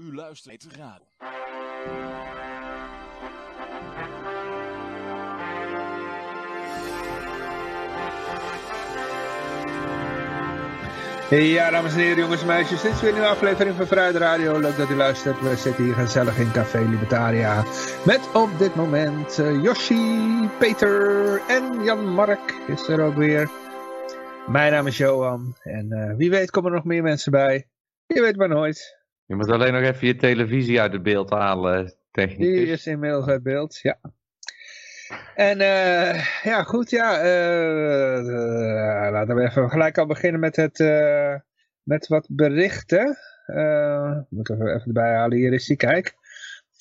U luistert naar Radio. Ja, dames en heren, jongens en meisjes. Dit is weer een nieuwe aflevering van Vrijheid Radio. Leuk dat u luistert. We zitten hier gezellig in Café Libertaria. Met op dit moment uh, Yoshi, Peter en Jan-Mark is er ook weer. Mijn naam is Johan. En uh, wie weet komen er nog meer mensen bij. Je weet maar nooit. Je moet alleen nog even je televisie uit het beeld halen, technisch. Die is inmiddels uit beeld, ja. En uh, ja, goed, ja. Uh, laten we even gelijk al beginnen met, het, met wat berichten. moet ik even, even erbij halen, hier is die, kijk.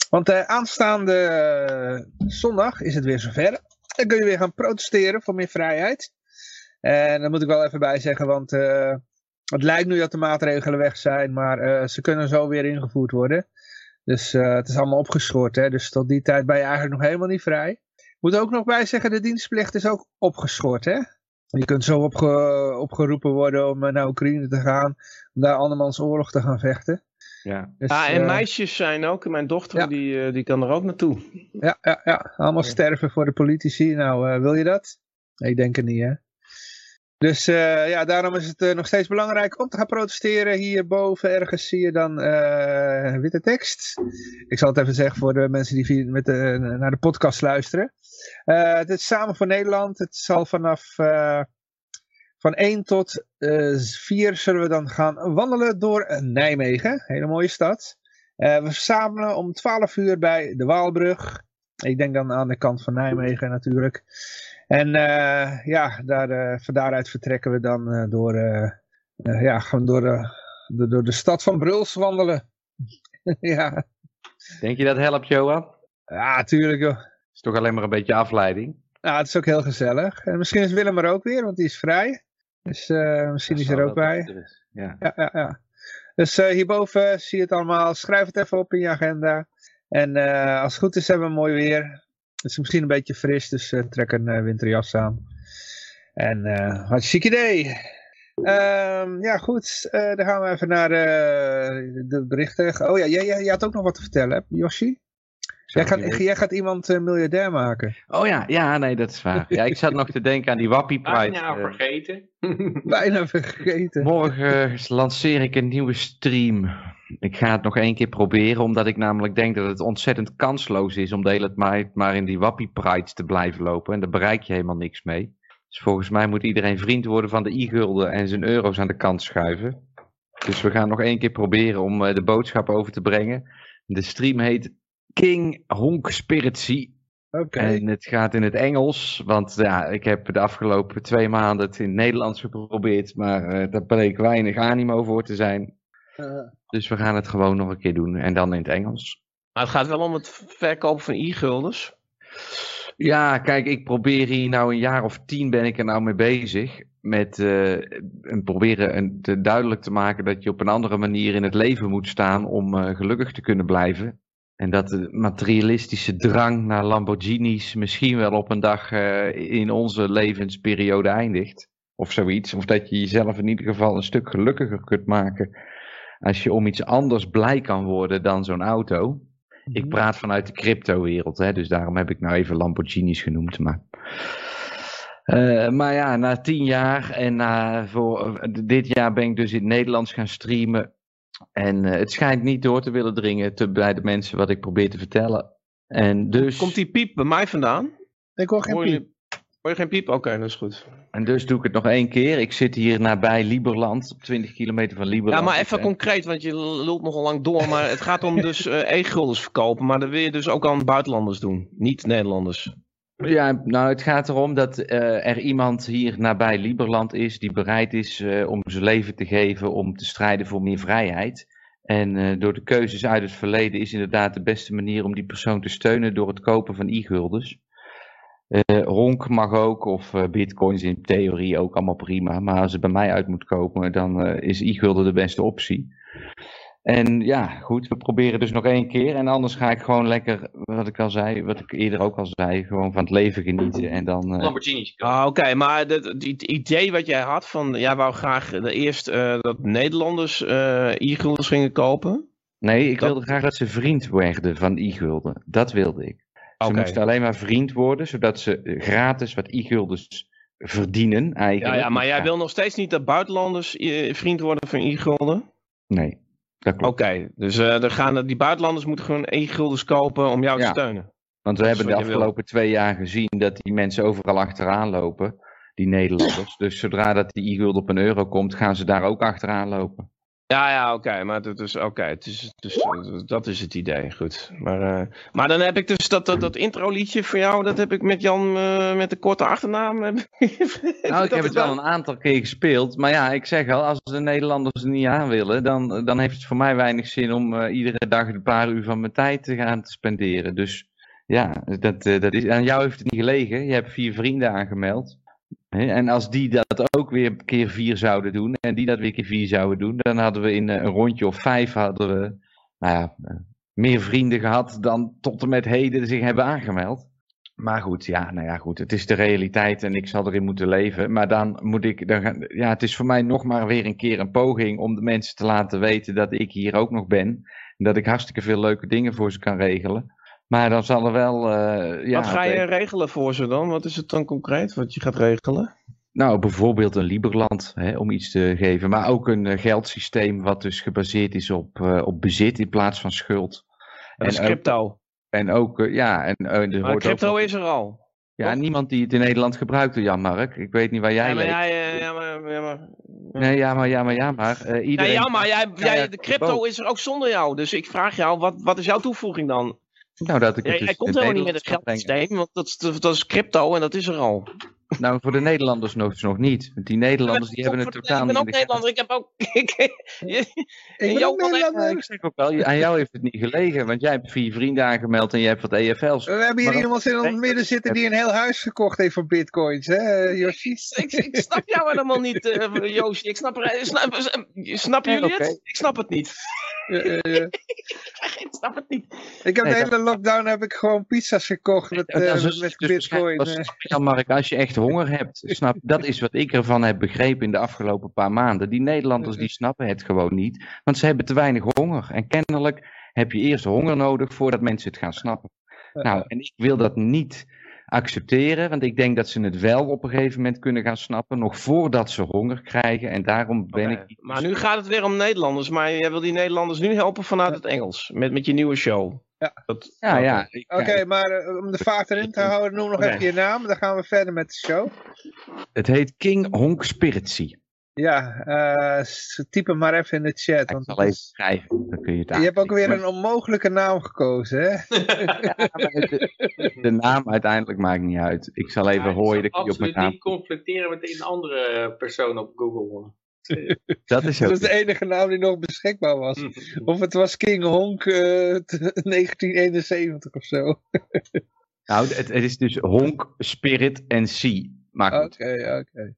Want aanstaande zondag is het weer zover. Dan kun je weer gaan protesteren voor meer vrijheid. En daar moet ik wel even bij zeggen, want het lijkt nu dat de maatregelen weg zijn, maar ze kunnen zo weer ingevoerd worden. Dus het is allemaal opgeschort, hè. Dus tot die tijd ben je eigenlijk nog helemaal niet vrij. Moet ook nog bij zeggen, de dienstplicht is ook opgeschort, hè? Je kunt zo opge opgeroepen worden om naar Oekraïne te gaan, om daar andermans oorlog te gaan vechten. Ja, dus, ah, en uh, meisjes zijn ook, mijn dochter ja. die, uh, die kan er ook naartoe. Ja, ja, ja. allemaal ja. sterven voor de politici. Nou, uh, wil je dat? Ik denk het niet, hè? Dus uh, ja, daarom is het uh, nog steeds belangrijk om te gaan protesteren. Hierboven ergens zie je dan uh, witte tekst. Ik zal het even zeggen voor de mensen die met de, naar de podcast luisteren. het is Samen voor Nederland. Het zal vanaf van 1 tot 4 zullen we dan gaan wandelen door Nijmegen. Hele mooie stad. we verzamelen om 12 uur bij de Waalbrug. Ik denk dan aan de kant van Nijmegen natuurlijk. En uh, ja, daar, uh, van daaruit vertrekken we dan uh, door, ja, gewoon door, de, door de stad van Bruls wandelen. ja. Denk je dat helpt, Johan? Ja, tuurlijk joh. Is toch alleen maar een beetje afleiding? Ja, het is ook heel gezellig. En misschien is Willem er ook weer, want die is vrij. Dus misschien is hij er ook bij. Ja. Ja, ja, ja. Dus hierboven zie je het allemaal. Schrijf het even op in je agenda. En als het goed is hebben we mooi weer. Het is misschien een beetje fris, dus uh, trek een uh, winterjas aan. En uh, hartstikke idee. Um, ja, goed. Uh, dan gaan we even naar de berichten. Oh ja, jij, jij, jij, had ook nog wat te vertellen, hè, Yoshi? Jij gaat, jij gaat, iemand miljardair maken. Oh ja, ja, nee, dat is waar. Ja, ik zat nog te denken aan die Wappie Pride. Bijna vergeten. Bijna vergeten. Morgen lanceer ik een nieuwe stream. Ik ga het nog één keer proberen, omdat ik namelijk denk dat het ontzettend kansloos is om de hele tijd maar in die Wappie Prides te blijven lopen. En daar bereik je helemaal niks mee. Dus volgens mij moet iedereen vriend worden van de i-gulden en zijn euro's aan de kant schuiven. Dus we gaan nog één keer proberen om de boodschap over te brengen. De stream heet King Honk Spiritie. Oké. En het gaat in het Engels, want ja, ik heb de afgelopen twee maanden het in het Nederlands geprobeerd, maar uh, daar bleek weinig animo voor te zijn. Uh. Dus we gaan het gewoon nog een keer doen en dan in het Engels. Maar het gaat wel om het verkopen van e-guldens? Ja, kijk, ik probeer hier nou een jaar of tien ben ik er nou mee bezig. Met uh, proberen een, te duidelijk te maken dat je op een andere manier in het leven moet staan om uh, gelukkig te kunnen blijven. En dat de materialistische drang naar Lamborghinis misschien wel op een dag uh, in onze levensperiode eindigt. Of zoiets. Of dat je jezelf in ieder geval een stuk gelukkiger kunt maken als je om iets anders blij kan worden dan zo'n auto. Ik Mhm. praat vanuit de crypto-wereld, hè, dus daarom heb ik nou even Lamborghinis genoemd. Maar, uh, maar ja, na tien jaar en na voor, dit jaar ben ik dus in het Nederlands gaan streamen. En uh, het schijnt niet door te willen dringen te, bij de mensen wat ik probeer te vertellen. En dus... Komt die piep bij mij vandaan? Ik hoor geen Hoor piep. hoor je geen piep? Oké, dat is goed. En dus doe ik het nog één keer. Ik zit hier nabij Lieberland, op 20 kilometer van Lieberland. Ja, maar even En- concreet, want je lult nogal lang door. Maar het gaat om dus eh e-guldens verkopen. Maar dat wil je dus ook aan buitenlanders doen. Niet Nederlanders. Ja, nou het gaat erom dat eh, er iemand hier nabij Lieberland is die bereid is eh, om zijn leven te geven om te strijden voor meer vrijheid. En eh, door de keuzes uit het verleden is inderdaad de beste manier om die persoon te steunen door het kopen van e-guldens. Ronk mag ook, of bitcoins in theorie ook allemaal prima. Maar als het bij mij uit moet kopen, dan is e-gulden de beste optie. En ja, goed, we proberen dus nog één keer. En anders ga ik gewoon lekker, wat ik al zei, wat ik eerder ook al zei, gewoon van het leven genieten. En dan, eh, Lamborghinis. Ah, Oké, maar het idee wat jij had van... Jij wou graag de eerst eh, dat Nederlanders eh e-guldens gingen kopen. Nee, ik Dat- wilde graag dat ze vriend werden van e-gulden. Dat wilde ik. Ze Oké. moesten alleen maar vriend worden, zodat ze gratis wat e-guldens verdienen Ja, eigenlijk. ja, maar jij wil nog steeds niet dat buitenlanders vriend worden van e-gulden? Nee, Oké, dus eh, er gaan, die buitenlanders moeten gewoon e-guldens kopen om jou Ja. te steunen. Want we Dat hebben de afgelopen twee jaar gezien dat die mensen overal achteraan lopen, die Nederlanders. Dus zodra dat die e-gulden op een euro komt, gaan ze daar ook achteraan lopen. Ja, ja, oké, maar het is, oké, het is, het is, dat is het idee, goed. Maar, eh, maar dan heb ik dus dat, dat, dat intro-liedje voor jou, dat heb ik met Jan eh, met de korte achternaam. Nou, ik heb het wel een aantal keer gespeeld. Maar ja, ik zeg al, als de Nederlanders er niet aan willen, dan, dan heeft het voor mij weinig zin om eh, iedere dag een paar uur van mijn tijd te gaan te spenderen. Dus ja, dat, eh, dat is, aan jou heeft het niet gelegen. Je hebt vier vrienden aangemeld. En als die dat ook weer keer vier zouden doen, en die dat weer keer vier zouden doen, dan hadden we in eh, een rondje of vijf hadden we, nou ja, eh, meer vrienden gehad dan tot en met heden zich hebben aangemeld. Maar goed, ja, nou ja, goed. Het is de realiteit en ik zal erin moeten leven. Maar dan moet ik, dan ja, het is voor mij nog maar weer een keer een poging om de mensen te laten weten dat ik hier ook nog ben. En dat ik hartstikke veel leuke dingen voor ze kan regelen. Maar dan zal er wel, eh, ja. Wat ga je het- regelen voor ze dan? Wat is het dan concreet wat je gaat regelen? Nou, bijvoorbeeld een Liberland, hè, om iets te geven. Maar ook een eh, geldsysteem wat dus gebaseerd is op, eh, op bezit in plaats van schuld. Dat is ook- crypto. En ook, ja, en er Maar ook crypto is er al. Ja, niemand die het in Nederland gebruikt, Jan-Mark. Ik weet niet waar jij Ja, maar ja, maar, ja, Nee, ja, maar ja, maar ja, maar iedereen... ja, maar jij, jij, ja, de crypto is er ook zonder jou. Dus ik vraag jou, wat, wat is jouw toevoeging dan? Nou, dat ik het Jij, dus jij komt helemaal niet met het geldsysteem, want dat, is- dat, dat is crypto en dat is er al. Nou, voor de Nederlanders nog, nog niet. Want die Nederlanders die hebben het totaal Ik ben ook niet. Nederlander, ik heb ook... ik- Ik zeg ook wel, aan jou heeft het niet gelegen. Want jij hebt vier vrienden aangemeld en je hebt wat EFL's. We hebben hier Maar- iemand in het midden zitten die een heel huis gekocht heeft voor bitcoins, hè, Yoshi? ik, ik snap jou helemaal niet, eh Joost. Ik snap, snap, snappen jullie het? Ik snap het niet. Ja, ja, ja. Ik snap het niet. Ik heb Nee, de hele lockdown heb ik gewoon pizza's gekocht met, Ja, eh, dus- met, met dus bitcoin. waarschijnlijk eh. Mark, als je echt honger hebt, snap, dat is wat ik ervan heb begrepen in de afgelopen paar maanden. Die Nederlanders die snappen het gewoon niet, want ze hebben te weinig honger. En kennelijk heb je eerst honger nodig voordat mensen het gaan snappen. Nou, en ik wil dat niet accepteren, want ik denk dat ze het wel op een gegeven moment kunnen gaan snappen, nog voordat ze honger krijgen. En daarom ben ik... Maar nu gaat het weer om Nederlanders. Maar jij wil die Nederlanders nu helpen vanuit het Engels. Met, met je nieuwe show. Ja. Dat, Ja, ja. Oké, maar eh, om de vaart erin te houden, noem nog even je naam. Dan gaan we verder met de show. Het heet King Honk Spiritsie. Ja, eh, s- typ hem maar even in de chat. Ik Want zal even schrijven, dan kun je het je hebt ook weer een onmogelijke naam gekozen, hè? Ja, maar de, de naam uiteindelijk maakt niet uit. Ik zal even Ja, dat zou ik op mijn absoluut naam... niet conflicteren met een andere persoon op Google. Dat is Dat is de enige naam die nog beschikbaar was. Of het was King Honk eh, t- 1971 of zo. Oké, Nou, het, het is dus Honk, Spirit en Sea. Goed. oké.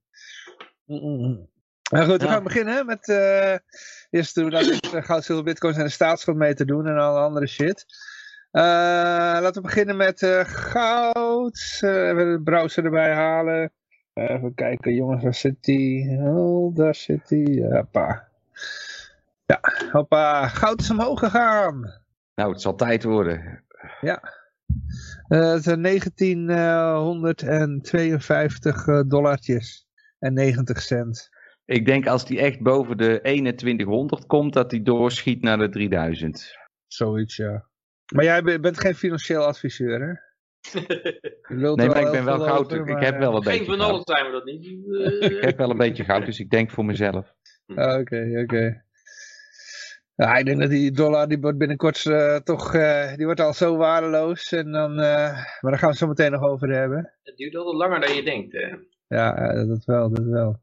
Mm-mm. Maar goed, we Ja. gaan beginnen met... eh eerst doen we dat met eh, goud, zilver, bitcoins en de staatsschuld mee te doen en alle andere shit. Eh, laten we beginnen met eh, goud. Even de browser erbij halen. Even kijken, jongens, waar zit die? Oh, daar zit die. Hoppa. Ja, hoppa. Goud is omhoog gegaan. Nou, het zal tijd worden. Eh, het zijn 1952 eh, dollartjes en 90 cent. Ik denk als die echt boven de 2100 komt, dat die doorschiet naar de 3000. Zoiets, ja. Maar jij be- bent geen financieel adviseur, hè? Nee, maar ik ben wel goud. over, Ik heb eh, wel een Geen beetje van allen goud. zijn we dat niet. Ik heb wel een beetje goud, dus ik denk voor mezelf. ah, Oké, oké. Ja, ik denk dat die dollar, die wordt binnenkort eh, toch, eh, die wordt al zo waardeloos. En dan, eh, maar daar gaan we het zo meteen nog over hebben. Het duurt altijd langer dan je denkt. Hè. Ja, eh, dat wel, dat wel.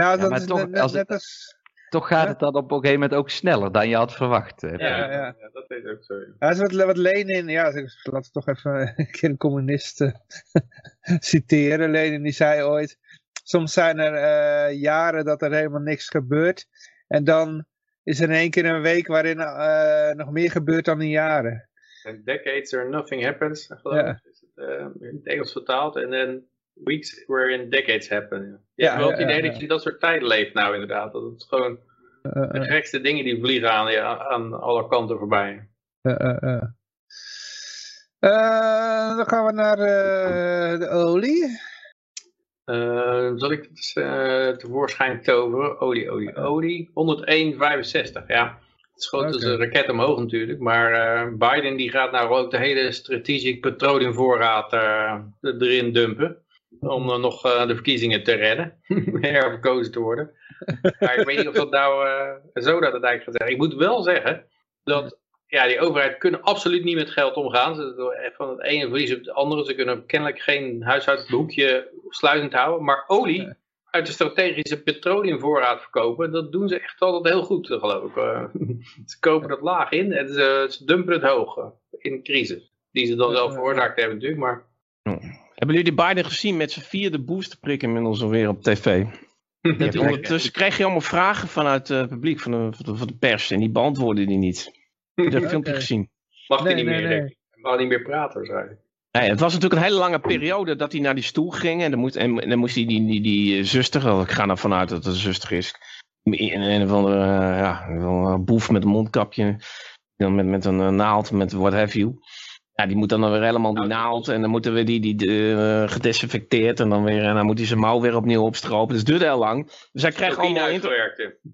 Maar ja, dat maar is toch, net, net, als het- net als... Toch gaat het dan op een gegeven moment ook sneller dan je had verwacht. hè. Ja, ja. ja, dat is ook zo. ja. Is wat, wat Lenin, ja, laten we toch even een keer een communist eh, citeren. Lenin die zei ooit, soms zijn er eh, jaren dat er helemaal niks gebeurt. En dan is er in één keer een week waarin eh, nog meer gebeurt dan in jaren. And decades where nothing happens, geloof Ja. ik. Is het, eh, in het Engels vertaald. En then weeks wherein decades happen. Ja. Je hebt wel het idee dat je in dat soort tijden leeft nou inderdaad. Dat het gewoon Eh, De eh, gekste dingen die vliegen aan, ja, aan alle kanten voorbij. eh, eh, eh. Eh, dan gaan we naar eh, de olie. Eh, zal ik het eh, tevoorschijn toveren? Olie, olie, olie. 101,65. Ja, het schoot dus een raket omhoog natuurlijk. Maar eh, Biden die gaat nou ook de hele strategic petroleumvoorraad eh, erin dumpen. Om dan nog eh, de verkiezingen te redden. Herverkozen te worden. maar ik weet niet of dat nou eh, zo dat het eigenlijk gaat zeggen. Ik moet wel zeggen dat ja, die overheid kunnen absoluut niet met geld omgaan. Ze van het ene verlies op het andere. Ze kunnen kennelijk geen huishoudelijk hoekje sluitend houden. Maar olie uit de strategische petroleumvoorraad verkopen, dat doen ze echt altijd heel goed, geloof ik. Eh, ze kopen dat laag in en ze, ze dumpen het hoog in een crisis. Die ze dan zelf veroorzaakt hebben natuurlijk, maar... Hebben jullie die Biden gezien met zijn vierde boosterprik inmiddels alweer op tv? Dat Ondertussen kreeg je allemaal vragen vanuit het publiek, van de, van de, van de pers. En die beantwoordde die niet. Heb je dat filmpje gezien? mag hij Nee, niet nee, meer, nee. denk ik. Hij mag niet meer praten waarschijnlijk. Nee, het was natuurlijk een hele lange periode dat hij naar die stoel ging. En dan moest, en, en dan moest hij die, die, die eh, zuster, ik ga ervan uit dat het een zuster is. Een, een of andere eh, ja, een boef met een mondkapje. Dan met, met een eh, naald, met what have you. Ja, die moet dan weer helemaal die naald. En dan moeten we die, die eh, gedesinfecteerd. En dan, weer, en dan moet hij zijn mouw weer opnieuw opstropen. Dus het duurde heel lang. Dus hij kreeg, allemaal inter-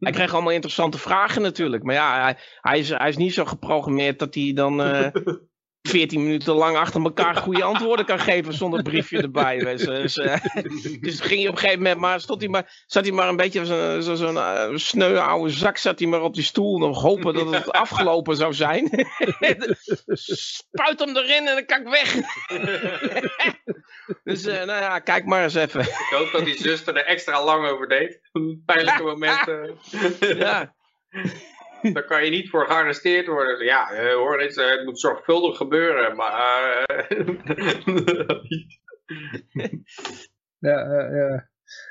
hij kreeg allemaal interessante vragen natuurlijk. Maar ja, hij, hij, is, hij is niet zo geprogrammeerd dat hij dan eh 14 minuten lang achter elkaar goede antwoorden kan geven zonder briefje erbij. Dus, dus, eh, dus ging hij op een gegeven moment maar, stond hij maar, zat hij maar een beetje als een- zo- zo'n eh, sneu oude zak, zat hij maar op die stoel nog hopen dat het afgelopen zou zijn. Spuit hem erin en dan kan ik weg. dus eh, nou ja, kijk maar eens even. Ik hoop dat die zuster er extra lang over deed. Pijnlijke momenten. Ja. Daar kan je niet voor gearresteerd worden. Ja, eh, hoor eens, eh, het moet zorgvuldig gebeuren. Maar eh, Ja, ja, ja.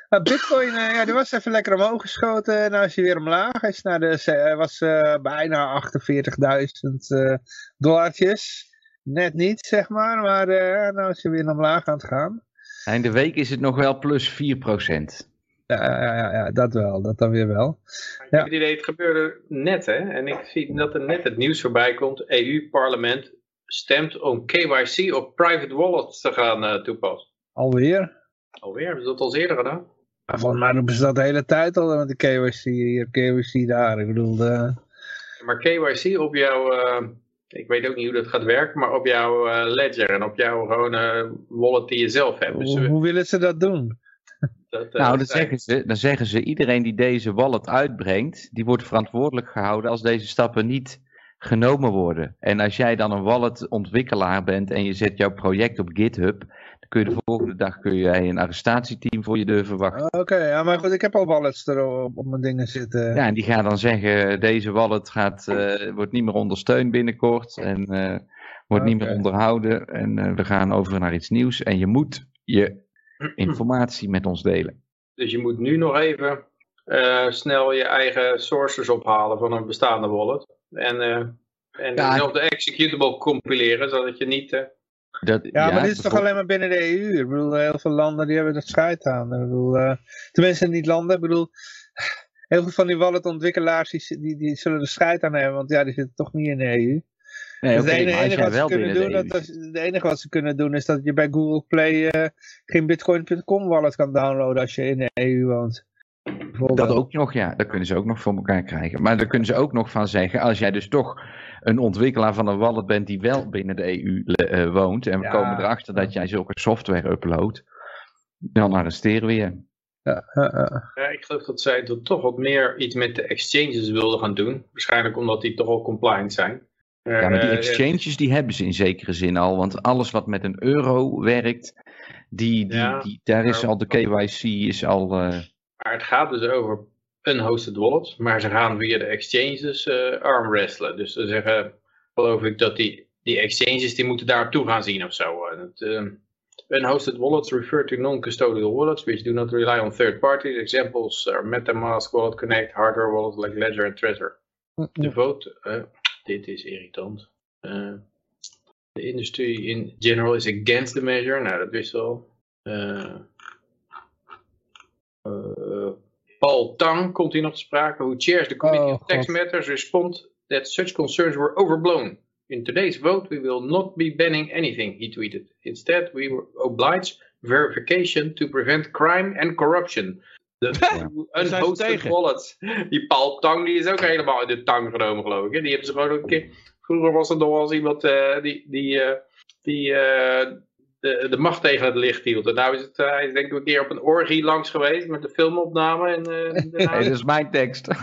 Nou, Bitcoin, eh, ja, die was even lekker omhoog geschoten. En nou is hij weer omlaag. Hij is naar de, was eh, bijna 48.000 eh dollartjes. Net niet, zeg maar. Maar eh nou is hij weer omlaag aan het gaan. Eind de week is het nog wel plus 4%. Ja, ja, ja, ja, dat wel. Dat dan weer wel. Ik heb het idee, het gebeurde net, hè. En ik zie dat er net het nieuws voorbij komt. EU-parlement stemt om KYC op private wallets te gaan eh, toepassen. Alweer. Alweer, hebben ze dat al eerder gedaan? Maar volgens mij roepen ze dat de hele tijd al. Met de KYC hier, KYC daar. Ik bedoel, Maar KYC op jouw, eh, ik weet ook niet hoe dat gaat werken, maar op jouw eh, ledger en op jouw gewone wallet die je zelf hebt. Dus, hoe, hoe willen ze dat doen? Dat, eh, Nou, dan dat- zeggen, ze, dan zeggen ze, iedereen die deze wallet uitbrengt, die wordt verantwoordelijk gehouden als deze stappen niet genomen worden. En als jij dan een wallet-ontwikkelaar bent en je zet jouw project op GitHub, dan kun je de volgende dag kun jij een arrestatieteam voor je deur verwachten. Oké, ja, maar goed, ik heb al wallets erop op mijn dingen zitten. Ja, en die gaan dan zeggen, deze wallet gaat, eh, wordt niet meer ondersteund binnenkort en eh, wordt niet meer onderhouden en we gaan over naar iets nieuws en je moet je informatie met ons delen. Dus je moet nu nog even eh, snel je eigen sources ophalen van een bestaande wallet. En, eh en Ja. dezelfde executable compileren, zodat je niet... eh, Dat, Ja, maar dit is toch alleen maar binnen de EU? Ik bedoel, heel veel landen die hebben er scheid aan. Ik bedoel, eh, tenminste niet landen, ik bedoel... Heel veel van die wallet-ontwikkelaars die, die, die zullen er scheid aan hebben, want ja, die zitten toch niet in de EU. Nee, Dus het enige, jij wat ze kunnen doen, de dat, is- het enige wat ze kunnen doen is dat je bij Google Play eh, geen bitcoin.com wallet kan downloaden als je in de EU woont. Dat ook nog, ja. Dat kunnen ze ook nog voor elkaar krijgen. Maar daar kunnen ze ook nog van zeggen, als jij dus toch een ontwikkelaar van een wallet bent die wel binnen de EU eh, woont, en we Ja. komen erachter dat jij zulke software uploadt, dan arresteren we je. Ja, ik geloof dat zij er toch wat meer iets met de exchanges wilden gaan doen. Waarschijnlijk omdat die toch al compliant zijn. Ja, maar die Eh, exchanges die hebben ze in zekere zin al, want alles wat met een euro werkt, die, die, Ja. die, daar is Ja. al de KYC is al... eh, Maar het gaat dus over unhosted wallets, maar ze gaan via de exchanges eh armwrestelen. Dus ze zeggen, geloof ik, dat die, die exchanges die moeten daartoe gaan zien of zo. En het, eh, unhosted wallets refer to non-custodial wallets which do not rely on third parties. Examples are MetaMask, Wallet Connect, hardware wallets like Ledger en Trezor. De vote, eh, dit is irritant. Eh, the industry in general is against the measure. Nou, dat wist wel. Eh, eh, Paul Tang komt hier nog te sprake, who chairs the Committee Oh, of Tax. Matters, respond that such concerns were overblown. In today's vote, we will not be banning anything, he tweeted. Instead, we will oblige verification to prevent crime and corruption. De unhosted tegen. wallets. Die Paul Tang die is ook helemaal in de tang genomen, geloof ik. hè. Die hebben ze gewoon een keer... Vroeger was er nog wel eens iemand eh, die, die, eh, die eh, de, de macht tegen het licht hield. En nou is het, hij is denk ik een keer op een orgie langs geweest met de filmopname. En, eh, Nee, daarna- dat is mijn tekst.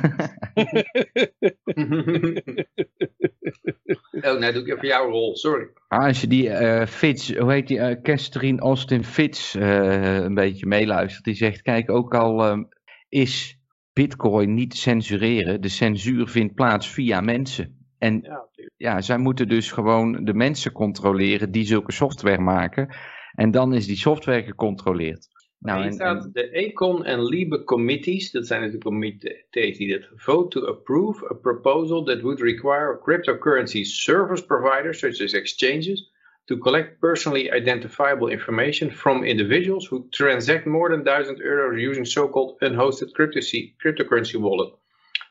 oh, nou doe ik even jouw rol, sorry. Ah, Als je die eh Fitz, hoe heet die, Catherine Austin Fitz eh, een beetje meeluistert, die zegt, kijk, ook al ehm, is bitcoin niet censureren, de censuur vindt plaats via mensen. En Ja, ja, zij moeten dus gewoon de mensen controleren die zulke software maken. En dan is die software gecontroleerd. Nou, Hier en, staat en- de Econ en Libe committees, dat zijn natuurlijk comité's die dat vote to approve a proposal that would require cryptocurrency service providers, such as exchanges, to collect personally identifiable information from individuals who transact more than 1000 euros using so-called unhosted cryptocurrency, cryptocurrency wallet.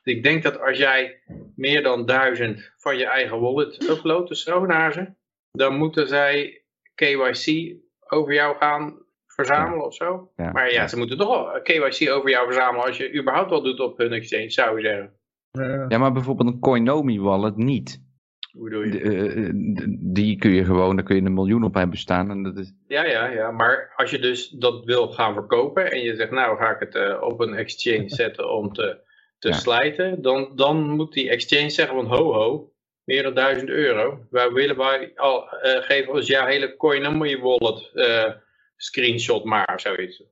Dus ik denk dat als jij meer dan 1000 van je eigen wallet uploadt, dus zo naar ze, dan moeten zij KYC over jou gaan verzamelen of zo. Ja, maar ja, ja. ze moeten toch wel KYC over jou verzamelen als je überhaupt wel doet op hun exchange, zou je zeggen. Ja. ja, maar bijvoorbeeld een Coinomi wallet niet. Hoe bedoel je? De, eh, die kun je gewoon, daar kun je een miljoen op hebben staan. En dat is, Ja, ja, ja. Maar als je dus dat wil gaan verkopen en je zegt, nou ga ik het eh, op een exchange zetten om te, te Ja. slijten, dan, dan moet die exchange zeggen van ho ho, meer dan 1000 euro. Wij willen wij al eh, geven ons jouw hele Coinomi wallet eh, screenshot maar, of zoiets.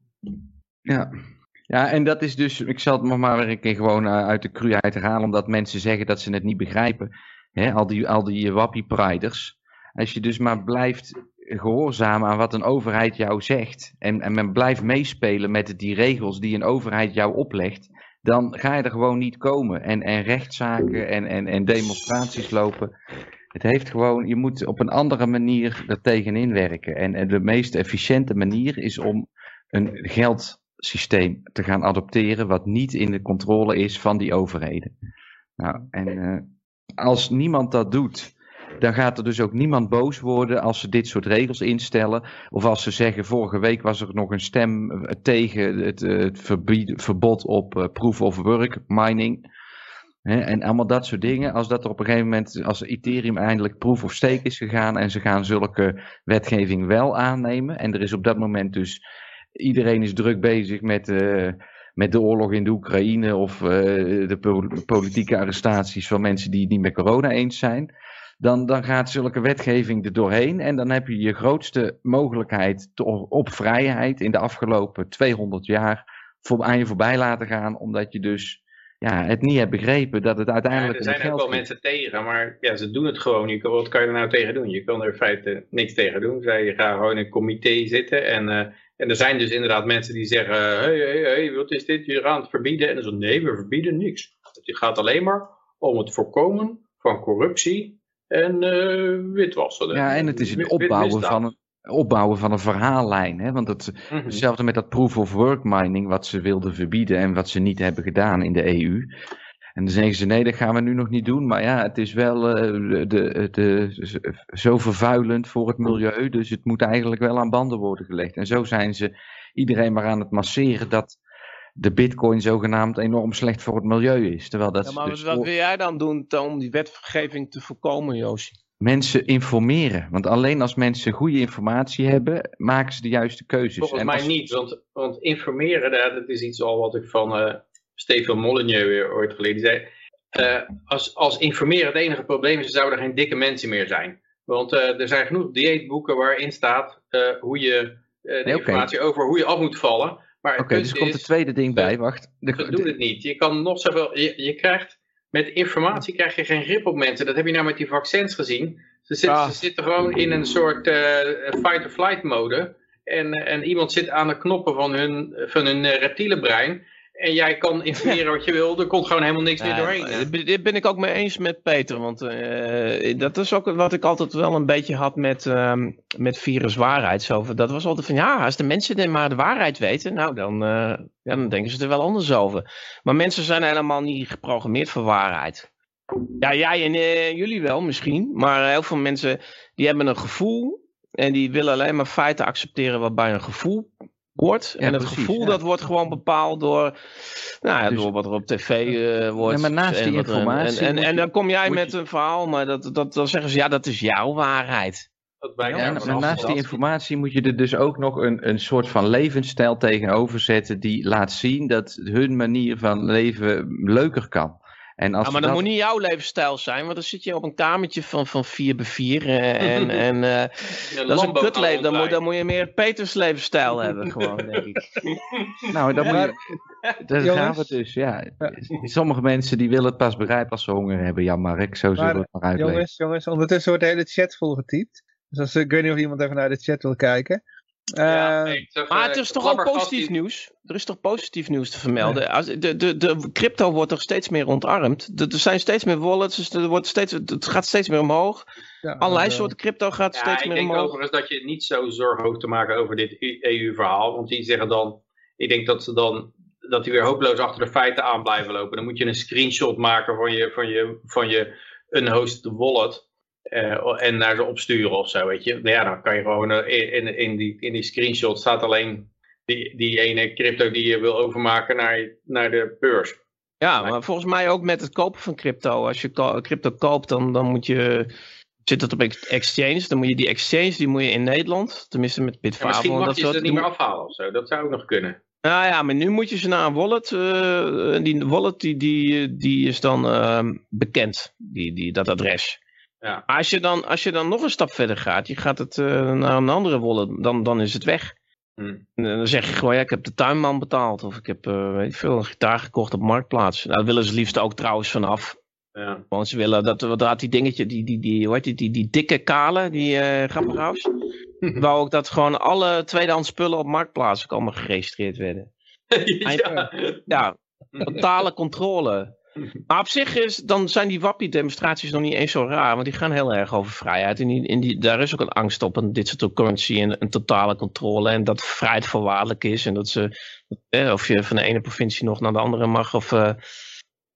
Ja. ja, en dat is dus, ik zal het nog maar weer een keer gewoon eh, uit de cruheid halen, omdat mensen zeggen dat ze het niet begrijpen. Al die, al die eh. Als je dus maar blijft gehoorzamen aan wat een overheid jou zegt, en, en men blijft meespelen met die regels die een overheid jou oplegt, dan ga je er gewoon niet komen. En, en rechtszaken en, en, en demonstraties lopen. Het heeft gewoon, je moet op een andere manier er tegenin werken. En, de meest efficiënte manier is om een geldsysteem te gaan adopteren wat niet in de controle is van die overheden. Nou, en eh, als niemand dat doet, dan gaat er dus ook niemand boos worden als ze dit soort regels instellen. Of als ze zeggen, vorige week was er nog een stem tegen het, eh, verbod op eh, proof of work mining. En allemaal dat soort dingen. Als dat er op een gegeven moment, als Ethereum eindelijk proof of stake is gegaan en ze gaan zulke wetgeving wel aannemen. En er is op dat moment dus, iedereen is druk bezig met, eh, met de oorlog in de Oekraïne of eh, de po- politieke arrestaties van mensen die het niet met corona eens zijn. Dan, dan gaat zulke wetgeving er doorheen en dan heb je je grootste mogelijkheid op vrijheid in de afgelopen 200 jaar voor, aan je voorbij laten gaan, omdat je dus ja, het niet hebt begrepen dat het Ja, uiteindelijk er om zijn ook wel mensen tegen, maar ja, ze doen het gewoon. Je kan, wat kan je er nou tegen doen? Je kan er in feite niks tegen doen. Zij gaan gewoon in een comité zitten en, eh, en er zijn dus inderdaad mensen die zeggen, hé, hé, hé, wat is dit? Je gaat het verbieden. En dan zeggen nee, we verbieden niks. Het gaat alleen maar om het voorkomen van corruptie en eh, witwassen. Ja, en het is het opbouwen van een, opbouwen van een verhaallijn. Hè? Want het, Mhm. hetzelfde met dat proof of work mining, wat ze wilden verbieden en wat ze niet hebben gedaan in de EU. En dan zeggen ze, nee, dat gaan we nu nog niet doen. Maar ja, het is wel eh, de, de, zo vervuilend voor het milieu. Dus het moet eigenlijk wel aan banden worden gelegd. En zo zijn ze iedereen maar aan het masseren dat de bitcoin zogenaamd enorm slecht voor het milieu is. Terwijl dat Ja, maar dus wat wil jij dan doen om die wetgeving te voorkomen, Joosje? Mensen informeren. Want alleen als mensen goede informatie hebben, maken ze de juiste keuzes. Volgens En mij als- niet, want, want informeren, daar- dat is iets al wat ik van eh Stefan Molyneux weer ooit geleerd zei. Eh, als, als informeren het enige probleem is, zouden er geen dikke mensen meer zijn. Want eh, er zijn genoeg dieetboeken waarin staat hoe je de Nee, informatie over hoe je af moet vallen. Oké, dus er komt het tweede ding bij. Wacht. De- ze doen het niet. Je kan nog zoveel, je, je krijgt, met informatie krijg je geen grip op mensen. Dat heb je nou met die vaccins gezien. Ze, zitten Ah. ze zitten gewoon in een soort eh, fight-or-flight mode. En, en iemand zit aan de knoppen van hun, van hun eh, reptiele brein. En jij kan informeren wat je wil. Er komt gewoon helemaal niks meer doorheen. hè. Dit ben ik ook mee eens met Peter. Want eh, dat is ook wat ik altijd wel een beetje had met, ehm met viruswaarheid. Zo, dat was altijd van ja, als de mensen maar de waarheid weten, nou dan, eh, ja, dan denken ze er wel anders over. Maar mensen zijn helemaal niet geprogrammeerd voor waarheid. Ja, jij en eh, jullie wel misschien. Maar heel veel mensen die hebben een gevoel. En die willen alleen maar feiten accepteren wat bij een gevoel Ja, en het precies, gevoel ja. dat wordt gewoon bepaald door, nou ja, Dus- door wat er op tv eh, wordt. Ja, maar naast en die wat informatie En, en, en dan kom jij met je- een verhaal, maar dat, dat, dan zeggen ze ja, dat is jouw waarheid. Dat Ja, en, naast die informatie moet je er dus ook nog een, een soort van levensstijl tegenover zetten die laat zien dat hun manier van leven leuker kan. En als Ja, maar dat dat- moet niet jouw levensstijl zijn, want dan zit je op een kamertje van, van 4 bij 4 eh, en, en eh, Een dat is een kutleven. Dan moet, dan moet je meer Peters levensstijl hebben, gewoon, denk ik. Nou, dan Maar- je, daar jongens- gaan we dus, ja. Ja. Sommige mensen die willen het pas begrijpen als ze honger hebben, Jan Mark. Zo zullen Maar, we het maar uitleggen. Jongens, jongens, ondertussen wordt de hele chat volgetypt. Dus als, ik weet niet of iemand even naar de chat wil kijken. Ja, Eh, nee, ik zeg, Maar eh, het is toch ook Flabbergast positief die- nieuws? Er is toch positief nieuws te vermelden? Als, de, de, de crypto wordt toch steeds meer ontarmd? Er zijn steeds meer wallets, dus er wordt steeds, het gaat steeds meer omhoog. ja, Allerlei eh, soorten crypto gaat Ja, steeds ik meer denk omhoog. overigens dat je niet zo zorgen hoeft te maken over dit EU-verhaal. Want die zeggen dan, ik denk dat ze dan, dat die weer hopeloos achter de feiten aan blijven lopen. Dan moet je een screenshot maken van je, van je, van je unhosted wallet. Eh, en naar ze opsturen of zo, weet je. Nou Ja, dan kan je gewoon eh, in, in, die, in die screenshot staat alleen die, die ene crypto die je wil overmaken naar, naar de beurs. Ja, maar volgens mij ook met het kopen van crypto. Als je crypto koopt, dan, dan moet je... Zit het op ex- exchange, dan moet je die exchange, die moet je in Nederland, tenminste met Bitfavo misschien en mag dat je ze niet meer afhalen of zo. Dat zou ook nog kunnen. Nou ja, maar nu moet je ze naar een wallet. en die wallet die, die, die is dan bekend, die, die, dat adres. Ja. Maar als je, dan, als je dan nog een stap verder gaat, je gaat het eh, naar een andere wallet, dan, dan is het weg. Hm. En dan zeg je gewoon, ja, ik heb de tuinman betaald. Of ik heb, eh, weet ik veel, een gitaar gekocht op Marktplaats. Nou, daar willen ze liefst ook trouwens vanaf. Ja. Want ze willen dat, dat die dingetje, die, die, die, hoe heet die, die, die dikke kale, die eh grappenhuis. wou ook dat gewoon alle tweedehands spullen op Marktplaats ook allemaal geregistreerd werden. ja. Ja, totale controle. Maar op zich is, dan zijn die wappie-demonstraties nog niet eens zo raar, want die gaan heel erg over vrijheid. En die, die, daar is ook een angst op een digital currency en een totale controle. En dat vrijheid voorwaardelijk is en dat ze, eh, of je van de ene provincie nog naar de andere mag. Of, eh,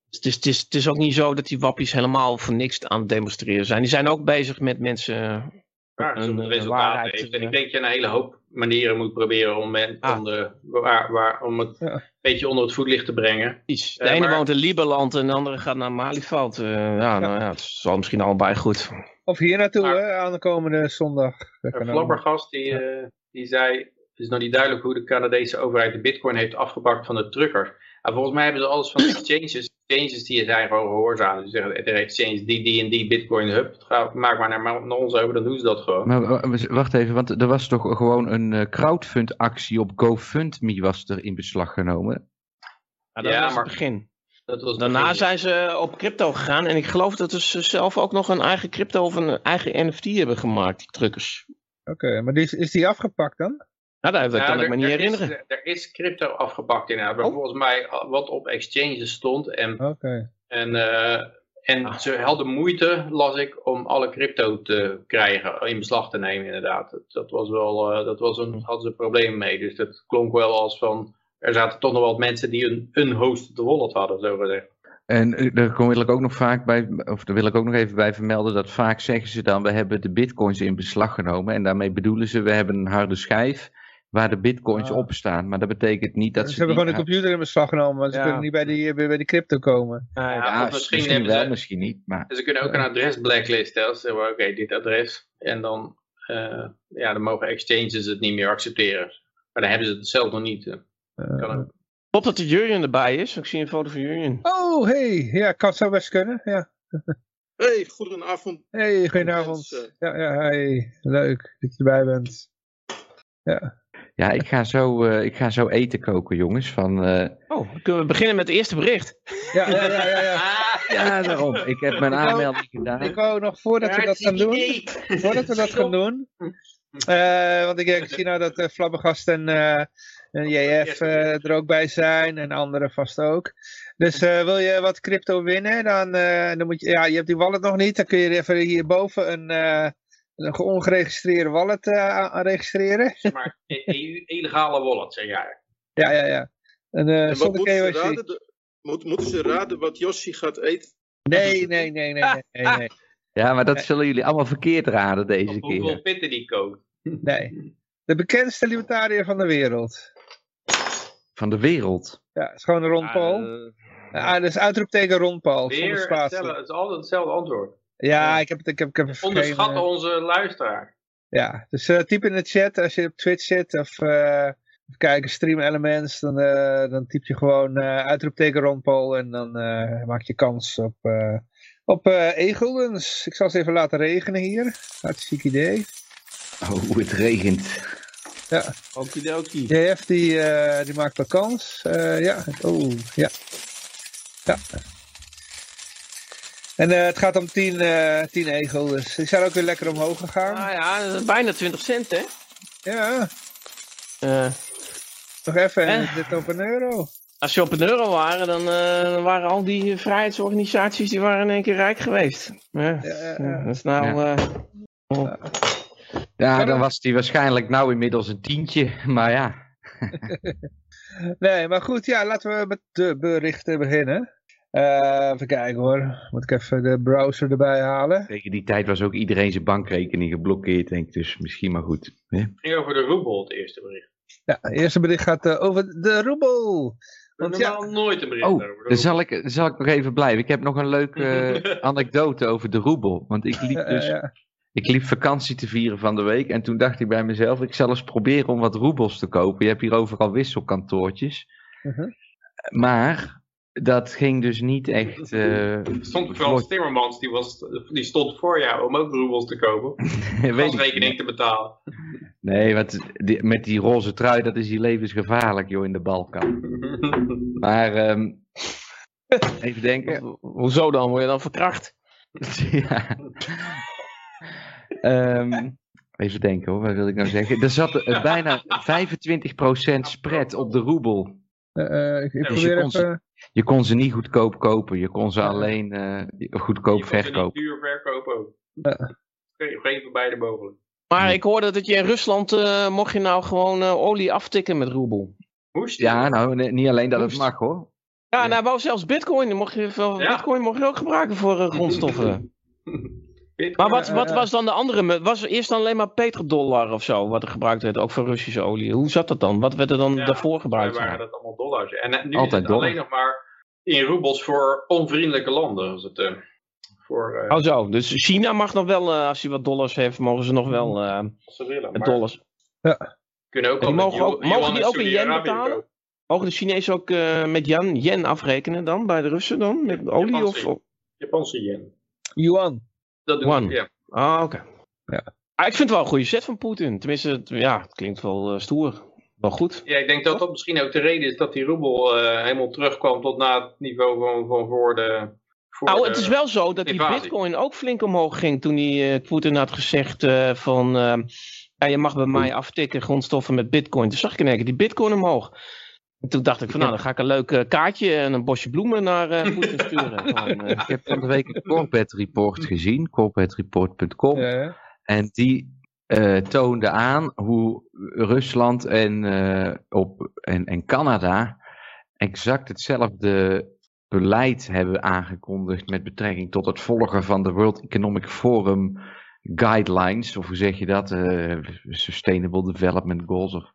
het, is, het, is, het is ook niet zo dat die wappies helemaal voor niks aan het demonstreren zijn. Die zijn ook bezig met mensen Ja, een, eh, resultaat heeft. En eh, ik denk dat je een hele hoop manieren moet proberen om, men, Ah. om, de, waar, waar, om het Ja. een beetje onder het voetlicht te brengen. iets. De Ja, ene maar- woont in Lieberland en de andere gaat naar Malieveld. Eh, ja, nou ja, het zal misschien allebei goed. Of hier naartoe, Maar- hè, aan de komende zondag. Een flabbergast die, eh, die zei, het is nog niet duidelijk hoe de Canadese overheid de bitcoin heeft afgepakt van de truckers. En volgens mij hebben ze alles van exchanges. Exchanges die zijn gewoon gehoorzaam. Dus zeggen, de exchange die, die en die bitcoin, ga- maak maar naar, naar ons over, dan doen ze dat gewoon. Maar wa- wacht even, want er was toch gewoon een eh, crowdfund actie op GoFundMe was er in beslag genomen. Ja, dat Ja, was maar- het begin. Dat was het Daarna begin. zijn ze op crypto gegaan en ik geloof dat ze zelf ook nog een eigen crypto of een eigen NFT hebben gemaakt, die truckers. Oké, maar die, is- is die afgepakt dan? Ja, dat, dat Ja, kan ik me niet er herinneren. Is, er is crypto afgepakt inderdaad. Maar Oh. volgens mij uh, wat op exchanges stond. En, Oké. en, eh, en ze hadden moeite, las ik, om alle crypto te krijgen, in beslag te nemen inderdaad. Dat, dat was wel, eh, dat was een, hadden ze problemen mee. Dus dat klonk wel als van, er zaten toch nog wat mensen die een, een hosted wallet hadden, zo gezegd. En eh, daar kom- wil ik ook nog vaak bij, of daar wil ik ook nog even bij vermelden, dat vaak zeggen ze dan, we hebben de bitcoins in beslag genomen. En daarmee bedoelen ze, we hebben een harde schijf waar de bitcoins Ah. op staan. Maar dat betekent niet dat ze ze... hebben gewoon de computer in beslag genomen, maar ze Ja. kunnen niet bij die, bij, bij die crypto komen. Ja, Ja, Ja, of misschien, wel, ze- misschien niet. Maar ze kunnen ook een adres blacklisten. Als ze zeggen, oké, dit adres. En dan, eh, ja, dan mogen exchanges het niet meer accepteren. Maar dan hebben ze het zelf nog niet. eh. Eh, Kan ook. Klopt dat de Jurjen erbij is? Ik zie een foto van Jurjen. oh, hey. Ja, kan zou best kunnen. Ja. Hey, goedenavond. Hey, goedenavond. Ja, ja, hey. Leuk dat je erbij bent. Ja. Ja, ik ga zo, eh, ik ga zo eten koken, jongens. Van, eh, Oh, dan kunnen we beginnen met het eerste bericht. Ja, ja, ja, ja, ja. ja, daarom. Ik heb mijn aanmelding gedaan. Ik wou nog voordat we dat gaan doen, voordat we dat gaan doen, eh, want ik, ik zie nou dat eh Flabbergast en, eh, En JF eh, er ook bij zijn en anderen vast ook. Dus eh, wil je wat crypto winnen, dan, eh, dan moet je, ja, je hebt die wallet nog niet, dan kun je even hierboven een, eh, een ongeregistreerde wallet eh, aan- registreren. Zeg maar, e- e- illegale wallet, zeg jij. Ja, ja, ja. En, eh En wat zonder moeten ze, raden? De- moet- moeten ze raden wat Yoshi gaat eten? Nee, nee, nee, nee, nee, nee. Ja, maar dat zullen jullie allemaal verkeerd raden deze Of hoeveel keer. pitten die koopt. nee. De bekendste libertariër van de wereld. Van de wereld. Ja, het is gewoon Ron Paul. eh, Ah, dus uitroepteken Ron Paul, Weer hetzelfde, het is altijd hetzelfde antwoord. Ja, ik heb het, ik heb, ik heb even Onderschat geen, eh, onze luisteraar. Ja, dus eh, typ in de chat als je op Twitch zit of eh, kijken, stream elements, dan, eh, dan typ je gewoon eh, uitroepteken Ron Paul en dan eh, maak je kans op, eh op eh e-guldens. Ik zal ze even laten regenen hier. Hartstikke idee. Oh, het regent. Okidoki. JF die, eh, die maakt wel kans. Eh, ja, oh, ja. Ja. En eh, het gaat om 10 eh 10 e-guldens. Die zijn ook weer lekker omhoog gegaan. Ah ja, dat is bijna 20 cent, hè? Ja, Eh, nog even. En dit op een euro. als ze op een euro waren, dan eh, dan waren al die vrijheidsorganisaties die waren in één keer rijk geweest. Ja, Ja, ja, ja. dat is nou... eh, oh. Ja, dan was die waarschijnlijk nou inmiddels een tientje. Maar ja, Nee, maar goed, ja, laten we met de berichten beginnen. Eh, even kijken hoor. Moet ik even de browser erbij halen. tegen die tijd was ook iedereen zijn bankrekening geblokkeerd, denk ik. Dus misschien maar goed. Hè? Het ging over de roebel, het eerste bericht. Ja, het eerste bericht gaat eh, over de roebel. Want normaal nooit een bericht Oh, dan zal ik, dan zal ik nog even blijven. Ik heb nog een leuke eh, anekdote over de roebel. Want ik liep dus ja. Ik liep vakantie te vieren van de week en toen dacht ik bij mezelf, ik zal eens proberen om wat roebels te kopen. Je hebt hier overal wisselkantoortjes. Mhm. Maar dat ging dus niet echt... eh, stond Frans Timmermans, die, was, die stond voor jou om ook roebels te kopen. weet ik rekening te betalen. Nee, want die- met die roze trui, dat is hier levensgevaarlijk joh in de Balkan. Maar ehm, even denken. Ho- Hoezo dan? Word je dan verkracht? ja. Ehm, even denken hoor, wat wil ik nou zeggen? Er zat eh, bijna 25% spread op de roebel. Eh, eh, ik, ik probeer even... Je kon ze niet goedkoop kopen, je kon ze alleen eh, goedkoop Je kon ze niet verkopen. duur verkopen ook. Ja. Kun je geen van beide mogelijk. Maar ik hoorde dat je in Rusland, eh, mocht je nou gewoon eh, olie aftikken met roebel. Moest Ja, nou, niet alleen dat het mag hoor. Ja, Ja. nou wou zelfs bitcoin. Mocht je, Ja. Bitcoin mocht je ook gebruiken voor eh, grondstoffen. Bitcoin, Maar wat, Ja, wat ja. was dan de andere? munt? Was er eerst dan alleen maar petrodollar of zo, wat er gebruikt werd, ook voor Russische olie? Hoe zat dat dan? Wat werd er dan Ja, daarvoor Wij gebruikt? waren dat allemaal dollars. En eh, nu Altijd is het alleen nog maar in roebels voor onvriendelijke landen. Als het, eh, voor, eh, Oh zo, dus China mag nog wel, eh, als hij wat dollars heeft, mogen ze nog wel eh, als ze willen. met Maar dollars. kunnen ook al mogen ook- mogen die ook in yen betalen? Mogen de Chinezen ook eh, met yen, yen afrekenen dan, bij de Russen dan? Met olie. Japanse. of- Japanse yen. Yuan. Dat doen Yuan. we, ja. Ah, oké. Ja. Ah, ik vind het wel een goede set van Poetin. Tenminste, het, ja, het klinkt wel eh, stoer. Wel goed. Ja, ik denk dat dat misschien ook de reden is dat die roebel eh, helemaal terugkwam tot na het niveau van, van voor de... Voor Nou, de- het is wel zo dat die bitcoin ook flink omhoog ging toen die eh, Poetin had gezegd eh, van... eh, ja, je mag bij mij aftikken grondstoffen met bitcoin. Toen zag ik in één keer die bitcoin omhoog. En toen dacht ik van nou, dan ga ik een leuk eh, kaartje en een bosje bloemen naar eh Poetin sturen. Gewoon, eh, Ik heb van de week een Corbett report gezien. Ja, ja. En die eh, toonde aan hoe Rusland en, eh, op, en, en Canada exact hetzelfde beleid hebben aangekondigd met betrekking tot het volgen van de World Economic Forum guidelines, of hoe zeg je dat? Eh, Sustainable Development Goals. Of...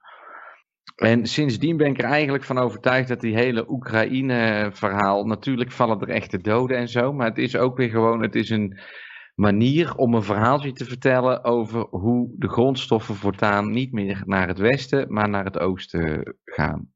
En sindsdien ben ik er eigenlijk van overtuigd dat die hele Oekraïne-verhaal, natuurlijk vallen er echte doden en zo, maar het is ook weer gewoon, het is een manier om een verhaaltje te vertellen over hoe de grondstoffen voortaan niet meer naar het westen, maar naar het oosten gaan.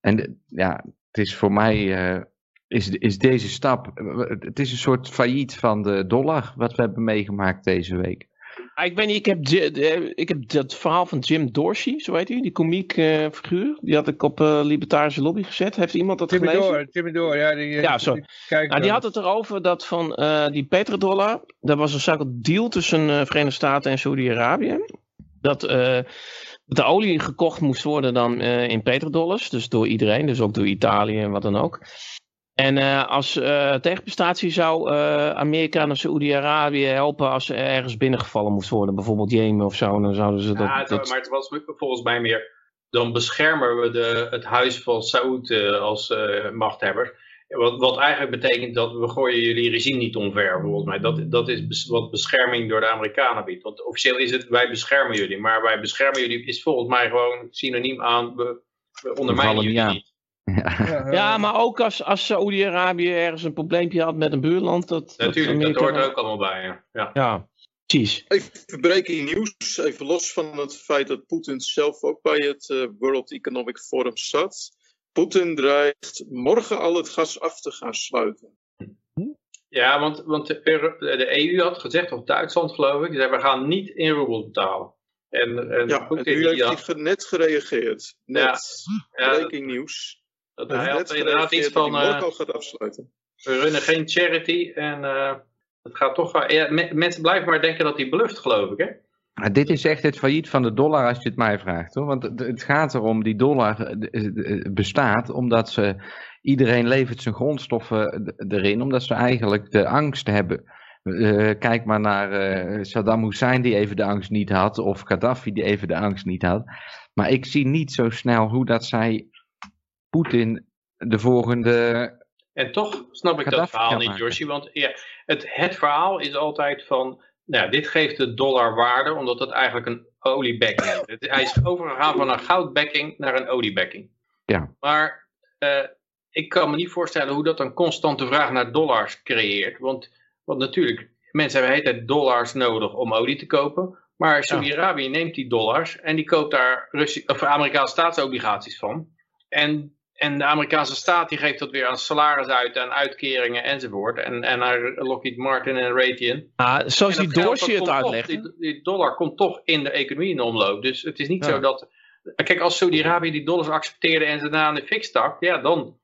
En ja, het is voor mij, eh, is, is deze stap, eh, het is een soort failliet van de dollar, wat we hebben meegemaakt deze week. Ah, ik weet niet, ik heb, eh, ik heb dat verhaal van Jim Dorsey, zo heet hij, die komiek eh, figuur. Die had ik op eh Libertarische Lobby gezet. Heeft iemand dat Timmy gelezen? Door, Door. Ja, die, Ja, zo. die- Nou, die had het erover dat van die petrodollar, dat was een zaak deal tussen eh Verenigde Staten en Saudi-Arabië. Dat, de olie gekocht moest worden dan in petrodollars. Dus door iedereen, dus ook door Italië en wat dan ook. En eh, als eh, tegenprestatie zou eh, Amerika naar Saoedi-Arabië helpen als er ergens binnengevallen moest worden. Bijvoorbeeld Jemen of zo. Dan zouden ze dat... Ja, het- dat- maar het was volgens mij meer, dan beschermen we de, het huis van Saoed als machthebber. Wat, wat eigenlijk betekent dat we gooien jullie regime niet omver, volgens mij. Dat, dat is bes- wat bescherming door de Amerikanen biedt. Want officieel is het, wij beschermen jullie. Maar wij beschermen jullie is volgens mij gewoon synoniem aan, we, we ondermijnen jullie niet. Ja, Ja, maar ook als, als Saoedi-Arabië ergens een probleempje had met een buurland. Dat, Natuurlijk, dat hoort er ook allemaal bij. Ja. Ja. Ja, precies. Even breaking news, even los van het feit dat Poetin zelf ook bij het eh, World Economic Forum zat. Poetin dreigt morgen al het gas af te gaan sluiten. Ja, want, want de, Euro- de EU had gezegd, of Duitsland geloof ik, die zei, we gaan niet in roebels betalen. En, en Ja, en Poetin nu die heeft hij had- ge- net gereageerd. Net. ja, breaking news. Dat, Hij had inderdaad iets van, morgen eh, gaat afsluiten. we runnen geen charity en eh, het gaat toch, wel- ja, me- mensen blijven maar denken dat hij bluft, geloof ik, hè? Maar dit is echt het failliet van de dollar als je het mij vraagt. Hoor. Want het, gaat erom, die dollar eh, bestaat omdat ze, iedereen levert zijn grondstoffen erin, omdat ze eigenlijk de angst hebben. Eh, kijk maar naar eh, Saddam Hussein die even de angst niet had, of Gaddafi die even de angst niet had. Maar ik zie niet zo snel hoe dat zij Poetin de volgende... En toch snap ik dat verhaal niet. Joshi, want ja, het, het verhaal is altijd van, nou, dit geeft de dollar waarde, omdat het eigenlijk een oliebacking is. Het- Hij is overgegaan van een goudbacking naar een oliebacking. Ja. Maar eh, ik kan me niet voorstellen hoe dat een constante vraag naar dollars creëert. Want, want natuurlijk, mensen hebben de hele tijd dollars nodig om olie te kopen. Maar Saudi-Arabië neemt die dollars en die koopt daar of Amerikaanse staatsobligaties van. En, en de Amerikaanse staat die geeft dat weer aan salaris uit, aan uitkeringen enzovoort. En, en naar Lockheed Martin en Raytheon. Ah, zoals En die Dorsey het uitlegt. Die, die dollar komt toch in de economie in omloop. Dus het is niet Ja. zo dat... Kijk, als Saudi-Arabië die dollars accepteerde en ze daarna aan de fik stak, ja, dan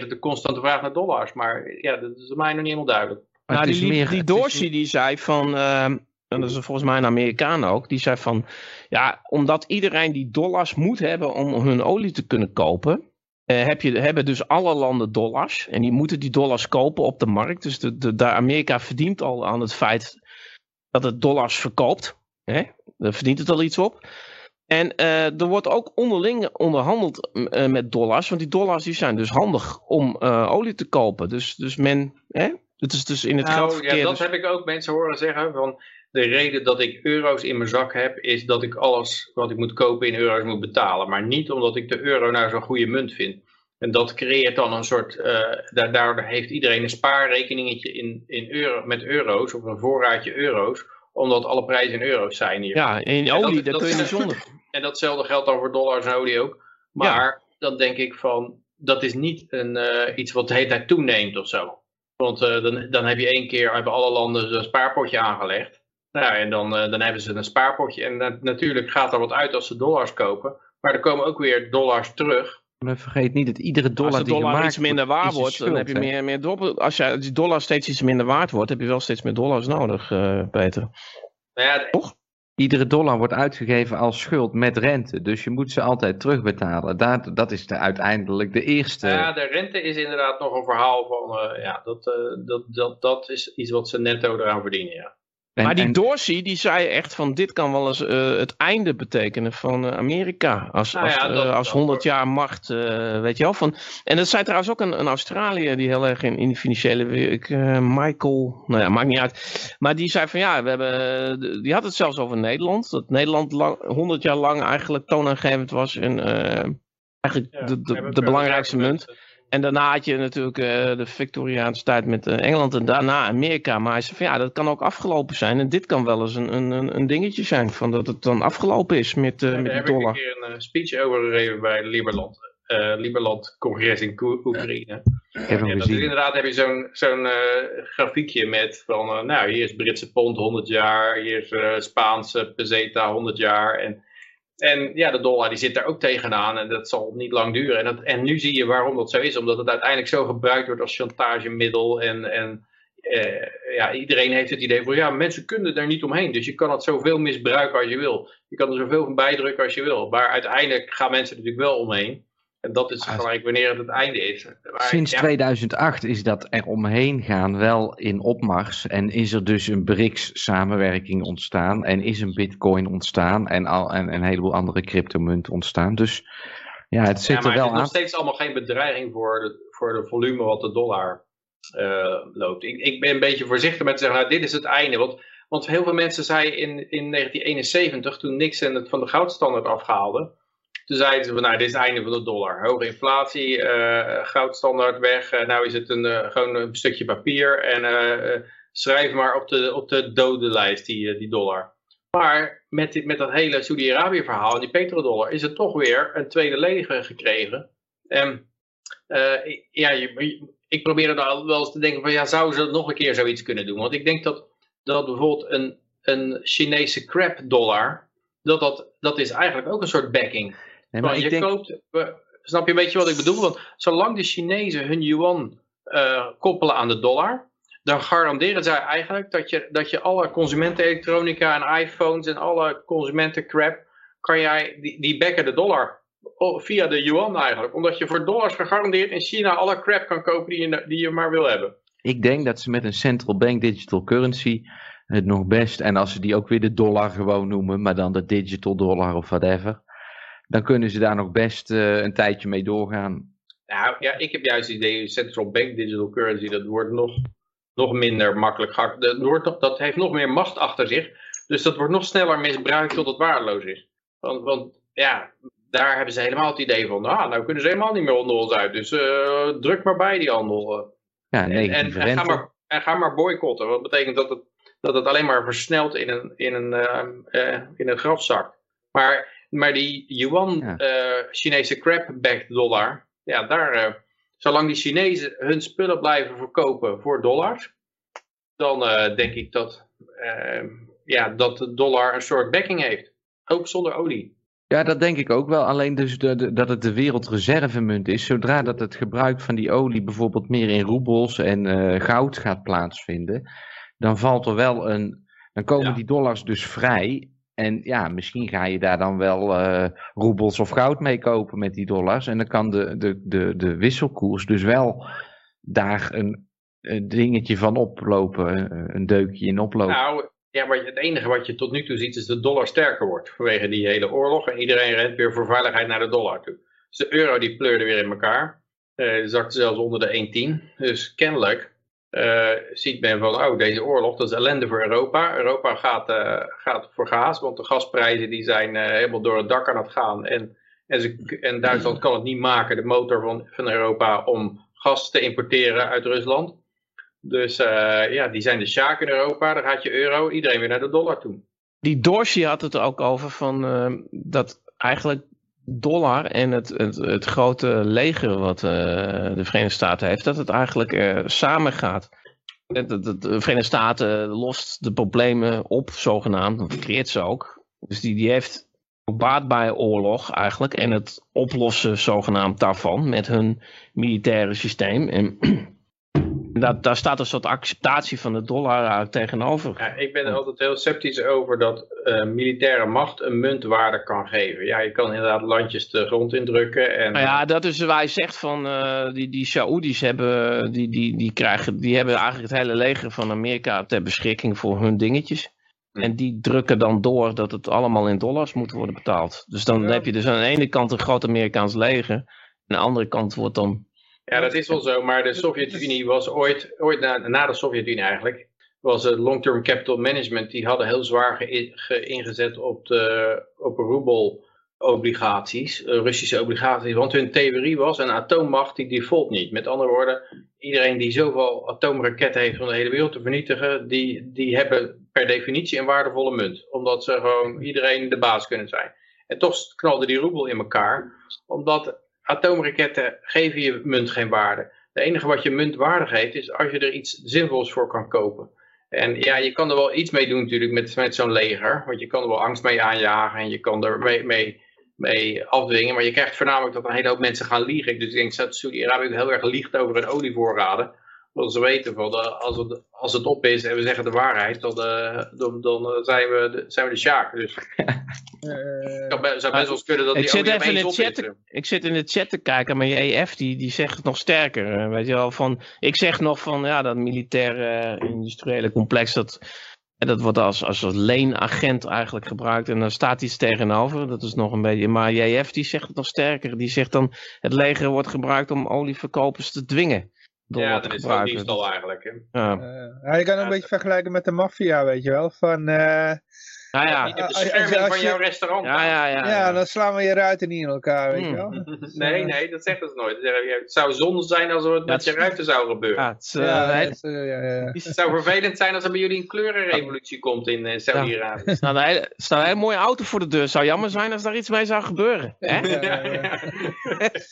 het de constante vraag naar dollars. Maar ja, dat is mij nog niet helemaal duidelijk. Maar Nou, die, meer- die is- die zei van, ehm, en dat is volgens mij een Amerikaan ook, die zei van, ja, omdat iedereen die dollars moet hebben om hun olie te kunnen kopen, eh, heb je, hebben dus alle landen dollars en die moeten die dollars kopen op de markt. Dus de, de, de Amerika verdient al aan het feit dat het dollars verkoopt. Hè? Daar verdient het al iets op. En eh, er wordt ook onderling onderhandeld eh, met dollars, want die dollars die zijn dus handig om olie te kopen. Dus, dus men, hè? het is dus in het Nou, ja, dat dus- heb ik ook mensen horen zeggen. Van de reden dat ik euro's in mijn zak heb, is dat ik alles wat ik moet kopen in euro's moet betalen. Maar niet omdat ik de euro nou zo'n goede munt vind. En dat creëert dan een soort, eh, da- daardoor heeft iedereen een spaarrekeningetje in, in euro, met euro's, of een voorraadje euro's, omdat alle prijzen in euro's zijn hier. Ja, in olie, dat- dat kun je niet is- zonder. En datzelfde geldt dan voor dollars en olie ook. Maar dan denk ik van, dat is niet een, eh, iets wat de hele tijd toeneemt of zo. Want eh, dan, dan heb je één keer, hebben alle landen een spaarpotje aangelegd. Nou, en dan, eh, dan hebben ze een spaarpotje. En na- natuurlijk gaat er wat uit als ze dollars kopen. Maar er komen ook weer dollars terug. Maar vergeet niet dat iedere dollar, Als de die dollar gemaakt iets minder wordt, waard wordt, dan heb je meer, meer dollars. Als je, die dollar steeds iets minder waard wordt, heb je wel steeds meer dollars nodig, eh, Peter. Nou ja, Iedere dollar wordt uitgegeven als schuld met rente. Dus je moet ze altijd terugbetalen. Dat, dat is de, uiteindelijk de eerste. ja, de rente is inderdaad nog een verhaal van, eh, ja, dat, eh, dat, dat, dat is iets wat ze netto eraan verdienen, ja. En- maar die en- Dorsey, die zei echt van dit kan wel eens eh, het einde betekenen van eh, Amerika. Als, Nou als, ja, eh, dat- als dat 100 wordt- jaar macht, eh, weet je wel. Van, en dat zei trouwens ook een, een Australiër die heel erg in, in de financiële... wereld- eh, Michael, nou ja, maakt niet uit. Maar die zei van ja, we hebben, die had het zelfs over Nederland. Dat Nederland lang, 100 jaar lang eigenlijk toonaangevend was in eh, eigenlijk Ja, de, de, de belangrijkste munt. En daarna had je natuurlijk eh, de Victoriaanse tijd met eh, Engeland en daarna Amerika. Maar hij zei van ja, dat kan ook afgelopen zijn. En dit kan wel eens een, een, een, een dingetje zijn. Van dat het dan afgelopen is met, eh, Daar met die heb ik een dollar. keer een speech over gegeven bij Liberland. eh Liberland congres in Oekraïne. ik heb hem Ja, dat is gezien. inderdaad heb je zo'n zo'n eh, grafiekje met van, nou hier is Britse pond 100 jaar, hier is Spaanse peseta 100 jaar. En, en ja, de dollar die zit daar ook tegenaan en dat zal niet lang duren. En, dat, en nu zie je waarom dat zo is, omdat het uiteindelijk zo gebruikt wordt als chantagemiddel. En, en eh, ja, iedereen heeft het idee van ja, mensen kunnen er niet omheen. Dus je kan het zoveel misbruiken als je wil. Je kan er zoveel van bijdrukken als je wil. Maar uiteindelijk gaan mensen er natuurlijk wel omheen. En dat is gelijk wanneer het het einde is. Maar, Sinds ja, 2008 is dat er omheen gaan wel in opmars. En is er dus een BRICS-samenwerking ontstaan. En is een bitcoin ontstaan. En, al, en een heleboel andere cryptomunten ontstaan. Dus ja, het zit ja, maar er wel het is nog aan. steeds allemaal geen bedreiging voor de, voor de volume wat de dollar eh, loopt. Ik, ik ben een beetje voorzichtig met te zeggen, nou, dit is het einde. Want, want heel veel mensen zeiden in, in 1971, toen Nixon het van de goudstandaard afhaalde, toen zeiden ze van, nou, dit is het einde van de dollar. Hoge inflatie, eh, goudstandaard weg, eh, nou is het een, eh, gewoon een stukje papier en schrijf maar op de, op de dodenlijst die, die dollar. Maar met, met dat hele Saudi-Arabië verhaal en die petrodollar is het toch weer een tweede leven gekregen. En ja, je, ik probeer er wel eens te denken van ja, zouden ze nog een keer zoiets kunnen doen? Want ik denk dat, dat bijvoorbeeld een, een Chinese crap dollar, dat, dat, dat is eigenlijk ook een soort backing. Nee, maar ik je denk, koopt, snap je een beetje wat ik bedoel? Want zolang de Chinezen hun yuan eh, koppelen aan de dollar, dan garanderen zij eigenlijk dat je, dat je alle consumentenelektronica en iPhones en alle consumentencrap, kan jij, die, die backen de dollar Oh, via de yuan eigenlijk. Omdat je voor dollars gegarandeerd in China alle crap kan kopen die je, die je maar wil hebben. ik denk dat ze met een central bank digital currency het nog best, en als ze die ook weer de dollar gewoon noemen, maar dan de digital dollar of whatever, dan kunnen ze daar nog best eh, een tijdje mee doorgaan. Nou ja, ik heb juist het idee, central bank digital currency, dat wordt nog, nog minder makkelijk gehakt. Dat, wordt nog, dat heeft nog meer macht achter zich. Dus dat wordt nog sneller misbruikt tot het waardeloos is. Want, want ja, daar hebben ze helemaal het idee van, ah, nou kunnen ze helemaal niet meer onder ons uit. Dus eh, druk maar bij die handel. eh. Ja, En, en, negatieve en ga maar, en ga maar boycotten. Wat betekent dat het, dat het alleen maar versnelt in een, in een, in een grafzak. Maar, maar die yuan, Ja. eh, Chinese crap-backed dollar, ja, daar, eh, zolang die Chinezen hun spullen blijven verkopen voor dollars, dan eh, denk ik dat, ja, dat de dollar een soort backing heeft. Ook zonder olie. Ja, dat denk ik ook wel. Alleen dus de, de- dat het de wereldreservemunt is. Zodra dat het gebruik van die olie bijvoorbeeld meer in roebels en goud gaat plaatsvinden, dan valt er wel een. Dan komen Ja. die dollars dus vrij. En ja, misschien ga je daar dan wel eh, roebels of goud mee kopen met die dollars. En dan kan de, de, de, de wisselkoers dus wel daar een, dingetje van oplopen, een deukje in oplopen. Nou, ja, maar het enige wat je tot nu toe ziet is dat de dollar sterker wordt vanwege die hele oorlog. En iedereen rent weer voor veiligheid naar de dollar toe. Dus de euro die pleurde weer in elkaar. Eh zakte zelfs onder de 1,10. Dus kennelijk eh, ziet men van, oh deze oorlog dat is ellende voor Europa. Europa gaat, eh, gaat voor gas, want de gasprijzen die zijn eh, helemaal door het dak aan het gaan. En, en, Duitsland kan het niet maken, de motor van, van Europa, om gas te importeren uit Rusland. Dus ja, die zijn de sjaak in Europa. Dan gaat je euro, iedereen weer naar de dollar toe. Die Dorsey had het er ook over van dat eigenlijk dollar en het, het, het grote leger wat eh, de Verenigde Staten heeft, dat het eigenlijk eh, samen gaat. Dat De Verenigde Staten lost de problemen op, zogenaamd, of creëert ze ook. Dus die, die heeft baat bij oorlog eigenlijk en het oplossen zogenaamd daarvan met hun militaire systeem. En dat, daar staat een soort acceptatie van de dollar eigenlijk tegenover. Ja, ik ben er altijd heel sceptisch over dat eh, militaire macht een muntwaarde kan geven. Ja, je kan inderdaad landjes de grond indrukken. En, Nou ja, dat is waar hij zegt van eh, die, die Saoedi's hebben, die, die, die, krijgen, die hebben eigenlijk het hele leger van Amerika ter beschikking voor hun dingetjes. En die drukken dan door dat het allemaal in dollars moet worden betaald. Dus dan Ja. heb je dus aan de ene kant een groot Amerikaans leger. En aan de andere kant wordt dan... Ja, dat is wel zo, maar de Sovjet-Unie was ooit, ooit na, na de Sovjet-Unie eigenlijk, was het long-term capital management, die hadden heel zwaar ge- ge- ingezet op, de, op roebel-obligaties, eh, Russische obligaties, want hun theorie was, een atoommacht die default niet. Met andere woorden, iedereen die zoveel atoomraketten heeft om de hele wereld te vernietigen, die, die hebben per definitie een waardevolle munt, omdat ze gewoon iedereen de baas kunnen zijn. En toch knalde die roebel in elkaar, omdat atoomraketten geven je munt geen waarde. Het enige wat je munt waarde geeft is als je er iets zinvols voor kan kopen. En ja, je kan er wel iets mee doen natuurlijk met, zo'n leger. Want je kan er wel angst mee aanjagen en je kan er mee, mee, afdwingen. Maar je krijgt voornamelijk dat een hele hoop mensen gaan liegen. Dus ik denk dat Saudi-Arabië heel erg liegt over hun olievoorraden. Want ze weten van, eh, als, het, als het op is en we zeggen de waarheid, dan, eh, dan, dan zijn, we de, zijn we de sjaak. Dus Eh, kan zou best wel eens kunnen dat Ik die zit olie even in de chat te, ik zit in de chat te kijken, maar je EF die, die zegt het nog sterker. eh, Weet je wel, van, ik zeg nog van ja, dat militaire eh, industriële complex, dat, en dat wordt als, als een leenagent eigenlijk gebruikt. En dan staat iets tegenover, dat is nog een beetje. Maar JF die zegt het nog sterker. Die zegt dan, het leger wordt gebruikt om olieverkopers te dwingen. Dollar Ja, te dan is het ook diefstal eigenlijk. Hè. Ja. eh, ja, je kan ook een beetje vergelijken met de maffia, weet je wel. Van, eh, Nou ja, Niet de bescherming van je- jouw restaurant. ja, ja, ja. ja, dan slaan we je ruiten niet in elkaar, weet Hmm. je wel. Nee, nee, dat zeggen ze nooit. Het zou zonde zijn als er Ja, met je het- ruiten zou gebeuren. Ja, het is, eh, Ja, hij- dat is, eh, ja, ja. Het zou vervelend zijn als er bij jullie een kleurenrevolutie komt in eh, Saudi-Arabië. er staat een hele- staat een hele mooie auto voor de deur. Zou jammer zijn als daar iets mee zou gebeuren. Hè? Ja, ja, ja.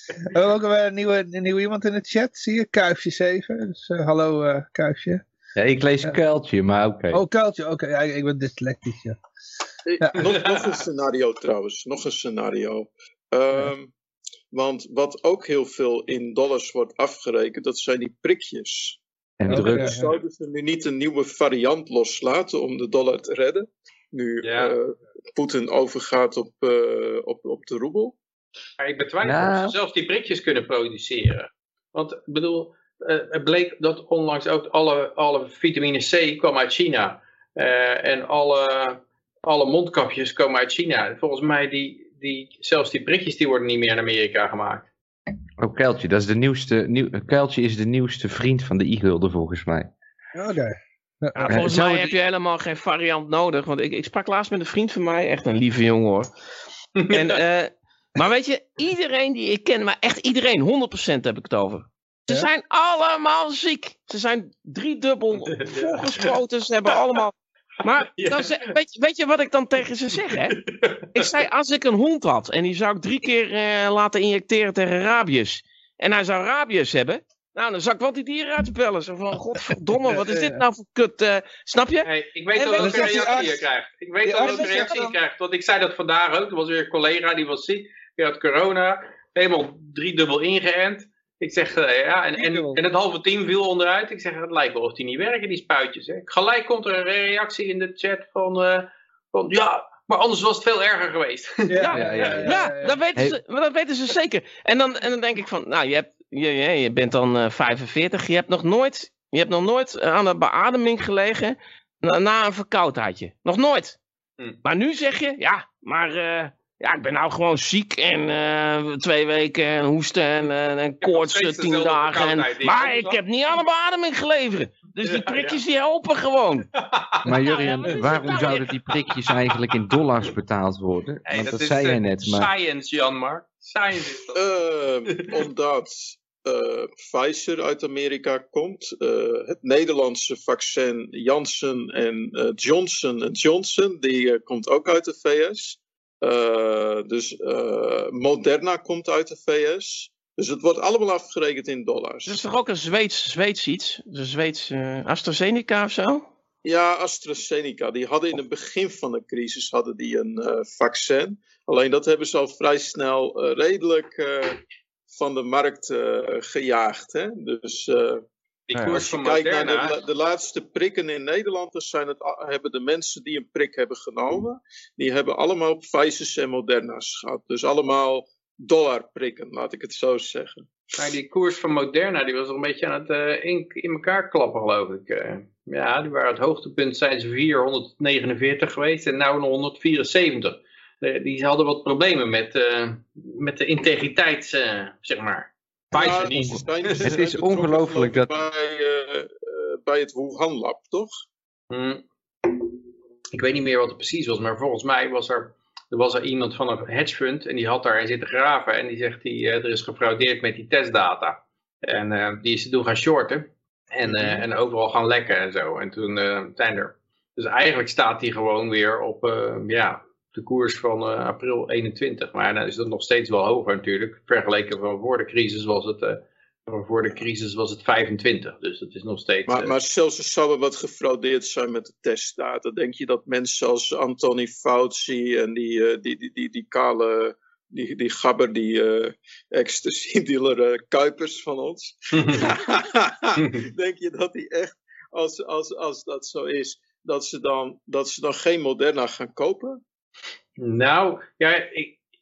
We hebben ook een nieuwe, een nieuwe iemand in de chat, zie je? Kuifje 7. Dus, eh, hallo eh, Kuifje. Ja, ik lees kuiltje, maar oké. Oh, Kuiltje, oké. Ja, ik ben dyslectisch, ja. Ja. Nog, nog een scenario trouwens, nog een scenario. Ehm, Want wat ook heel veel in dollars wordt afgerekend, dat zijn die prikjes. En Oh, drugs. ja. Zouden ze nu niet een nieuwe variant loslaten om de dollar te redden? Nu Ja. eh, Poetin overgaat op, eh, op, op de roebel? Maar ik betwijfel Ja. of ze zelfs die prikjes kunnen produceren. Want ik bedoel, eh, het bleek dat onlangs ook alle, alle vitamine C kwam uit China. Eh, en alle, alle mondkapjes komen uit China. Volgens mij, die, die, zelfs die prikjes die worden niet meer in Amerika gemaakt. Oh, kuiltje, dat is de nieuwste. Nieuw, kuiltje is de nieuwste vriend van de e-gulden volgens mij. Oké. Ja, Ja, volgens mij heb je helemaal geen variant nodig. Want ik, ik sprak laatst met een vriend van mij, echt een lieve jongen hoor. En, eh, maar weet je, iedereen die ik ken, maar echt iedereen, 100% heb ik het over. Ze Ja? zijn allemaal ziek. Ze zijn driedubbel voorgespoten. Ze hebben allemaal. Maar dan ze- weet, je- weet je wat ik dan tegen ze zeg, hè? Ik zei, als ik een hond had en die zou ik drie keer eh, laten injecteren tegen rabies. En hij zou rabies hebben. Nou, dan zou ik wel die dierenarts bellen. Zo van, godverdomme, wat is dit nou voor kut? eh, snap je? Hey, ik weet weet welke reactie je krijgt. Ik weet arts welke reactie je krijgt. Want ik zei dat vandaag ook. Er was weer een collega die was ziek. Die had corona. Helemaal driedubbel ingeënt. Ik zeg, eh, ja, en, en, het halve team viel onderuit. Ik zeg, het lijkt wel of die niet werken, die spuitjes. Hè. Gelijk komt er een reactie in de chat van, eh, van ja, maar anders was het veel erger geweest. Ja, Ja, ja, ja. Ja, dat weten, ze, maar dat weten ze zeker. En dan, en dan denk ik van, nou, je, hebt, je, je, je bent dan eh, 45, je hebt nog nooit, je hebt nog nooit eh, aan de beademing gelegen na, na een verkoudheidje. Nog nooit. Hm. Maar nu zeg je, ja, maar eh, ja, ik ben nou gewoon ziek en eh, twee weken en hoesten en, en, en koorts eh, tien dagen. En, maar ik heb niet aan de beademing geleverd. Dus die Ja, prikjes die helpen gewoon. Maar Jurjen, het waarom zouden die prikjes eigenlijk in dollars betaald worden? Hey, Want dat, is, zei jij eh, net, maar... Science, Janmar. Science is dat. Ehm, omdat eh, Pfizer uit Amerika komt. eh, het Nederlandse vaccin Janssen en eh, Johnson Johnson, die eh, komt ook uit de VS. Eh, dus eh, Moderna komt uit de VS. Dus het wordt allemaal afgerekend in dollars. Dat is toch ook een Zweeds, Zweeds iets? De Zweeds eh, AstraZeneca of zo? Ja, AstraZeneca, die hadden in het begin van de crisis hadden die een vaccin. Alleen dat hebben ze al vrij snel redelijk van de markt gejaagd. Hè? Dus Die Ja, koers als je van kijkt naar Moderna. de, la- de laatste prikken in Nederland, dan zijn het, hebben de mensen die een prik hebben genomen, die hebben allemaal Pfizer's en Moderna's gehad. Dus allemaal dollarprikken, laat ik het zo zeggen. Maar die koers van Moderna, die was al een beetje aan het eh, in, in elkaar klappen, geloof ik. eh. ja, die waren het hoogtepunt, zijn ze 449 geweest en nu nog 174. Eh, die hadden wat problemen met, eh, met de integriteit, eh, zeg maar. Pfizer Ja, niet. ze zijn- ze Het is ongelooflijk geloof dat- Bij, eh, eh, bij het Wuhan Lab, toch? Hm. Ik weet niet meer wat het precies was, maar volgens mij was er, er was er iemand van een hedge fund en die had daar zitten graven en die zegt, die, eh, er is gefraudeerd met die testdata. En eh, die is toen gaan shorten en, eh, en overal gaan lekken en zo. En toen eh, zijn er. Dus eigenlijk staat die gewoon weer op eh, ja, de koers van eh, april 21. Maar dan is dat nog steeds wel hoger natuurlijk. Vergeleken van voor de crisis was het, eh, voor de crisis was het 25. Dus dat is nog steeds... Maar, eh, maar zelfs er zou wat gefraudeerd zijn met de testdata. Denk je dat mensen als Anthony Fauci en die, die, die, die, die kale die, die gabber, die eh ecstasy dealer eh, Kuipers van ons. Denk je dat hij echt, als, als, als dat zo is, dat ze, dan, dat ze dan geen Moderna gaan kopen? Nou, ja,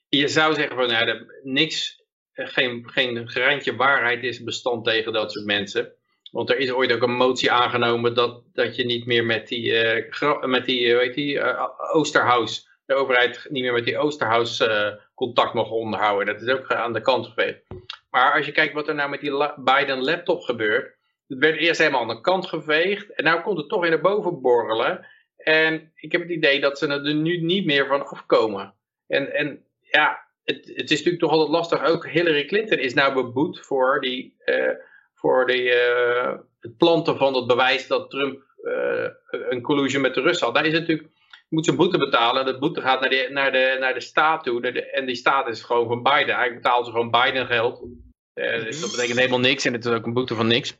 je zou zeggen van nou, niks, eh, geen, geen waarheid is bestand tegen dat soort mensen. Want er is ooit ook een motie aangenomen dat, dat je niet meer met die, gra- met die, weet die, eh, Oosterhuis, de overheid niet meer met die Oosterhuis contact mag onderhouden. Dat is ook aan de kant geveegd. Maar als je kijkt wat er nou met die Biden laptop gebeurt, het werd eerst helemaal aan de kant geveegd en nou komt het toch weer naar boven borrelen. En ik heb het idee dat ze er nu niet meer van afkomen. En, en ja, het, het is natuurlijk toch altijd lastig. Ook Hillary Clinton is nou beboet voor, die, eh, voor die, eh, het planten van het bewijs dat Trump eh, een collusion met de Russen had. Daar is het natuurlijk, moet ze een boete betalen. De boete gaat naar de, naar de, naar de staat toe. De- en die staat is gewoon van Biden. Eigenlijk betalen ze gewoon Biden geld. Eh, dus dat betekent helemaal niks. En het is ook een boete van niks.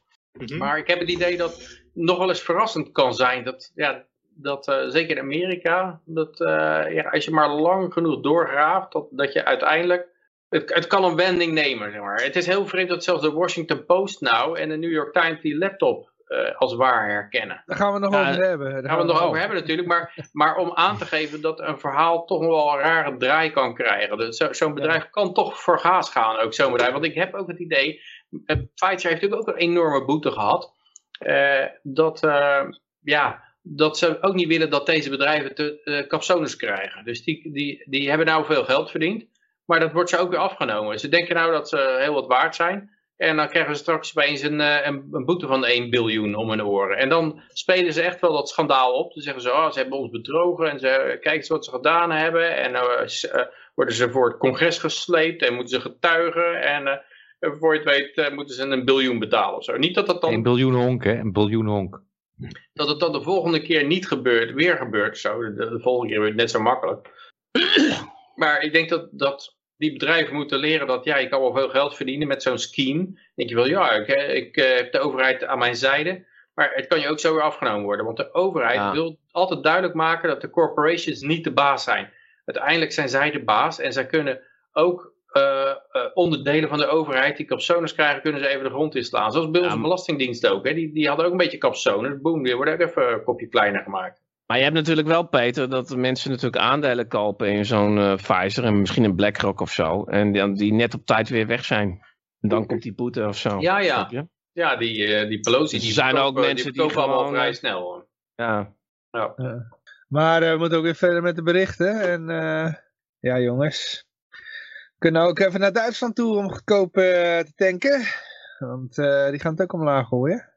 Maar ik heb het idee dat het nog wel eens verrassend kan zijn dat, ja, dat eh, zeker in Amerika, dat eh, ja, als je maar lang genoeg doorgraaft, dat, dat je uiteindelijk, het, het kan een wending nemen. Zeg maar. Het is heel vreemd dat zelfs de Washington Post nou en de New York Times die laptop eh, als waar herkennen. Daar gaan we het nog over hebben. Daar gaan we het nog over hebben natuurlijk, maar, maar om aan te geven dat een verhaal toch nog wel een rare draai kan krijgen. Dus zo- Zo'n bedrijf kan toch voor gaas gaan, ook zo'n bedrijf. Want ik heb ook het idee, Pfizer heeft natuurlijk ook een enorme boete gehad, eh, dat, eh, ja, dat ze ook niet willen dat deze bedrijven te eh capsones krijgen. Dus die, die, die hebben nou veel geld verdiend, maar dat wordt ze ook weer afgenomen. Ze denken nou dat ze heel wat waard zijn. En dan krijgen ze straks opeens een, eh, een, een boete van 1 biljoen om hun oren. En dan spelen ze echt wel dat schandaal op. Dan zeggen ze, oh, ze hebben ons bedrogen en ze, kijk eens wat ze gedaan hebben. En dan worden ze voor het congres gesleept en moeten ze getuigen. En eh, voor je het weet eh, moeten ze een biljoen betalen zo. Niet dat, dat, dan, Een biljoen honk, hè? Een biljoen honk. Dat het dan de volgende keer niet gebeurt, weer gebeurt zo. De, de volgende keer wordt het net zo makkelijk. maar ik denk dat, dat die bedrijven moeten leren dat ja, je kan wel veel geld verdienen met zo'n scheme. Dan denk je wel, ja, ik, eh, ik eh, heb de overheid aan mijn zijde. Maar het kan je ook zo weer afgenomen worden. Want de overheid Ja. wil altijd duidelijk maken dat de corporations niet de baas zijn. Uiteindelijk zijn zij de baas en zij kunnen ook eh, eh, onderdelen van de overheid die capsones krijgen, kunnen ze even de grond inslaan. Zoals bij onze Ja, maar- belastingdienst ook. Hè? Die, die hadden ook een beetje capsones. Boom, die worden ook even een kopje kleiner gemaakt. Maar je hebt natuurlijk wel, Peter, dat mensen natuurlijk aandelen kopen in zo'n eh, Pfizer en misschien een BlackRock of zo. En die, die net op tijd weer weg zijn. En dan komt die boete of zo. Ja, ja. Ja, die, eh, die Pelosi, Er die zijn verkopen- ook mensen die allemaal gewoon, vrij eh, snel. hoor. Ja. Maar eh, we moeten ook weer verder met de berichten. En eh, ja, jongens. We kunnen ook even naar Duitsland toe om goedkoop eh, te tanken. Want eh, die gaan het ook omlaag gooien.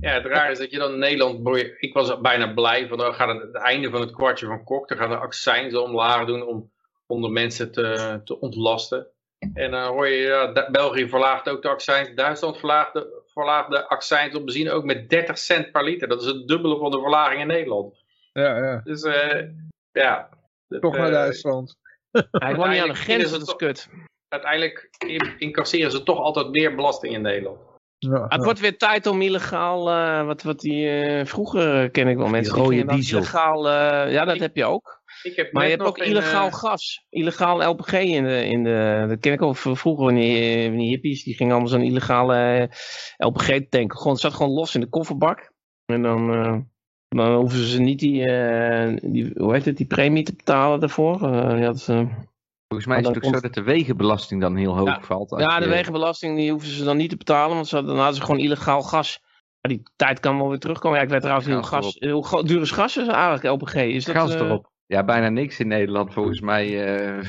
Ja, het raar is dat je dan in Nederland... Ik was bijna blij van, dan gaat het, het einde van het kwartje van Kok. Dan gaan de accijns omlaag doen om, om de mensen te, te ontlasten. En dan hoor je, ja, België verlaagt ook de accijns. Duitsland verlaagt de, verlaagt de accijns op benzine ook met 30 cent per liter. Dat is het dubbele van de verlaging in Nederland. Ja, ja. Dus eh, ja. Toch naar eh, Duitsland. Hij woont niet aan de grens, is dat het is kut. Uiteindelijk in- incasseren ze toch altijd meer belasting in Nederland. Ja, Het wordt weer tijd om illegaal, eh, wat, wat die, eh, vroeger ken ik wel mensen. die rode diesel. Illegaal, eh, ja, dat Ik- heb je ook. Ik heb Maar je net hebt ook een, illegaal gas. Illegaal LPG in de, in de, dat ken ik al van vroeger, wanneer, wanneer hippies, die gingen allemaal zo'n illegale LPG tanken. Gewoon, het zat gewoon los in de kofferbak. En dan, eh, dan hoeven ze niet die, eh, die, hoe heet het, die premie te betalen daarvoor. Eh, had, eh, Volgens mij is Maar het ook zo dat de wegenbelasting dan heel hoog Ja. valt. ja, de je- wegenbelasting die hoeven ze dan niet te betalen, want ze hadden, dan hadden ze gewoon illegaal gas. Maar die tijd kan wel weer terugkomen. Ja, ik weet trouwens niet hoe, Gas ga- duur is gas is eigenlijk LPG. Is dat, Gas erop. Ja, bijna niks in Nederland. Volgens mij eh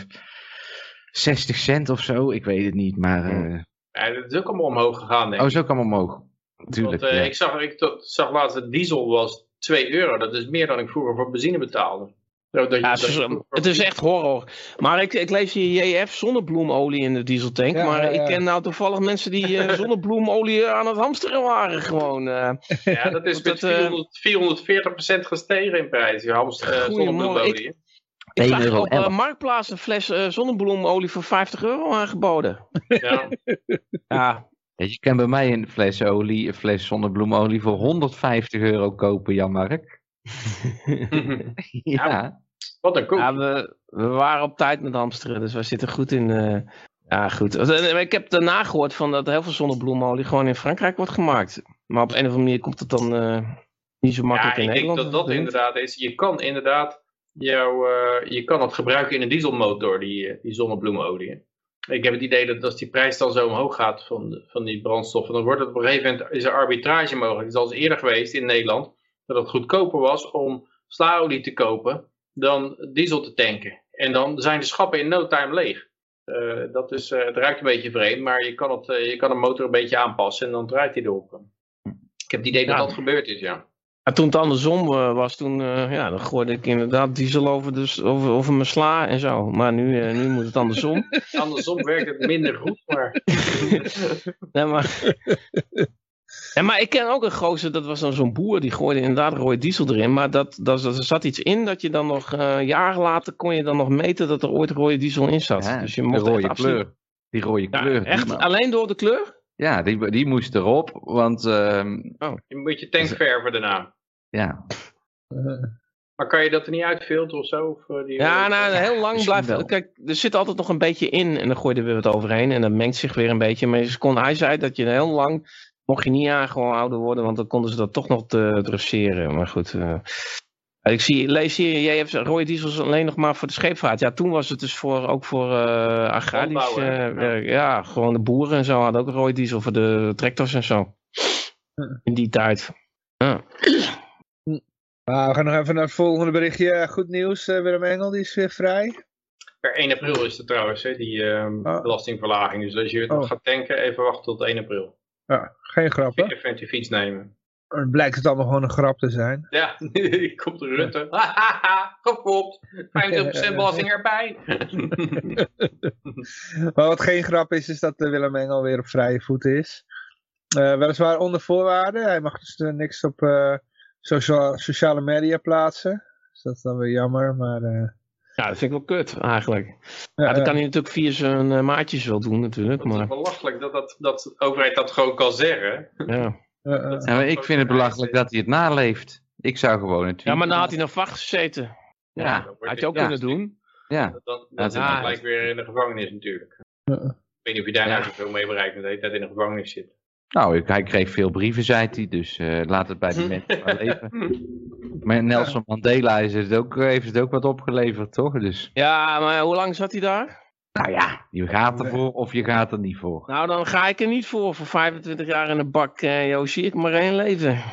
60 cent of zo. Ik weet het niet. Maar. eh, Ja, dat is ook allemaal omhoog gegaan, denk Oh, ik. zo kan omhoog. Tuurlijk. Want, eh, ja. ik, zag, ik tot- zag laatst dat diesel was 2 euro. Dat is meer dan ik vroeger voor benzine betaalde. Zo, dat Ja, dat het is, het is echt horror. Maar ik, ik lees hier JF zonnebloemolie in de dieseltank. Ja, maar ja, ja. ik ken nou toevallig mensen die eh, zonnebloemolie aan het hamsteren waren. Gewoon. eh. Ja, dat is met dat, eh, 400, 440% gestegen in prijs. Je hamst, Goedemorgen, zonnebloemolie. Ik 1,11 zag euro op eh, Marktplaats een fles zonnebloemolie voor 50 euro aangeboden. Ja, Ja, je kan bij mij een fles olie, een fles zonnebloemolie voor 150 euro kopen, Jan-Mark. ja. Wat een koek. Ja, we, we waren op tijd met hamsteren, dus we zitten goed in... eh, ja, goed. Eh, Ik heb daarna gehoord van dat heel veel zonnebloemolie gewoon in Frankrijk wordt gemaakt. Maar op een of andere manier komt het dan eh, niet zo makkelijk ja, in ik denk Nederland. dat dat inderdaad is. Je kan inderdaad jouw, eh, je kan het gebruiken in een dieselmotor, die, die zonnebloemolie. Ik heb het idee dat als die prijs dan zo omhoog gaat van, van die brandstoffen, dan wordt het op een gegeven moment is er arbitrage mogelijk. Het is al eens eerder geweest in Nederland dat het goedkoper was om slaolie te kopen dan diesel te tanken. En dan zijn de schappen in no time leeg. Eh, dat is, eh, het ruikt een beetje vreemd, maar je kan, het, eh, je kan de motor een beetje aanpassen en dan draait hij erop. Ik heb het idee dat dat gebeurd is, ja. Toen het andersom eh, was, toen eh, ja, dan gooide ik inderdaad diesel over, dus, over, over mijn sla en zo. Maar nu, eh, nu moet het andersom. Andersom werkt het minder goed, maar... nee, maar... Ja, maar ik ken ook een gozer, dat was dan zo'n boer, die gooide inderdaad rode diesel erin. Maar dat, dat, er zat iets in dat je dan nog, eh jaren later kon je dan nog meten dat er ooit rode diesel in zat. Ja, dus je de mocht rode absoluut- kleur. Die rode Ja, kleur. echt alleen door de kleur? Ja, die, die moest erop, want ehm, Je moet je tank verven daarna. ja, Maar kan je dat er niet uitfilteren of zo? Of, eh, die, Ja, nou, heel lang blijft. wel. Kijk, er zit altijd nog een beetje in en dan gooi je er weer wat overheen en dan mengt zich weer een beetje. Maar ze kon, hij zei dat je heel lang, mocht je niet aangehouden worden, want dan konden ze dat toch nog dresseren. Maar goed. eh, ik zie, lees hier, jij hebt rode diesels alleen nog maar voor de scheepvaart. Ja, toen was het dus voor, ook voor eh agrarisch eh, werk. Ja, gewoon de boeren en zo hadden ook rode diesel voor de tractors en zo. In die tijd. Ja. Ah, we gaan nog even naar het volgende berichtje. Goed nieuws, eh, Willem Engel, die is weer vrij. Per 1 april is het trouwens, hè, die ehm, Oh. belastingverlaging. Dus als je het Oh. nog gaat tanken, even wachten tot 1 april. Ja, geen grap, hè? Even je fiets nemen. Dan blijkt het allemaal gewoon een grap te zijn. Ja, hier komt Rutte. Hahaha, gekopt. 25% belasting erbij. Maar wat geen grap is, is dat eh, Willem Engel weer op vrije voeten is. Eh, weliswaar onder voorwaarden. Hij mag dus eh, niks op eh, sociale media plaatsen. Dus dat is dan weer jammer, maar... eh, ja, dat vind ik wel kut eigenlijk. ja, Ja, dat kan hij natuurlijk via zijn maatjes wel doen natuurlijk. Het is Maar, belachelijk dat, dat, dat de overheid dat gewoon kan zeggen. ja. Eh, eh, Ja, maar ik vind het belachelijk dat hij het naleeft. Ik zou gewoon het ja, maar dan had hij nog vastgezeten. Ja, dan word Had je ook ja. kunnen doen. Ja, Dat, Ja, is- gelijk weer in de gevangenis natuurlijk. Ja. Ik weet niet of je daar nou Ja. zoveel mee bereikt met de hele tijd in de gevangenis zit. nou, hij kreeg veel brieven, zei hij, dus eh, laat het bij die mensen maar leven. Maar Nelson Mandela is het ook, heeft het ook wat opgeleverd, toch? Dus, Ja, maar hoe lang zat hij daar? Nou ja, je gaat ervoor of je gaat er niet voor. Nou, dan ga ik er niet voor. Voor 25 jaar in de bak, eh, joh, zie ik maar één leven.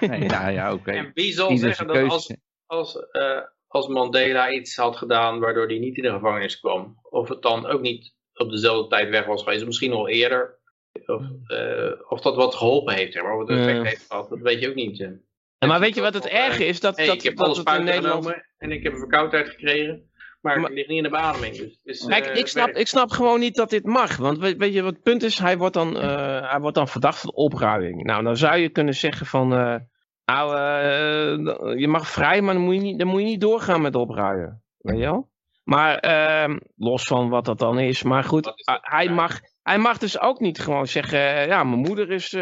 Nee, ja, ja, oké. En wie zal Ieder zeggen dat als, als, eh, als Mandela iets had gedaan waardoor hij niet in de gevangenis kwam, of het dan ook niet op dezelfde tijd weg was geweest, of misschien al eerder, of, eh, of dat wat geholpen heeft, zeg maar, of het effect heeft gehad, dat weet je ook niet. En maar weet je wat het erge is? Dat, Hey, dat, ik heb dat alle het in spuiten Nederland... genomen en ik heb een verkoudheid gekregen, maar, Maar- ik lig niet in de beademing. Dus, het Kijk, eh, ik het snap, ik snap gewoon niet dat dit mag. Want weet, weet je wat het punt is? Hij wordt, dan, eh, hij wordt dan verdacht van opruiming. Nou, dan zou je kunnen zeggen van... eh, je mag vrij, maar dan moet je niet, dan moet je niet doorgaan met opruimen. Weet je wel? Maar ehm, los van wat dat dan is. Maar goed, hij, mag, hij mag dus ook niet gewoon zeggen... ja, mijn moeder is,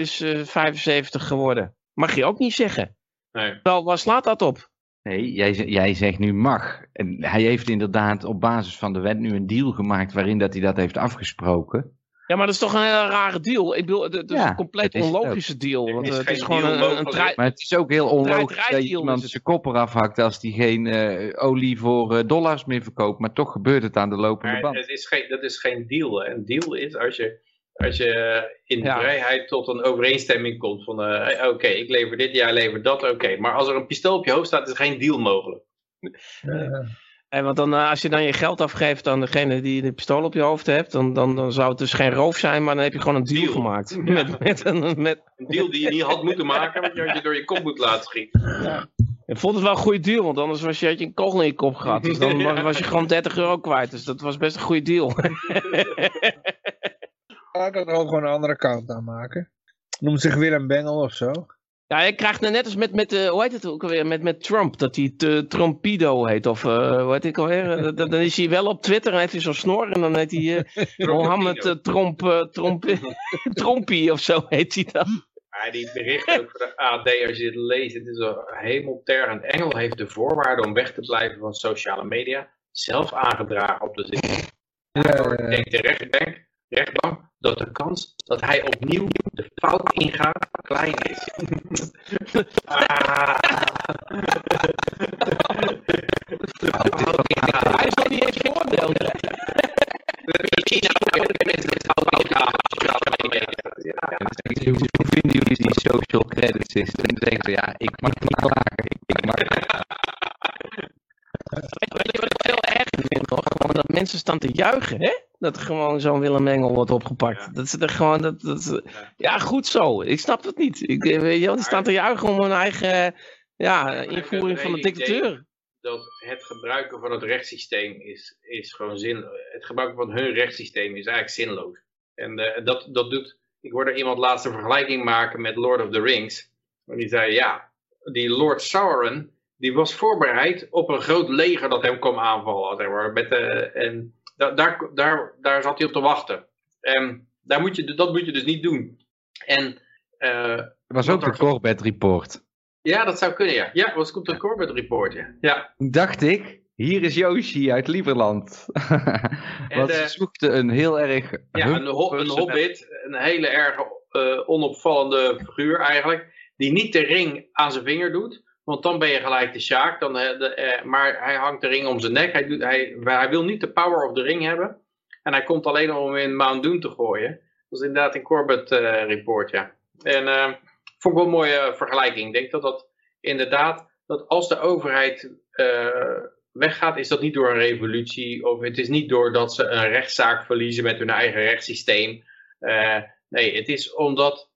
is eh, 75 geworden. Mag je ook niet zeggen. Nee. Wel, waar slaat dat op? Nee, jij, jij zegt nu mag. En hij heeft inderdaad op basis van de wet nu een deal gemaakt waarin dat hij dat heeft afgesproken. Ja, maar dat is toch een hele rare deal. Ik bedoel, het is Ja, een compleet het onlogische deal. Want is eh, het is gewoon een, een, Maar het is ook heel onlogisch dat iemand zijn kop eraf hakt als hij geen eh, olie voor eh, dollars meer verkoopt. Maar toch gebeurt het aan de lopende Maar band. het is geen, dat is geen deal. Hè. Een deal is als je, als je in de Ja. vrijheid tot een overeenstemming komt van eh, oké, ik lever dit, jij levert dat, oké. Maar als er een pistool op je hoofd staat, is geen deal mogelijk. eh, En want dan, eh, als je dan je geld afgeeft aan degene die de pistool op je hoofd hebt, dan, dan, dan zou het dus geen roof zijn, maar dan heb je gewoon een deal, Deal. gemaakt. Ja. Met, met, een- met, Een deal die je niet had moeten maken, want je had je door je kop moet laten schieten. ik vond het wel een goede deal, want anders was je, had je een kogel in je kop gehad. Dus dan Ja. was je gewoon 30 euro kwijt. Dus dat was best een goede deal. ik kan er ook gewoon een andere kant aan maken. Noemt zich Willem Bengel of zo. Ja, je krijgt nou net als met, met eh, hoe heet het ook alweer, met, met Trump, dat hij te- Trumpido heet, of eh hoe heet ik alweer, Eh, dan, dan is hij wel op Twitter en heeft hij zo'n snor en dan heet hij Mohammed Tromp, eh, Tromp, Trompie of zo heet hij dan. Ja, die berichten ook voor de AD, als je het leest, het is een hemeltergend. Engel heeft de voorwaarden om weg te blijven van sociale media zelf aangedragen op de zin. Daardoor denkt de rechtbank, rechtbank dat de kans dat hij opnieuw de fout ingaat klein is. Ah. Hij is nog niet eens veroordeeld. hè? Hoe hoe vinden jullie die social credit system? Dan zeggen ze, ja, ik mag niet klagen. Ik, ik mag... Weet je wat ik veel erger vind? Gewoon dat mensen staan te juichen, hè? Dat er gewoon zo'n Willem Engel wordt opgepakt. Ja. Dat ze er gewoon, dat, dat ja, goed zo. Ik snap het niet. Ik, eh, weet je wel, die staan te juichen om hun eigen, eh, ja, invoering van de dictatuur. dat het gebruiken van het rechtssysteem is, is gewoon zin. Het gebruiken van hun rechtssysteem is eigenlijk zinloos. En eh, dat, dat doet. Ik hoorde iemand laatst een vergelijking maken met Lord of the Rings. En die zei: ja, die Lord Sauron. Die was voorbereid op een groot leger dat hem kwam aanvallen. Zeg maar, met, eh, en da- daar, daar, daar zat hij op te wachten. En daar moet je, dat moet je dus niet doen. En eh, was ook de Corbett report. ja, dat zou kunnen, ja. Ja, was komt een Corbett report, ja. ja. Dacht ik, hier is Yoshi uit Lieberland. Want eh, ze zochten een heel erg... Ja, een, ho een person- hobbit, een hele erg eh, onopvallende figuur eigenlijk, die niet de ring aan zijn vinger doet, want dan ben je gelijk de Sjaak, dan, eh, eh, maar hij hangt de ring om zijn nek, hij, doet, hij, hij wil niet de power of the ring hebben, en hij komt alleen om in Mount Doom te gooien. Dat is inderdaad een Corbett eh, report, ja. En eh, vond ik wel een mooie vergelijking. Ik denk dat dat inderdaad, dat als de overheid weggaat, is dat niet door een revolutie. Of het is niet doordat ze een rechtszaak verliezen met hun eigen rechtssysteem. Nee, het is omdat,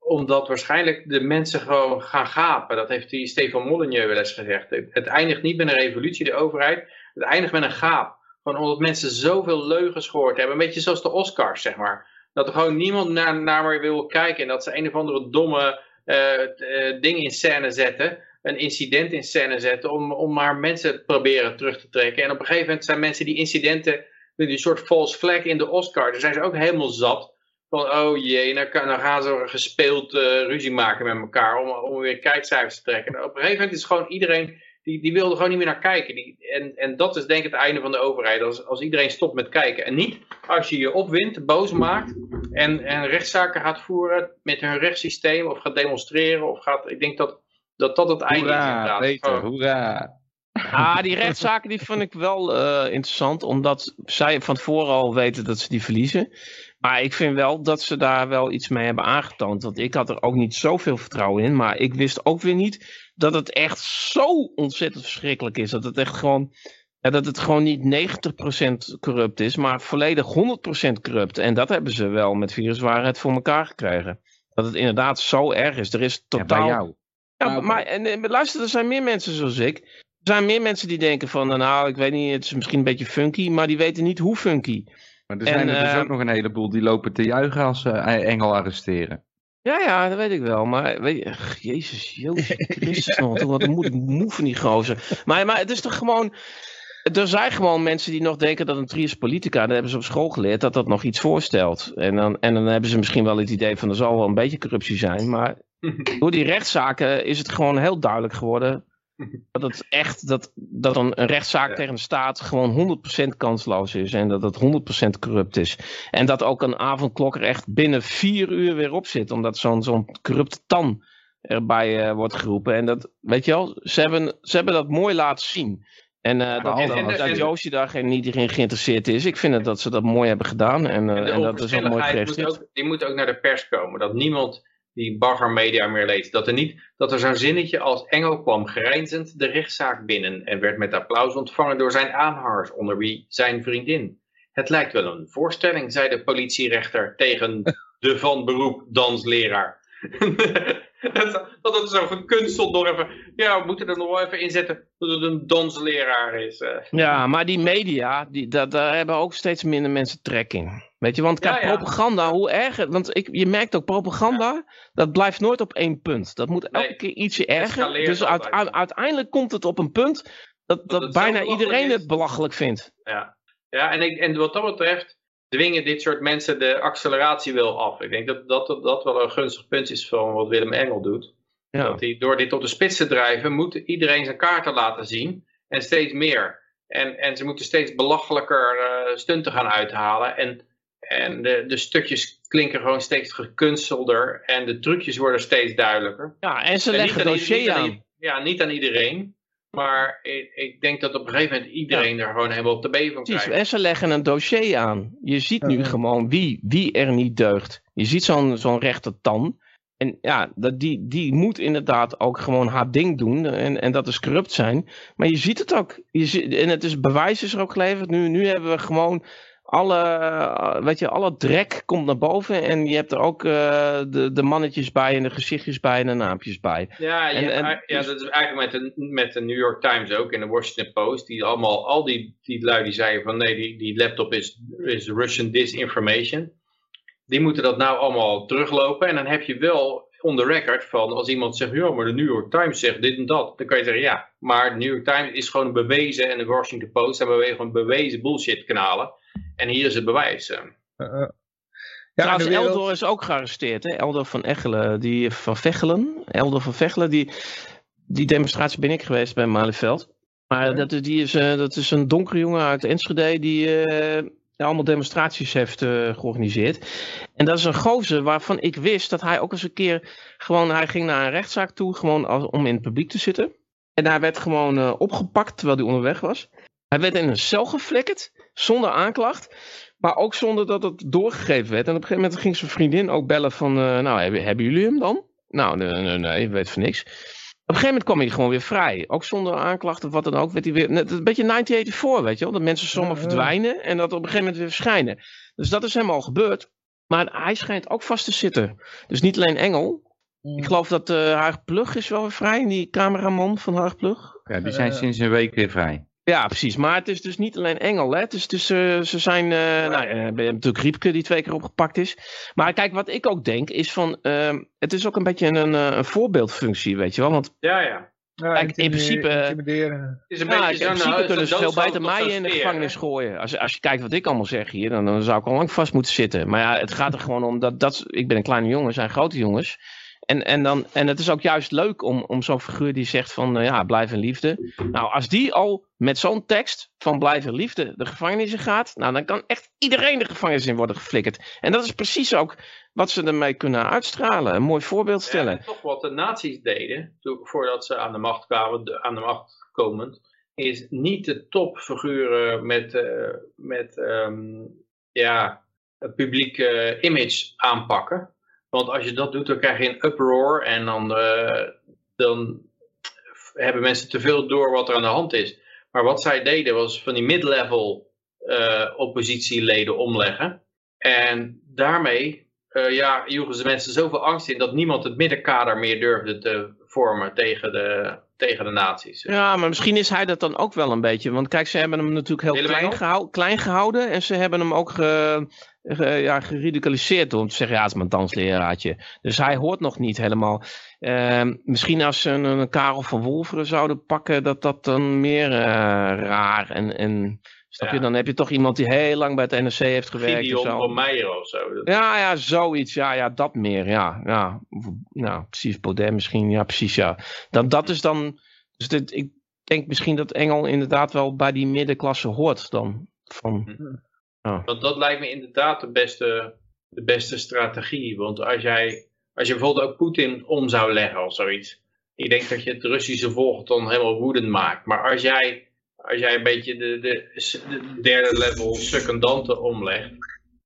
omdat waarschijnlijk de mensen gewoon gaan gapen. Dat heeft die Stefan Molyneux wel eens gezegd. Het, eindigt niet met een revolutie, de overheid. Het eindigt met een gaap. Gewoon omdat mensen zoveel leugens gehoord hebben. Een beetje zoals de Oscars, zeg maar. Dat er gewoon niemand naar, naar wil kijken. En dat ze een of andere domme eh, eh, ding in scène zetten. Een incident in scène zetten. Om, om maar mensen proberen terug te trekken. En op een gegeven moment zijn mensen die incidenten. Die soort false flag in de Oscar. Daar zijn ze ook helemaal zat. Van oh jee, nou, kan, nou gaan ze gespeeld eh, ruzie maken met elkaar. Om, om weer kijkcijfers te trekken. En op een gegeven moment is gewoon iedereen. Die, die wilde gewoon niet meer naar kijken. Die, en, en dat is denk ik het einde van de overheid. Als, als iedereen stopt met kijken. En niet als je je opwindt, boos maakt. En, en rechtszaken gaat voeren met hun rechtssysteem. Of gaat demonstreren. Of gaat, ik denk dat dat, dat het einde is inderdaad. Peter, Gewoon- hoera. Ah, die rechtszaken die vond ik wel eh, interessant, omdat zij van tevoren al weten dat ze die verliezen. Maar ik vind wel dat ze daar wel iets mee hebben aangetoond. Want ik had er ook niet zoveel vertrouwen in. Maar ik wist ook weer niet dat het echt zo ontzettend verschrikkelijk is. Dat het echt gewoon, ja, dat het gewoon niet 90% corrupt is, maar volledig 100% corrupt. En dat hebben ze wel met viruswaarheid voor elkaar gekregen. Dat het inderdaad zo erg is. Er is Ja, totaal... bij jou. Ja, Ah, maar en, en luister, er zijn meer mensen zoals ik. Er zijn meer mensen die denken van, nou, ik weet niet, het is misschien een beetje funky, maar die weten niet hoe funky. Maar er zijn En, er dus eh, ook nog een heleboel die lopen te juichen als ze eh, Engel arresteren. Ja, ja, dat weet ik wel. Maar weet je, ach, Jezus, Jezus Christus, nog, wat moet ik moe van die gozer. Maar, maar het is toch gewoon, er zijn gewoon mensen die nog denken dat een trias politica, dat hebben ze op school geleerd, dat dat nog iets voorstelt. En dan, en dan hebben ze misschien wel het idee van, er zal wel een beetje corruptie zijn, maar door die rechtszaken is het gewoon heel duidelijk geworden dat het echt, dat, dat een, rechtszaak Ja. tegen de staat gewoon 100% kansloos is en dat het 100% corrupt is. En dat ook een avondklok er echt binnen vier uur weer op zit, omdat zo'n zo'n corrupte tan erbij eh, wordt geroepen. En dat, weet je wel, ze hebben, ze hebben dat mooi laten zien. En eh, dat, en- dat, en- dat en- Joosje daar geen, niet in geïnteresseerd is. Ik vind het dat ze dat mooi hebben gedaan. En, eh, En en dat is ook mooi ook, die moet ook naar de pers komen. Dat niemand die baggermedia meer leest. Dat er, niet, dat er zo'n zinnetje als Engel kwam grijnzend de rechtszaak binnen en werd met applaus ontvangen door zijn aanhangers, onder wie zijn vriendin. Het lijkt wel een voorstelling, zei de politierechter tegen de van beroep dansleraar. dat dat het zo gekunsteld nog even. Ja, we moeten er nog wel even inzetten dat het een dansleraar is. eh. Ja, maar die media, die, dat, daar hebben ook steeds minder mensen trek in. Weet je, want kijk, Ja, ja. propaganda, hoe erg het... Want ik, je merkt ook, propaganda, dat blijft nooit op één punt. Dat moet elke Nee, keer ietsje erger. Dus uit- uiteindelijk komt het op een punt dat, dat, bijna iedereen is. het belachelijk vindt. Ja, ja en, ik, en wat dat betreft, dwingen dit soort mensen de acceleratie wel af. Ik denk dat dat, dat wel een gunstig punt is van wat Willem Engel doet. Ja. Dat hij door dit tot de spits te drijven, moet iedereen zijn kaarten laten zien. En steeds meer. En, en ze moeten steeds belachelijker uh, stunten gaan uithalen. En, en de, de stukjes klinken gewoon steeds gekunstelder. En de trucjes worden steeds duidelijker. ja, en ze En leggen dossier aan. Ja, niet aan iedereen. Maar ik, ik denk dat op een gegeven moment iedereen er gewoon helemaal op de been van krijgt. en ze leggen een dossier aan. Je ziet nu Ja. gewoon wie, wie er niet deugt. Je ziet zo'n zo'n rechter tan. En ja, dat, die, die moet inderdaad ook gewoon haar ding doen. En, en dat is corrupt zijn. Maar je ziet het ook. Je ziet, en het is bewijs is er ook geleverd. Nu, nu hebben we gewoon alle, eh, weet je, alle drek komt naar boven. En je hebt er ook eh, de, de mannetjes bij en de gezichtjes bij en de naampjes bij. Ja, En- en- ja, dat is eigenlijk met de, met de New York Times ook en de Washington Post. Die allemaal, al die, die lui die zeiden van nee, die, die laptop is, is Russian disinformation. Die moeten dat nou allemaal teruglopen. En dan heb je wel on the record van als iemand zegt, ja, maar de New York Times zegt dit en dat. Dan kan je zeggen, ja, maar de New York Times is gewoon bewezen en de Washington Post hebben we gewoon bewezen bullshit kanalen. En hier is het bewijs. Uh. Ja, Trouwens, wereld- Eldor is ook gearresteerd. Hè? Eldor van Echelen, die van Vechelen. Eldor van Vechelen, die, die demonstratie ben ik geweest bij Malieveld. Maar dat, is- die is, eh, dat is een donkere jongen uit Enschede die eh, allemaal demonstraties heeft eh, georganiseerd. En dat is een gozer waarvan ik wist dat hij ook eens een keer gewoon, hij ging naar een rechtszaak toe, gewoon als, om in het publiek te zitten. En hij werd gewoon eh, opgepakt terwijl hij onderweg was. Hij werd in een cel geflikkerd, zonder aanklacht. Maar ook zonder dat het doorgegeven werd. En op een gegeven moment ging zijn vriendin ook bellen van... eh, nou, hebben, hebben jullie hem dan? Nou, nee, nee, nee, weet van niks. Op een gegeven moment kwam hij gewoon weer vrij. Ook zonder aanklacht of wat dan ook. Werd hij weer, net, een beetje 1984, weet je wel. Dat mensen zomaar Ja, ja. verdwijnen en dat op een gegeven moment weer verschijnen. Dus dat is hem al gebeurd. Maar hij schijnt ook vast te zitten. Dus niet alleen Engel. Ik geloof dat eh Haag Plug is wel weer vrij. Die cameraman van Haag Plug. Ja, die zijn Eh. sinds een week weer vrij. Ja, precies. Maar het is dus niet alleen Engel. Hè? Het is dus, eh, ze zijn, eh nou, eh, we hebben natuurlijk Riepke die twee keer opgepakt is. Maar kijk, wat ik ook denk is van, ehm, het is ook een beetje een, eh, een voorbeeldfunctie, weet je wel. Want Ja, ja. Ja, Kijk, in principe- Intimideren. Is een ja, in beetje zo'n principe zo'n kunnen ze veel beter mij in de gevangenis hè? gooien. Als, als je kijkt wat ik allemaal zeg hier, dan, dan zou ik al lang vast moeten zitten. Maar ja, het gaat er gewoon om dat, dat ik ben een kleine jongen, zijn grote jongens. En, en, dan, en het is ook juist leuk om, om zo'n figuur die zegt van eh, ja, blijf in liefde. Nou, als die al met zo'n tekst van blijf in liefde de gevangenis in gaat, nou dan kan echt iedereen de gevangenis in worden geflikkerd. En dat is precies ook wat ze ermee kunnen uitstralen. Een mooi voorbeeld stellen. Ja, toch wat de nazi's deden, toen, voordat ze aan de macht kwamen, de- aan de macht komend, is niet de topfiguren met, eh, met ehm, ja, het publiek eh, image aanpakken. Want als je dat doet, dan krijg je een uproar en dan, eh, dan hebben mensen te veel door wat er aan de hand is. Maar wat zij deden was van die mid-level eh, oppositieleden omleggen. En daarmee eh, ja, joegen ze mensen zoveel angst in dat niemand het middenkader meer durfde te vormen tegen de, tegen de nazi's. Ja, maar misschien is hij dat dan ook wel een beetje. Want kijk, ze hebben hem natuurlijk heel klein, gehou- klein gehouden. En ze hebben hem ook ge, ge- ja, geridiculiseerd door hem te zeggen, ja, het is mijn dansleraartje. Dus hij hoort nog niet helemaal. Ehm, misschien als ze een, een Karel van Wolveren zouden pakken, dat dat dan meer eh, raar en... en Snap je? Ja. Dan heb je toch iemand die heel lang bij het NRC heeft gewerkt. of Gideon zo. van Meijer of zo. Ja, ja, zoiets. Ja, ja, dat meer. Ja, ja. Of- Nou, precies. Baudet misschien. Ja, precies. Ja. Dan, dat is dan. Dus dit, ik denk misschien dat Engel inderdaad wel bij die middenklasse hoort dan. Van, Want dat lijkt me inderdaad de beste, de beste strategie. Want als, jij, als je bijvoorbeeld ook Poetin om zou leggen of zoiets. Ik denk dat je het Russische volk dan helemaal woedend maakt. Maar als jij, als jij een beetje de, de, de derde level secondanten omlegt.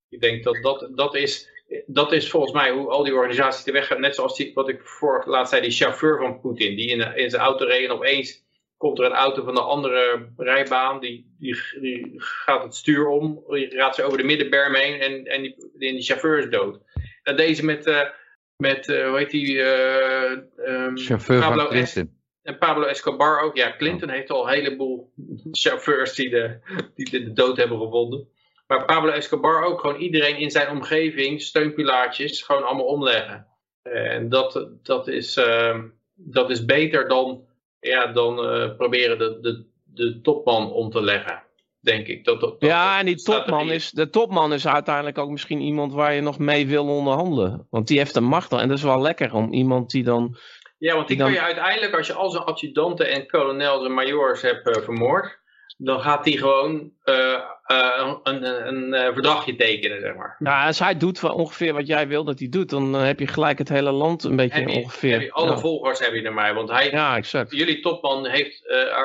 Ik denk dat dat, dat is... Dat is volgens mij hoe al die organisaties te weg gaan. Net zoals die, wat ik voor laatst zei, die chauffeur van Poetin. Die in, in zijn auto reed en opeens komt er een auto van de andere rijbaan, die, die, die gaat het stuur om, die raadt ze over de middenberm heen en, en, die, en die chauffeur is dood. Dat deze met, eh met eh, hoe heet die, eh, ehm, Chauffeur Pablo van Clinton. En Pablo Escobar ook. Ja, Clinton heeft al een heleboel chauffeurs die de, die de dood hebben gevonden. Maar Pablo Escobar ook gewoon iedereen in zijn omgeving, steunpilaartjes, gewoon allemaal omleggen. En dat, dat, is, ehm, dat is beter dan, ja, dan eh, proberen de, de, de topman om te leggen. denk ik. Dat, dat, dat- Ja, en die topman is, de topman is uiteindelijk ook misschien iemand waar je nog mee wil onderhandelen. Want die heeft de macht al. En dat is wel lekker om iemand die dan... Ja, want die Dan- kan je uiteindelijk, als je al zijn adjudanten en kolonels en majors hebt eh, vermoord, dan gaat hij gewoon eh, eh, een, een, een verdragje tekenen, zeg maar. Ja, als hij doet ongeveer wat jij wil dat hij doet, dan heb je gelijk het hele land een beetje Heb je, ongeveer. heb je alle ja. volgers heb je ermee, want hij, ja, exact. jullie topman heeft,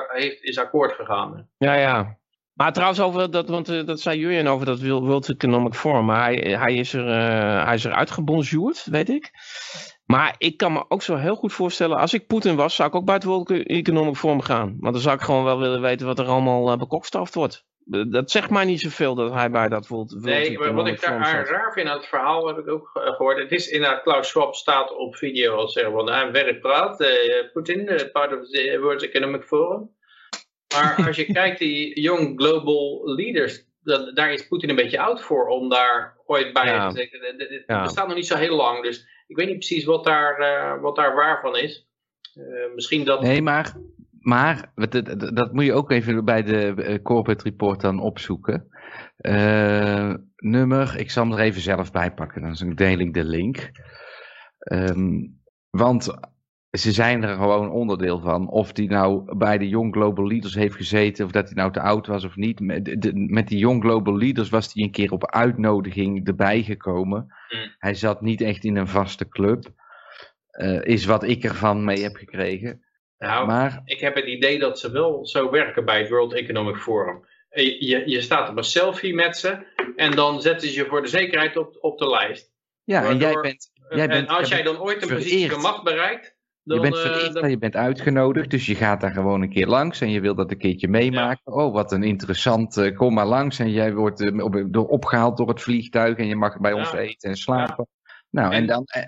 heeft, is akkoord gegaan. Ja, ja. Maar trouwens, over dat, want dat zei Julian over dat World Economic Forum. Maar hij, hij, is er, hij is er uitgebonjourd, weet ik. Maar ik kan me ook zo heel goed voorstellen, als ik Poetin was, zou ik ook bij het World Economic Forum gaan. Want dan zou ik gewoon wel willen weten wat er allemaal uh, wordt. Eh, Dat zegt mij niet zoveel dat hij bij dat World, World Nee, wat ik daar aan raar vind aan het verhaal, heb ik ook ge- gehoord. Het is inderdaad, Klaus Schwab staat op video als zeggen van, I'm very proud, eh, Putin, eh, part of the World Economic Forum. Maar als je kijkt, die young global leaders, dan, daar is Poetin een beetje oud voor om daar ooit bij Ja. te het Ja. bestaat nog niet zo heel lang, dus ik weet niet precies wat daar, eh, wat daar waar van is. Eh, misschien dat... Nee, maar, maar dat, moet je ook even bij de eh, corporate report dan opzoeken. Nummer, ik zal hem er even zelf bij pakken, dan deel ik de link. Ehm, want ze zijn er gewoon onderdeel van. Of die nou bij de Young Global Leaders heeft gezeten, of dat hij nou te oud was of niet. Met, de- met die Young Global Leaders was hij een keer op uitnodiging erbij gekomen. Hmm. Hij zat niet echt in een vaste club. Eh, is wat ik ervan mee heb gekregen. nou, Maar ik heb het idee dat ze wel zo werken bij het World Economic Forum. Eh, Je, je staat op een selfie met ze en dan zetten ze je voor de zekerheid op, op de lijst. ja, en jij bent, jij en bent, als jij dan ooit een positie van macht bereikt, dan, je bent eh, vereerd dan- en je bent uitgenodigd, dus je gaat daar gewoon een keer langs en je wil dat een keertje meemaken. Oh, wat een interessant, eh, kom maar langs en jij wordt eh, op, door, opgehaald door het vliegtuig en je mag bij ons eten en slapen. Nou, en, En- dan, eh,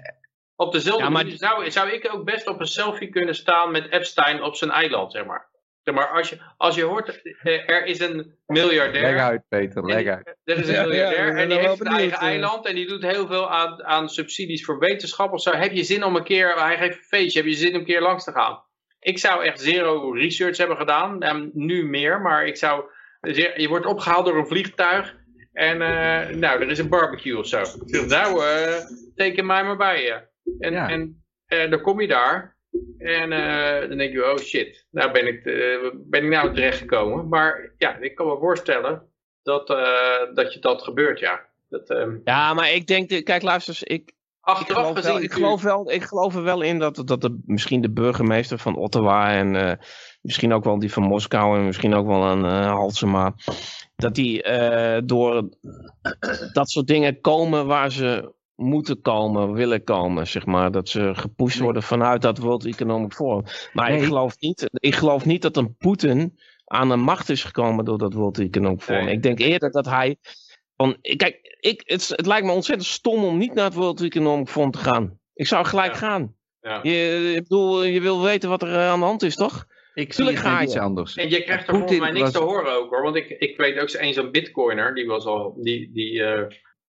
op dezelfde Ja, maar- manier zou, zou ik ook best op een selfie kunnen staan met Epstein op zijn eiland, zeg maar. Zeg maar als, je, als je hoort, eh, er is een miljardair. leg uit Peter, leg uit. Er is een Ja, ja, miljardair en die heeft een eigen eh. eiland en die doet heel veel aan, aan subsidies voor wetenschap of zo. Heb je zin om een keer, hij geeft een feestje, heb je zin om een keer langs te gaan? Ik zou echt zero research hebben gedaan, en nu meer, maar ik zou, je wordt opgehaald door een vliegtuig en eh, nou, er is een barbecue of zo. Nou, eh, teken mij maar bij je. En, Ja. en eh, dan kom je daar en eh, dan denk je, oh shit, nou ben ik, eh, ben ik nou terechtgekomen. Maar ja, ik kan me voorstellen dat, eh, dat je dat gebeurt, ja. Dat, ehm, Ja, maar ik denk, de- kijk luister, ik, ik, achteraf geloof gezien wel, ik, geloof wel, ik geloof er wel in dat, dat de, misschien de burgemeester van Ottawa en misschien ook wel die van Moskou en misschien ook wel een eh Halsema, dat die door dat soort dingen komen waar ze moeten komen, willen komen, zeg maar. Dat ze gepusht Nee. worden vanuit dat World Economic Forum. Maar ik, geloof niet, ik geloof niet dat een Poetin aan de macht is gekomen door dat World Economic Forum. Nee. Ik denk eerder dat hij van, kijk, ik, het, het lijkt me ontzettend stom om niet naar het World Economic Forum te gaan. Ik zou gelijk Ja. gaan. ja. Je, ik bedoel, je wil weten wat er eh, aan de hand is, toch? Ik zie Tuurlijk ga iets je. anders. En je krijgt er volgens mij niks was- te horen ook hoor. Want ik, ik weet ook eens zo'n bitcoiner, die was al, die, die, eh,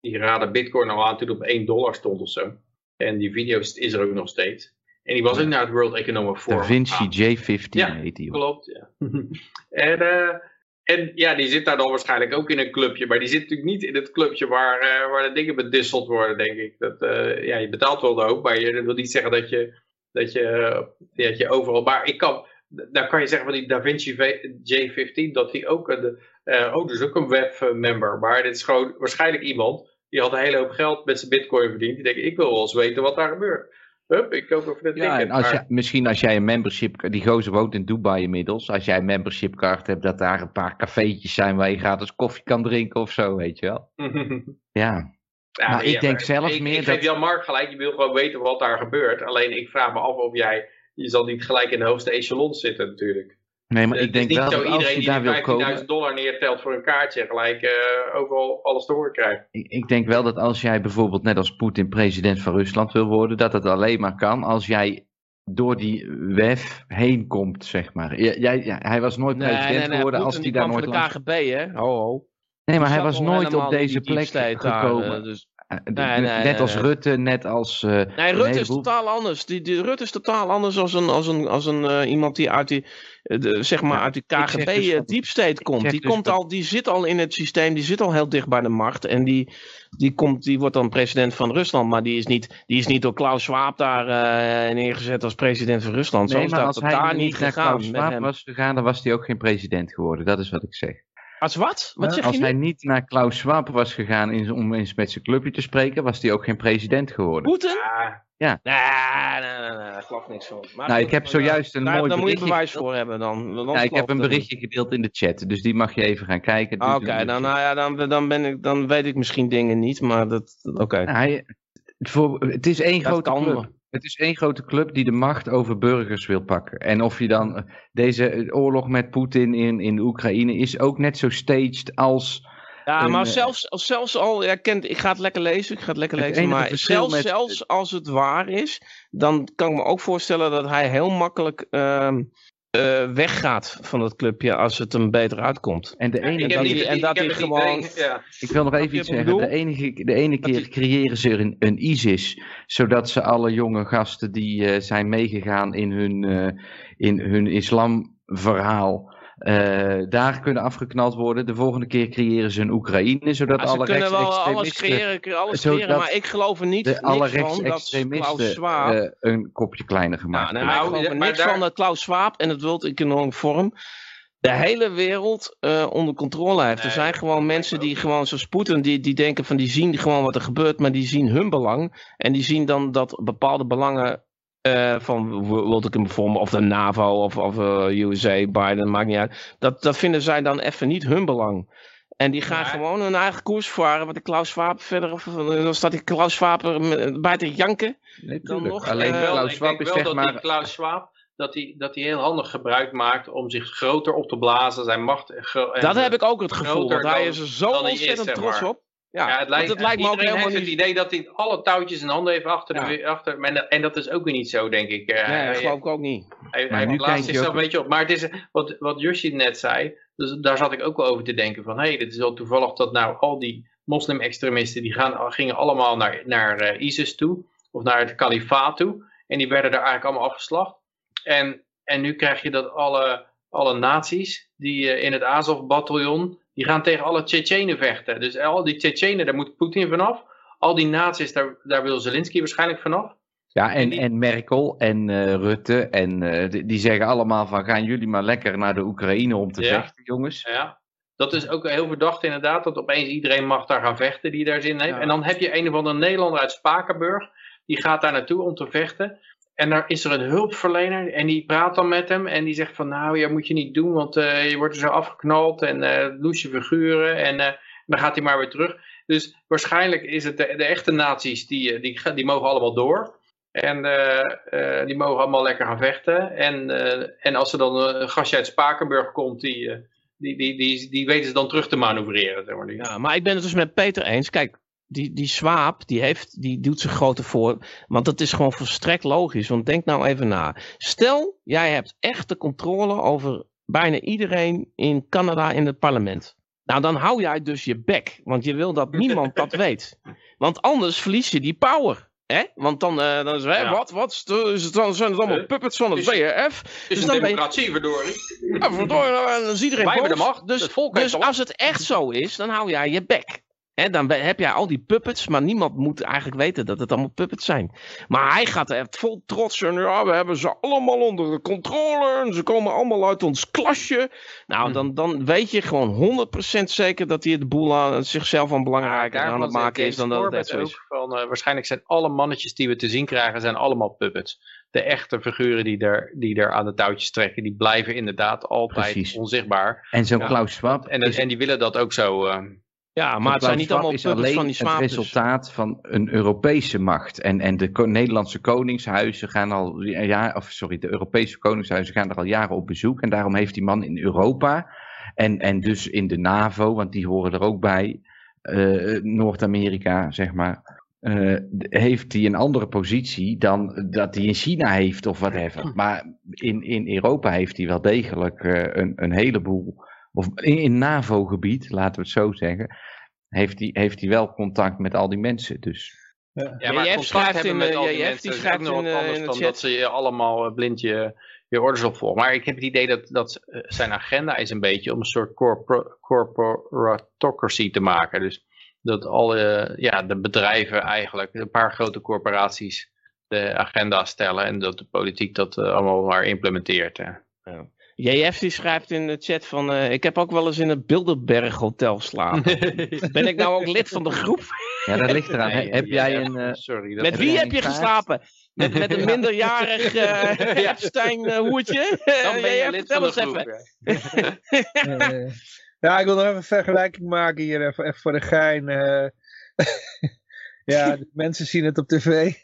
die raadde bitcoin al aan toen het op 1 dollar stond of zo. En die video is er ook nog steeds. En die was ook naar het World Economic Forum. Da Vinci gegaan. J15 Ja, heet die. Klopt, ja. en, eh, en ja, die zit daar dan waarschijnlijk ook in een clubje. Maar die zit natuurlijk niet in het clubje waar, eh, waar de dingen bedisseld worden, denk ik. Dat, eh, ja, je betaalt wel de hoop, maar je, dat wil niet zeggen dat je, dat je, dat je overal... Maar ik kan, daar kan je zeggen van die Da Vinci V- J15, dat die ook een... oh, dus ook een webmember. Maar dit is gewoon waarschijnlijk iemand die had een hele hoop geld met zijn bitcoin verdiend. Die denkt, ik wil wel eens weten wat daar gebeurt. Hup, ik koop even het Ja, ticket. en als Maar- je, misschien als jij een membership, die gozer woont in Dubai inmiddels, als jij een membership kaart hebt, dat daar een paar cafeetjes zijn waar je gratis koffie kan drinken of zo, weet je wel. Ja, Ja, Maar ik denk zelf ik, meer Ik geef dat- Jan Mark gelijk, je wil gewoon weten wat daar gebeurt. Alleen ik vraag me af of jij, je zal niet gelijk in de hoogste echelon zitten natuurlijk. Nee, maar ik denk wel dat als iedereen je die daar wil die 15.000 komen, dollar neertelt voor een kaartje gelijk eh, overal alles te horen krijgt. ik, ik denk wel dat als jij bijvoorbeeld net als Poetin president van Rusland wil worden, dat het alleen maar kan als jij door die WEF heen komt, zeg maar. Jij, jij- ja, hij was nooit president geworden als hij daar kwam nooit van langs... de KGB, hè? Ho, ho. Nee, maar hij was nooit op deze plek gekomen. eh, dus, Nee, dus nee, net als. Rutte, net als... eh, Nee, Rutte is totaal anders. Die, die, Rutte is totaal anders als een, als een, als een eh, iemand die uit die, eh, de, zeg maar Ja, uit die KGB dus eh, deep state komt. Die, dus komt al, die zit al in het systeem, die zit al heel dicht bij de macht. En die, die, komt, die wordt dan president van Rusland. Maar die is niet, die is niet door Klaus Schwab daar eh, neergezet als president van Rusland. Zo Nee, is maar dat als hij daar niet gegaan Klaus Schwab was gegaan, dan was hij ook geen president geworden. Dat is wat ik zeg. Als wat? Wat zeg Als je hij nu? niet naar Klaus Schwab was gegaan in, om eens met zijn clubje te spreken, was hij ook geen president geworden. Poetin? Ja, Nee, nee, nee, nee, daar ik niks van. Maar Nou, ik heb eh, zojuist een daar, mooi Daar moet je berichtje bewijs voor hebben dan. Ja, anders ik heb een berichtje gedeeld in de chat, dus die mag je even gaan kijken. Ah, Oké, dan, nou ja, dan, dan, ben ik, dan weet ik misschien dingen niet, maar dat. Oké. Nou, hij- voor, het is één Dat grote kan club. Het is één grote club die de macht over burgers wil pakken. En of je dan eh, deze oorlog met Poetin in, in Oekraïne is ook net zo staged als. Ja, maar eh, zelfs, zelfs al, ja, kent, ik ga het lekker lezen, ik ga het lekker Het lezen, enige maar verschil zelfs, met- zelfs als het waar is, dan kan ik me ook voorstellen dat hij heel makkelijk ehm, eh, weggaat van dat clubje als het hem beter uitkomt. En de ene keer- niet- en dat hij gewoon- idee- ja. Ik wil nog even iets zeggen. De ene, de ene Dat keer die- creëren ze een, een ISIS, zodat ze alle jonge gasten die eh, zijn meegegaan in hun, eh, in hun islamverhaal, eh, daar kunnen afgeknald worden. De volgende keer creëren ze een Oekraïne, zodat Ja, ze alle kunnen wel alles creëren, alles creëren, maar ik geloof er niet de, alle niks van dat Klaus rechtsextremisten Schwab... eh, een kopje kleiner gemaakt Ja, nee, Nou, geloof er maar niks daar- van dat Klaus Schwab en het World Economic Forum de hele wereld eh, onder controle heeft. er zijn gewoon mensen die gewoon zoals Poetin, die, die denken van die zien gewoon wat er gebeurt, maar die zien hun belang. En die zien dan dat bepaalde belangen eh, van World Economic Forum of de NAVO of, of eh, USA, Biden, maakt niet uit. Dat, dat vinden zij dan even niet hun belang. En die gaan gewoon hun eigen koers varen. Wat de Klaus Schwab verder. Of, dan staat die Klaus Schwab bij te janken. Nee, dan nog, Alleen eh, Wel, Klaus ik Schwab denk is wel zeg dat maar... die Klaus Schwab dat hij, dat hij heel handig gebruik maakt om zich groter op te blazen, zijn macht. en Dat heb ik ook het gevoel. Want hij is er zo is, ontzettend zeg trots maar. op. Ja, Ja, het lijkt, het lijkt me ook helemaal heeft niet... het idee dat hij alle touwtjes in handen heeft achter. Ja. De, achter en, en dat is ook weer niet zo, denk ik. Eh, Nee, dat geloof ik ook niet. Hij, Maar hij nu blaast zichzelf ook- een beetje op. Maar het is, wat, wat Yoshi net zei, dus daar zat ik ook wel over te denken van, hé, hey, dit is wel toevallig dat nou al die moslim-extremisten, die gaan, gingen allemaal naar, naar eh, ISIS toe, of naar het kalifaat toe, en die werden daar eigenlijk allemaal afgeslacht. En, en nu krijg je dat alle, alle nazi's die eh, in het Azov-bataljon, die gaan tegen alle Tsjetsjenen vechten. Dus al die Tsjetsjenen, daar moet Poetin vanaf. Al die nazi's, daar, daar wil Zelensky waarschijnlijk vanaf. Ja, en, En Merkel en eh, Rutte, en eh, die, die zeggen allemaal van gaan jullie maar lekker naar de Oekraïne om te Ja. vechten, jongens. Ja, dat is ook heel verdacht inderdaad, dat opeens iedereen mag daar gaan vechten die daar zin heeft. Ja. En dan heb je een of andere Nederlander uit Spakenburg, die gaat daar naartoe om te vechten. En daar is er een hulpverlener en die praat dan met hem en die zegt van nou, ja moet je niet doen, want eh, je wordt er zo afgeknald en eh loesje figuren en eh, dan gaat hij maar weer terug. Dus waarschijnlijk is het de, echte nazi's, die, die, die mogen allemaal door. En die mogen allemaal lekker gaan vechten. En, en als er dan een gastje uit Spakenburg komt, die, die, die, die, die weten ze dan terug te manoeuvreren. Zeg maar. Ja, maar ik ben het dus met Peter eens. Kijk, die, die Swaap, die, heeft, die doet zich groter voor. Want dat is gewoon volstrekt logisch. Want denk nou even na. Stel, jij hebt echt de controle over bijna iedereen in Canada in het parlement. Nou, dan hou jij dus je bek. Want je wil dat niemand dat weet. Want anders verlies je die power. Hè? Want dan, eh, dan is het, Ja. wat, wat, is het dan zijn het allemaal Eh, puppets van het is-. Het is Dus een dan ben je- democratie, verdorie. Ja, verdorie, nou, dan is iedereen Wij boos. de macht, Dus, het volk heeft dus als het echt zo is, dan hou jij je bek. Dan heb jij al die puppets, maar niemand moet eigenlijk weten dat het allemaal puppets zijn. Maar hij gaat er vol trots en ja, we hebben ze allemaal onder de controle en ze komen allemaal uit ons klasje. Nou, Hmm. dan, dan weet je gewoon 100% zeker dat hij de boel aan zichzelf aan belangrijker aan het maken is dan dat het James echt zo is. Van, eh, waarschijnlijk zijn alle mannetjes die we te zien krijgen, zijn allemaal puppets. De echte figuren die er, die er aan de touwtjes trekken, die blijven inderdaad altijd Precies. onzichtbaar. En zo'n Ja. Klaus Schwab En, is, en die willen dat ook zo. eh, Ja, maar het zijn niet allemaal is van alleen die dus. het resultaat van een Europese macht. En, en de Nederlandse koningshuizen gaan al ja, of sorry, de Europese koningshuizen gaan er al jaren op bezoek. En daarom heeft die man in Europa en, en dus in de NAVO, want die horen er ook bij, eh, Noord-Amerika, zeg maar. eh, heeft hij een andere positie dan dat hij in China heeft of whatever. Maar in, in Europa heeft hij wel degelijk eh, een, een heleboel, of in, in NAVO-gebied, laten we het zo zeggen, heeft hij heeft hij wel contact met al die mensen. Dus Ja, JF maar contact schrijft hebben in, met eh, al die JF mensen die is ook schrijft nog wat eh, anders dan dat ze je allemaal eh, blind je, je orders opvolgen. Maar ik heb het idee dat, dat zijn agenda is een beetje om een soort corpor corporatocracy te maken. Dus dat alle ja, de bedrijven eigenlijk, een paar grote corporaties, de agenda stellen en dat de politiek dat allemaal maar implementeert. Hè. JF die schrijft in de chat van, eh, ik heb ook wel eens in het Bilderberg Hotel geslapen. Ben ik nou ook lid van de groep? ja, dat ligt eraan. Nee, heb jij een... eh, Sorry. Dat Met wie heb je geslapen? Met, met een minderjarig eh Epstein eh, hoertje? dan ben je JF, lid van de eens groep. even. ja. Ja, ik wil nog even een vergelijking maken hier, even, even voor de gein. Ja, mensen zien het op tv.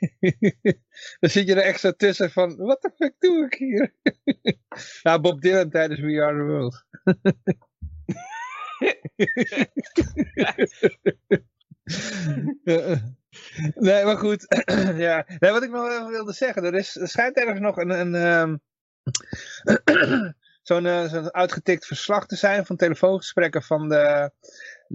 Dan zit je er extra tussen van, wat de fuck doe ik hier? ja, Bob Dylan tijdens We Are The World. nee, maar goed. ja. nee, wat ik nog wilde zeggen. Er, is, er schijnt ergens nog een... een zo'n eh, zo'n uitgetikt verslag te zijn van telefoongesprekken van de...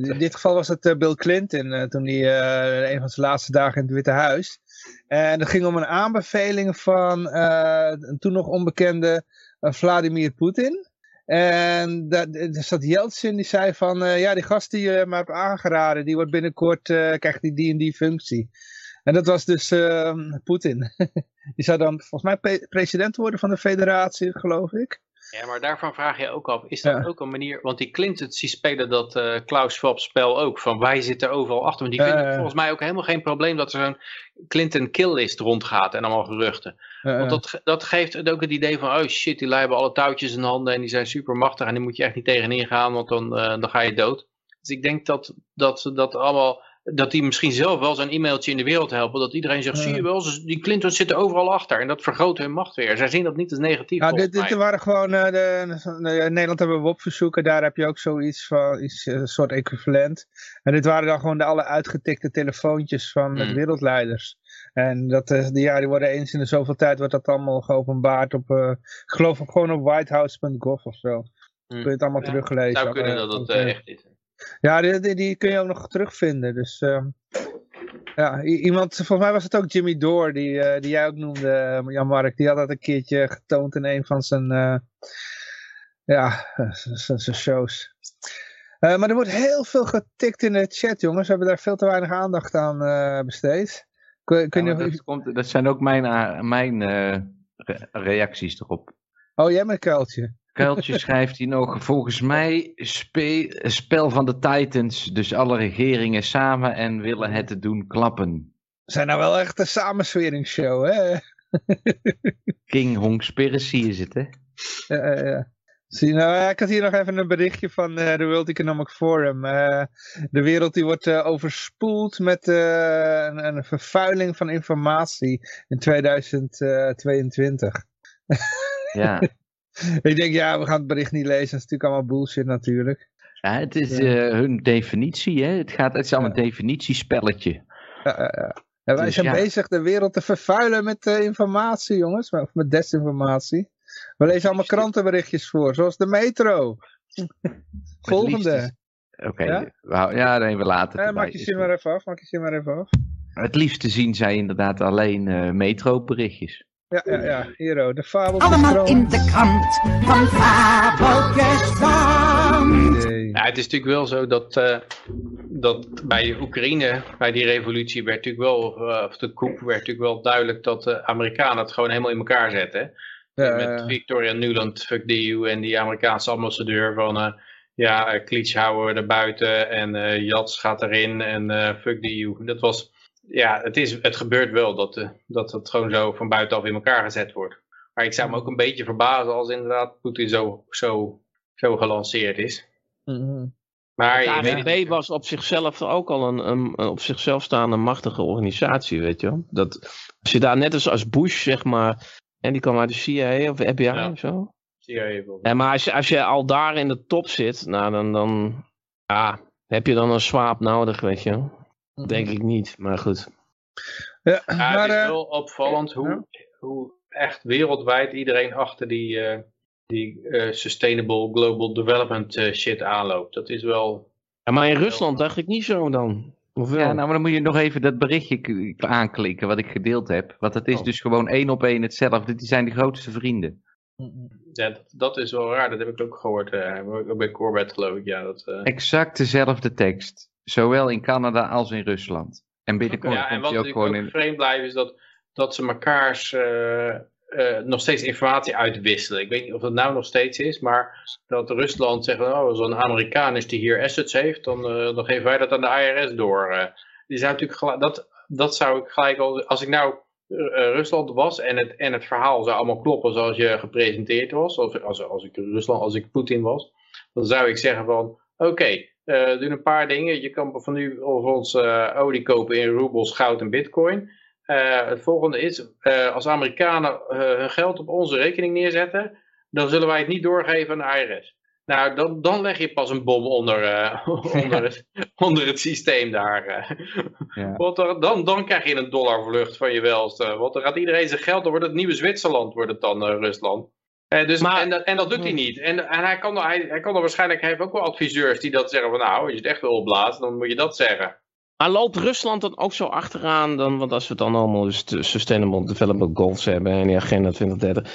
In dit geval was het eh, Bill Clinton, eh, toen hij eh, een van zijn laatste dagen in het Witte Huis. En het ging om een aanbeveling van een toen nog onbekende Vladimir Poetin. En er zat Yeltsin die zei van, ja die gast die je me hebt aangeraden, die wordt binnenkort, krijgt die die en die functie. En dat was dus eh, Poetin. die zou dan volgens mij president worden van de federatie, geloof ik. Ja, maar daarvan vraag je ook af, is dat Ja. ook een manier, want die Clintons die spelen dat eh, Klaus Schwab spel ook, van wij zitten overal achter, want die vinden ja. volgens mij ook helemaal geen probleem dat er zo'n Clinton killlist rondgaat en allemaal geruchten. Want dat, dat geeft het ook het idee van, oh shit, die lui hebben alle touwtjes in handen en die zijn super machtig en die moet je echt niet tegenin gaan, want dan, eh, dan ga je dood. Dus ik denk dat, dat ze dat allemaal, dat die misschien zelf wel zo'n e-mailtje in de wereld helpen, dat iedereen zegt, Ja. zie je wel, die Clintons zitten overal achter en dat vergroot hun macht weer. Zij zien dat niet als negatief Ja, volgens dit, dit waren gewoon, eh, de, in Nederland hebben we WOP-verzoeken, daar heb je ook zoiets van, iets, eh, een soort equivalent. En dit waren dan gewoon de alle uitgetikte telefoontjes van Hmm. wereldleiders. En dat, eh, die, ja, die worden eens in de zoveel tijd, wordt dat allemaal geopenbaard op, eh, ik geloof gewoon op whitehouse.gov of zo. Hmm. Kun je het allemaal Ja, teruglezen. Het zou kunnen Eh, dat het eh, eh, echt is. Ja, die, die, die kun je ook nog terugvinden. Dus ehm, ja, iemand, volgens mij was het ook Jimmy Dore, die, eh, die jij ook noemde, eh, Jan-Mark. Die had dat een keertje getoond in een van zijn, eh, ja, zijn shows. Maar er wordt heel veel getikt in de chat, jongens. We hebben daar veel te weinig aandacht aan besteed. Kun, kun ja, je dat, komt, dat zijn ook mijn, mijn re- reacties erop. Oh, jij met kuiltje. Kuiltje schrijft hij nog, volgens mij spe- spel van de Titans, dus alle regeringen samen en willen het te doen klappen. Zijn nou wel echt een samensweringsshow, hè? King Hongspiracy is het, hè? Ja, ja, ja. Zie, nou, ik had hier nog even een berichtje van eh, de World Economic Forum. Eh, de wereld die wordt eh, overspoeld met eh, een, een vervuiling van informatie in 2022. Ja. ik denk, ja, we gaan het bericht niet lezen. Dat is natuurlijk allemaal bullshit natuurlijk. ja het is eh, hun definitie, hè? Het, gaat, het is allemaal een definitiespelletje. Ja, ja, ja. En wij Dus zijn bezig de wereld te vervuilen met eh, informatie, jongens. Of met desinformatie. We lezen allemaal krantenberichtjes voor, zoals de metro. Volgende. Oké, Ja? ja? ja, nee, we laten het maak je zin maar even af, maak je zin maar even af. Het liefste zien zij inderdaad alleen eh metroberichtjes. Ja, ja, ja. Hier, oh, de fabel. Allemaal in de krant van Fabeltjes dan. Nee. Ja, het is natuurlijk wel zo dat, eh, dat bij Oekraïne, bij die revolutie, werd natuurlijk wel, eh, of de coup, werd natuurlijk wel duidelijk dat de Amerikanen het gewoon helemaal in elkaar zetten. Ja, Met ja. Victoria Nuland, fuck the EU, en die Amerikaanse ambassadeur van, eh ja, uh, Klitsch houden we er buiten en eh Jats gaat erin en eh, fuck the EU. Dat was, ja, het, is, het gebeurt wel dat, eh, dat het gewoon zo van buitenaf in elkaar gezet wordt. Maar ik zou me ook een beetje verbazen als inderdaad Poetin zo, zo, zo gelanceerd is. Mhm. Maar De weet was op zichzelf ook al een, een, een op zichzelf staande machtige organisatie, weet je wel. Dat, als je daar net als, als Bush, zeg maar, en die kwam uit de CIA of de FBI Ja. of zo. CIA. Ja, maar als je, als je al daar in de top zit, nou dan, dan ja, heb je dan een swaap nodig, weet je. Denk ik niet, maar goed. Ja, Ja, maar, het is eh, wel opvallend hoe, hoe echt wereldwijd iedereen achter die, eh, die eh, Sustainable Global Development shit aanloopt. Dat is wel, Ja, maar in Rusland dacht ik niet zo dan. Of wel? Ja, nou, maar dan moet je nog even dat berichtje aanklikken wat ik gedeeld heb. Want dat is Oh. dus gewoon één op één hetzelfde. Die zijn de grootste vrienden. Ja, dat, dat is wel raar, dat heb ik ook gehoord eh, bij Corbett geloof ik. Ja, dat, eh, Exact dezelfde tekst. Zowel in Canada als in Rusland. En binnenkort ja, en wat ook gewoon ook in... vreemd blijft is dat, dat ze mekaars eh, eh, nog steeds informatie uitwisselen. Ik weet niet of dat nou nog steeds is, maar dat Rusland zegt, oh, als een Amerikaan is die hier assets heeft, dan, eh, dan geven wij dat aan de IRS door. die zou natuurlijk dat, dat zou ik gelijk al, als ik nou Rusland was en het, en het verhaal zou allemaal kloppen zoals je gepresenteerd was, als, als, als ik Rusland, als ik Poetin was, dan zou ik zeggen van, oké, eh, doe een paar dingen. Je kan van nu of ons eh, olie kopen in roebels, goud en bitcoin. Eh, het volgende is, als Amerikanen hun geld op onze rekening neerzetten, dan zullen wij het niet doorgeven aan de IRS. Nou, dan, dan leg je pas een bom onder, onder, het, onder het systeem daar. Ja. Want dan, dan krijg je een dollarvlucht van je welste. Want dan gaat iedereen zijn geld, dan wordt het nieuwe Zwitserland, wordt het dan Rusland. Eh, dus, Maar- en, dat, en dat doet hij niet. En, en hij, kan, er- hij, hij kan er waarschijnlijk, hij heeft ook wel adviseurs die dat zeggen van nou, als je het echt wil opblazen, dan moet je dat zeggen. Maar loopt Rusland dan ook zo achteraan dan, want als we het dan allemaal dus de Sustainable Development Goals hebben en die agenda 2030.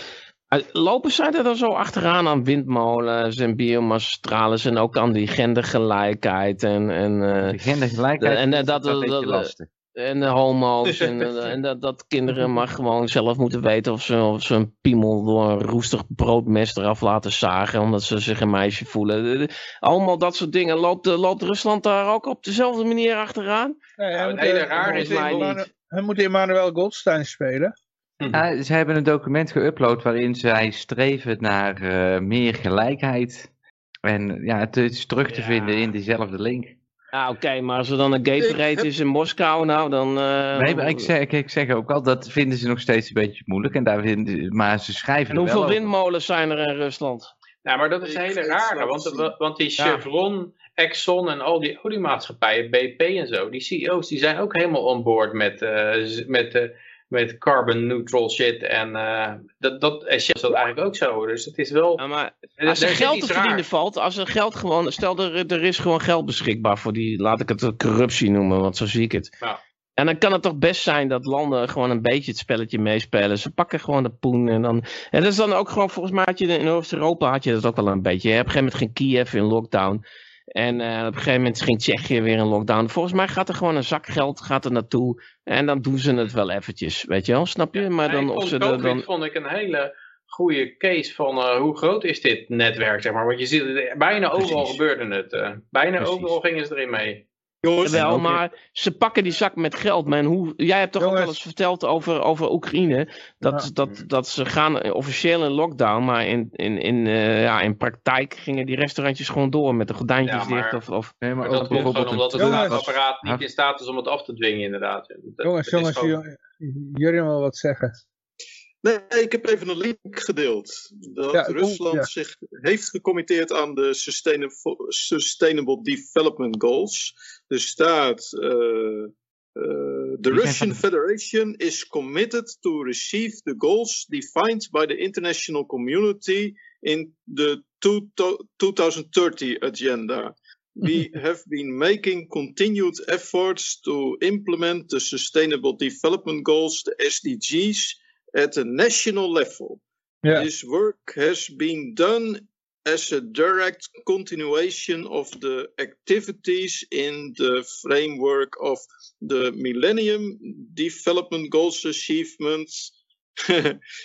eh, Lopen zij er dan zo achteraan aan windmolens en biomassacentrales en ook aan die gendergelijkheid en, en, eh, De gendergelijkheid De- en, is dat- een beetje dat- lastig. En de homo's en, eh, en dat, dat kinderen maar gewoon zelf moeten weten of ze, of ze een piemel door een roestig broodmes eraf laten zagen omdat ze zich een meisje voelen. De- de- Allemaal dat soort dingen. Loopt, eh, loopt Rusland daar ook op dezelfde manier achteraan? Nee, hij Nou, moet, het hele eh, raar is mij niet. Hij moet Emmanuel Goldstein spelen. Ja, ze hebben een document geüpload waarin zij streven naar eh, meer gelijkheid. En ja, het is terug te Ja. vinden in diezelfde link. Ja, oké, maar als er dan een gay parade heb- is in Moskou, nou dan... eh, Nee, maar ik zeg, ik, zeg ook al, dat vinden ze nog steeds een beetje moeilijk. En daar vinden, maar ze schrijven En er hoeveel windmolens zijn er in Rusland? Nou, maar dat is een hele rare, want, want die Ja. Chevron, Exxon en al die oliemaatschappijen, BP en zo, die CEO's, die zijn ook helemaal on board met, eh, z- met, eh, met carbon neutral shit. En eh, dat, dat is dat eigenlijk ook zo. Dus het is wel... Ja, maar er- als er er geld te verdienen valt, als er geld gewoon... Stel, er, er is gewoon geld beschikbaar voor die, laat ik het corruptie noemen, want zo zie ik het. Ja. En dan kan het toch best zijn dat landen gewoon een beetje het spelletje meespelen. Ze pakken gewoon de poen en dan... En dat is dan ook gewoon, volgens mij had je in Oost-Europa had je dat ook wel een beetje. Op een gegeven moment ging Kiev in lockdown. En eh, op een gegeven moment ging Tsjechië weer in lockdown. Volgens mij gaat er gewoon een zak geld gaat er naartoe. En dan doen ze het wel eventjes, weet je wel? Snap je? Maar dan, of vond ze er dan... vond ik een hele goede case van eh, hoe groot is dit netwerk, zeg maar. Want je ziet, bijna overal Precies. gebeurde het. eh. bijna Precies. overal gingen ze erin mee. Jongens, Wel, maar ze pakken die zak met geld. Man. Hoe, jij hebt toch ook wel eens verteld over, over Oekraïne. Dat, Ja. dat, dat ze gaan officieel in lockdown. Maar in, in, in, eh, ja, in praktijk gingen die restaurantjes gewoon door met de gordijntjes Ja, maar- dicht. Of, of, Nee, maar dat komt gewoon bijvoorbeeld omdat het Jongens. staatsapparaat niet in staat is om het af te dwingen, inderdaad. Dat- jongens, dat is jongens, gewoon- jullie wil wat zeggen. Nee, ik heb even een link gedeeld. Dat Ja, Rusland ja. zich heeft gecommitteerd aan de Sustainable, Sustainable Development Goals. Staat. eh, eh, the Russian Federation is committed to receive the goals defined by the international community in the two- 2030 agenda. We have been making continued efforts to implement the Sustainable Development Goals, the SDGs, at a national level. Ja. This work has been done as a direct continuation of the activities in the framework of the Millennium Development Goals achievements.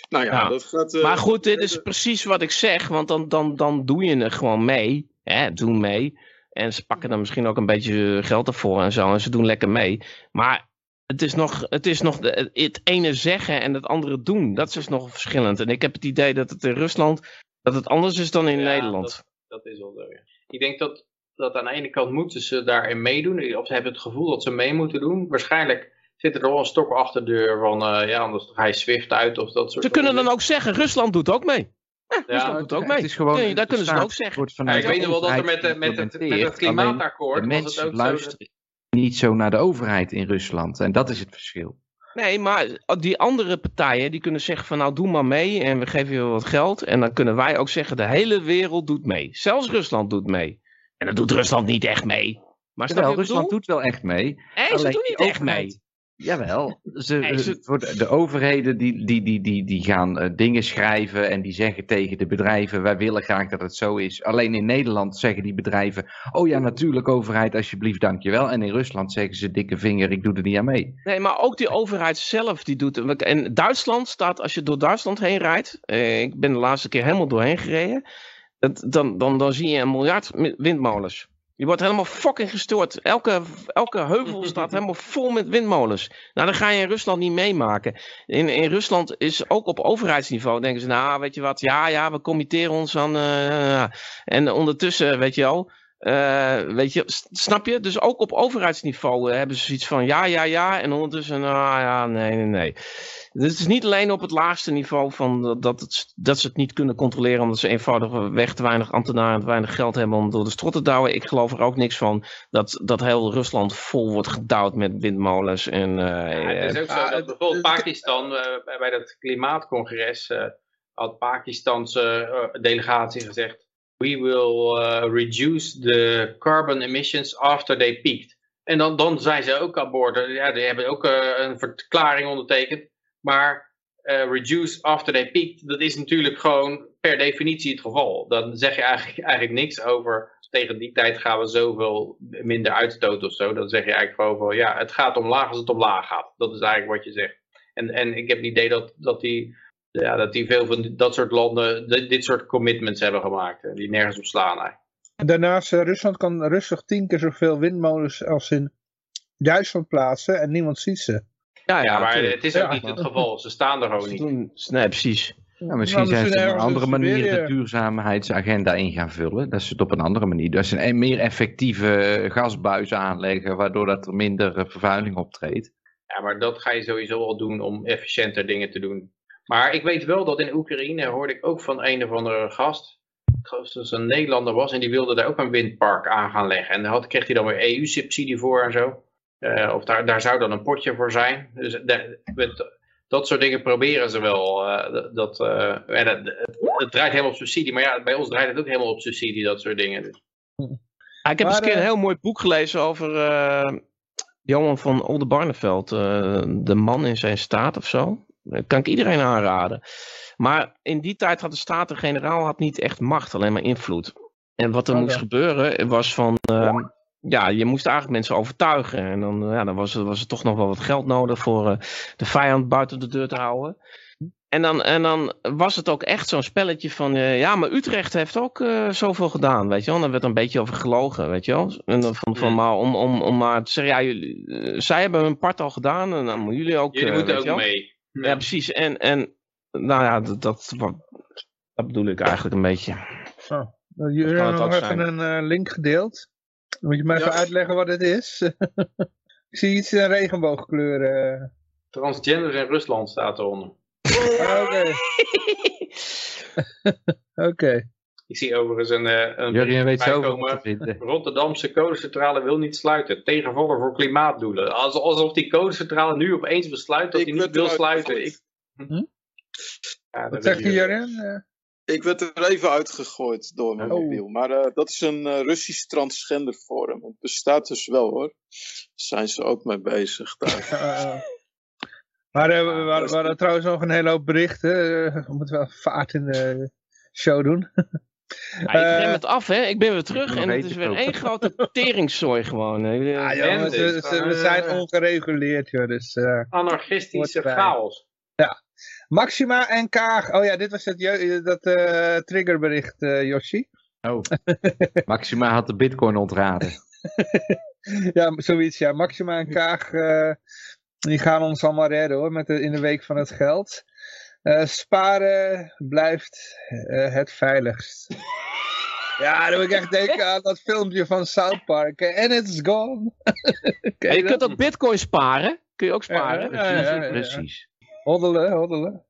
nou ja, Ja. dat gaat. eh, maar goed, dit is precies wat ik zeg. Want dan, dan, dan doe je er gewoon mee. Hè, doe mee. En ze pakken dan misschien ook een beetje geld ervoor en zo. En ze doen lekker mee. Maar het is nog, het, is nog de- het ene zeggen en het andere doen. Dat is dus nog verschillend. En ik heb het idee dat het in Rusland dat het anders is dan in Ja, Nederland. Dat, dat is wel zo, ja. Ik denk dat, dat aan de ene kant moeten ze daarin meedoen. Of ze hebben het gevoel dat ze mee moeten doen. Waarschijnlijk zit er wel een stok achter de deur van, eh, ja, anders ga je Swift uit of dat soort Ze kunnen dan ook zeggen, Rusland doet ook mee. Ja, Rusland Ja, doet ook Het mee. is gewoon, Nee, dat kunnen ze ook zeggen. wordt Ja, vanuit ik weet nog wel dat er met, de, met, het, met het klimaatakkoord De het mensen ook zo. luisteren niet zo naar de overheid in Rusland. En dat is het verschil. Nee, maar die andere partijen die kunnen zeggen van nou doe maar mee en we geven je wat geld. En dan kunnen wij ook zeggen de hele wereld doet mee. Zelfs Rusland doet mee. En dat doet Rusland niet echt mee. Maar Rusland bedoel? doet wel echt mee. Nee, ze doen niet echt mee. Jawel, ze, Nee, ze- het wordt- de overheden die, die, die, die, die gaan eh, dingen schrijven en die zeggen tegen de bedrijven, wij willen graag dat het zo is. Alleen in Nederland zeggen die bedrijven, oh ja natuurlijk overheid, alsjeblieft, dankjewel. En in Rusland zeggen ze, dikke vinger, ik doe er niet aan mee. Nee, maar ook die overheid zelf die doet. het. En Duitsland staat, als je door Duitsland heen rijdt. Eh, ik ben de laatste keer helemaal doorheen gereden. Dat, dan, dan, dan zie je een miljard mi- windmolens. Je wordt helemaal fucking gestoord. Elke, elke heuvel staat helemaal vol met windmolens. Nou, dat ga je in Rusland niet meemaken. In, in Rusland is ook op overheidsniveau, denken ze, nou, weet je wat, ja, ja, we committeren ons aan. eh, en ondertussen, weet je wel, eh, weet je, snap je? Dus ook op overheidsniveau eh, hebben ze zoiets van ja, ja, ja. En ondertussen, nou ja, nee, nee, nee. Dus het is niet alleen op het laagste niveau van dat, dat, het, dat ze het niet kunnen controleren. Omdat ze eenvoudigweg te weinig ambtenaren en te weinig geld hebben om door de strot te douwen. Ik geloof er ook niks van dat, dat heel Rusland vol wordt gedouwd met windmolens. En, eh, Ja, het is ook zo dat bijvoorbeeld Pakistan, eh, bij- dat klimaatcongres, eh, had Pakistanse eh, delegatie gezegd, we will eh, reduce the carbon emissions after they peaked. En dan, dan zijn ze ook aan boord. Ja, die hebben ook eh, een verklaring ondertekend. Maar eh, reduce after they peaked, dat is natuurlijk gewoon per definitie het geval. Dan zeg je eigenlijk, eigenlijk niks over, tegen die tijd gaan we zoveel minder uitstoten of zo. Dan zeg je eigenlijk gewoon van, ja, het gaat omlaag als het omlaag gaat. Dat is eigenlijk wat je zegt. En, en ik heb het idee dat, dat, die, ja, dat die veel van dat soort landen dit, dit soort commitments hebben gemaakt. Die nergens op slaan eigenlijk. En Daarnaast, eh, Rusland kan rustig tien keer zoveel windmolens als in Duitsland plaatsen en niemand ziet ze. ja, Ja, maar het is ook Ja. niet het geval. Ze staan er gewoon niet. doen- Nee, precies. Ja, misschien Nou, zijn ze op een andere manier de duurzaamheidsagenda in gaan vullen. Dat ze het op een andere manier, dat ze een meer effectieve gasbuis aanleggen, waardoor dat er minder eh, vervuiling optreedt. Ja, maar dat ga je sowieso wel doen om efficiënter dingen te doen. Maar ik weet wel dat in Oekraïne hoorde ik ook van een of andere gast. Ik geloof dat het een Nederlander was en die wilde daar ook een windpark aan gaan leggen. En daar had, kreeg hij dan weer EU-subsidie voor en zo. Eh, of daar, daar zou dan een potje voor zijn. Dus de- met, dat soort dingen proberen ze wel. eh, dat, eh, het, het draait helemaal op subsidie. Maar ja, bij ons draait het ook helemaal op subsidie, dat soort dingen. Dus. Ah, ik heb Maar, eens een keer een heel mooi boek gelezen over eh, Johan van Oldenbarneveld. eh, de man in zijn staat of zo. Dat kan ik iedereen aanraden. Maar in die tijd had de Staten-Generaal had niet echt macht, alleen maar invloed. En wat er Oké. moest gebeuren was van... ehm, ja, je moest eigenlijk mensen overtuigen. En dan, eh, ja, dan was, er, was er toch nog wel wat geld nodig voor eh, de vijand buiten de deur te houden. En dan, en dan was het ook echt zo'n spelletje van, eh, ja, maar Utrecht heeft ook eh, zoveel gedaan, weet je wel. Dan werd er een beetje over gelogen, weet je wel. En dan van, van maar om, om, om maar te zeggen, ja, jullie, eh, zij hebben hun part al gedaan en dan moeten jullie ook, Jullie eh, moeten ook mee. Ja, precies. En, en nou ja, dat, dat, dat bedoel ik eigenlijk een beetje. Zo. Jullie kan hebben het nog even zijn. een eh, link gedeeld. Moet je mij Ja. even uitleggen wat het is? ik zie iets in regenboogkleur. eh. Transgenders in Rusland staat eronder. Oké, oké. Ik zie overigens een, eh, een Jurien weet vinden. Rotterdamse kolencentrale wil niet sluiten. Tegenvaller voor klimaatdoelen. Als- Alsof die kolencentrale nu opeens besluit dat hij niet wil sluiten. Ik... Hm? Ja, dat Wat zegt. Jaren? Eh, Ik werd er even uitgegooid door mijn Oh. mobiel. Maar eh, dat is een Russisch transgender forum. Het bestaat dus wel hoor. Zijn ze ook mee bezig daar. eh, maar eh, we, waren, we hadden trouwens nog een hele hoop berichten. We moeten wel vaart in de show doen. Ja, ik rem Eh, het af, hè. Ik ben weer terug en het is weer één grote teringzooi gewoon. Ja, Ja, jongens, we, we- zijn eh, ongereguleerd, joh. Dus, eh, Anarchistische chaos. Maxima en Kaag. Oh ja, dit was het, je- dat eh, triggerbericht, eh Yoshi. Oh. Maxima had de bitcoin ontraden. Ja, zoiets, ja. Maxima en Kaag, eh, die gaan ons allemaal redden hoor, met de, in de week van het geld. Eh, sparen blijft eh, het veiligst. Ja, dan moet ik echt denken aan dat filmpje van South Park. And it's gone. Ken En je kunt ook bitcoin sparen. Kun je ook sparen. Ja, ja, ja, ja. Precies. Hoddelen, hoddelen.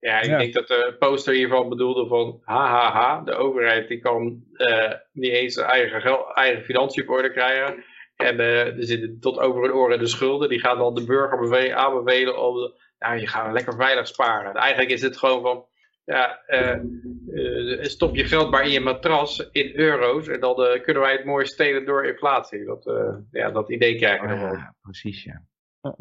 Ja, ik Ja. denk dat de poster hiervan bedoelde van hahaha, de overheid die kan eh, niet eens zijn eigen, eigen financiën op orde krijgen. En eh, er zitten tot over hun oren de schulden. Die gaan dan de burger beve- aanbevelen om, nou je gaat lekker veilig sparen. Eigenlijk is het gewoon van, ja, eh, eh, stop je geld maar in je matras in euro's en dan eh, kunnen wij het mooi stelen door inflatie. Dat, eh, ja, dat idee krijgen we wel. Ja, precies, ja.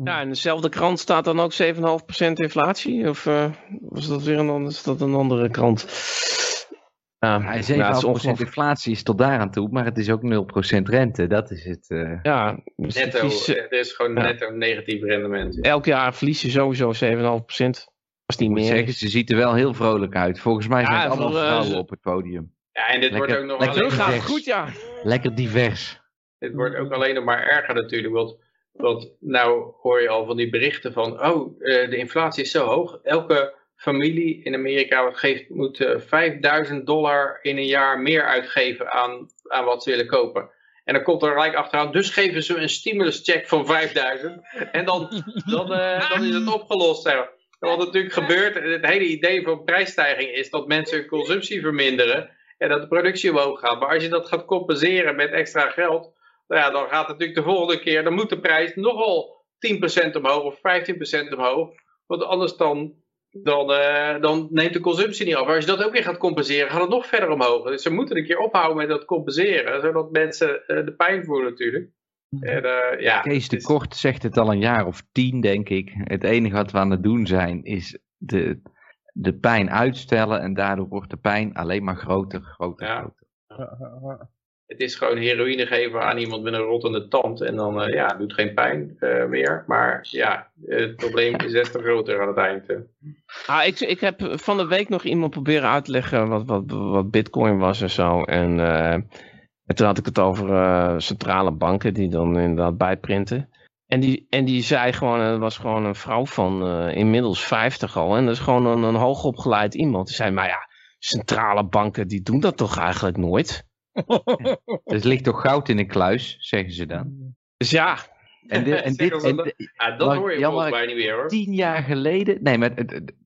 Ja, in dezelfde krant staat dan ook 7,5% inflatie? Of eh, was dat weer een, ander- is dat een andere krant? Ja, Ja, ja, 7,5% het is ongelooflijk. inflatie is tot daar aan toe, maar het is ook 0% rente. Dat is het. eh. Ja, dus Netto, er is gewoon ja. netto negatief rendement. elk jaar verlies je sowieso 7,5%. Als niet meer. zeggen, ze ziet er wel heel vrolijk uit. Volgens mij zijn Ja, het allemaal eh, vrouwen op het podium. Ja, en dit wordt ook nog lekker alleen gaat goed, ja. Lekker divers. Dit wordt ook alleen nog maar erger natuurlijk. Want, want nou hoor je al van die berichten van, oh, eh, de inflatie is zo hoog. Elke familie in Amerika geeft, moet eh, 5000 dollar in een jaar meer uitgeven aan, aan wat ze willen kopen. En dan komt er gelijk achteraan, dus geven ze een stimuluscheck van 5000. En dan, dan, eh, dan is het opgelost. En Wat natuurlijk gebeurt, het hele idee van prijsstijging is dat mensen hun consumptie verminderen. En dat de productie omhoog gaat. Maar als je dat gaat compenseren met extra geld, nou ja, dan gaat het natuurlijk de volgende keer, dan moet de prijs nogal 10% omhoog of 15% omhoog. Want anders dan, dan, eh, dan neemt de consumptie niet af. Maar als je dat ook weer gaat compenseren, gaat het nog verder omhoog. Dus ze moeten een keer ophouden met dat compenseren, zodat mensen eh, de pijn voelen natuurlijk. En, eh, ja, Kees de het is- Kort zegt het al een jaar of tien, denk ik. Het enige wat we aan het doen zijn, is de, de pijn uitstellen. En daardoor wordt de pijn alleen maar groter, groter, Ja. groter. Het is gewoon heroïne geven aan iemand met een rottende tand. En dan, eh, ja, doet geen pijn eh, meer. Maar ja, het probleem is des te groter aan het eind. Ah, ik, ik heb van de week nog iemand proberen uit te leggen wat, wat, wat bitcoin was en zo. En, eh, en toen had ik het over centrale banken die dan inderdaad bijprinten. En die, en die zei gewoon, het was gewoon een vrouw van inmiddels 50 al. En dat is gewoon een, een hoogopgeleid iemand. Die zei, maar ja, centrale banken die doen dat toch eigenlijk nooit? Dus er ligt toch goud in een kluis, zeggen ze dan. Dus ja, En, dit- en, dit, en dat? dat Maar hoor je jammer- volgens mij niet meer hoor. tien jaar geleden, nee, maar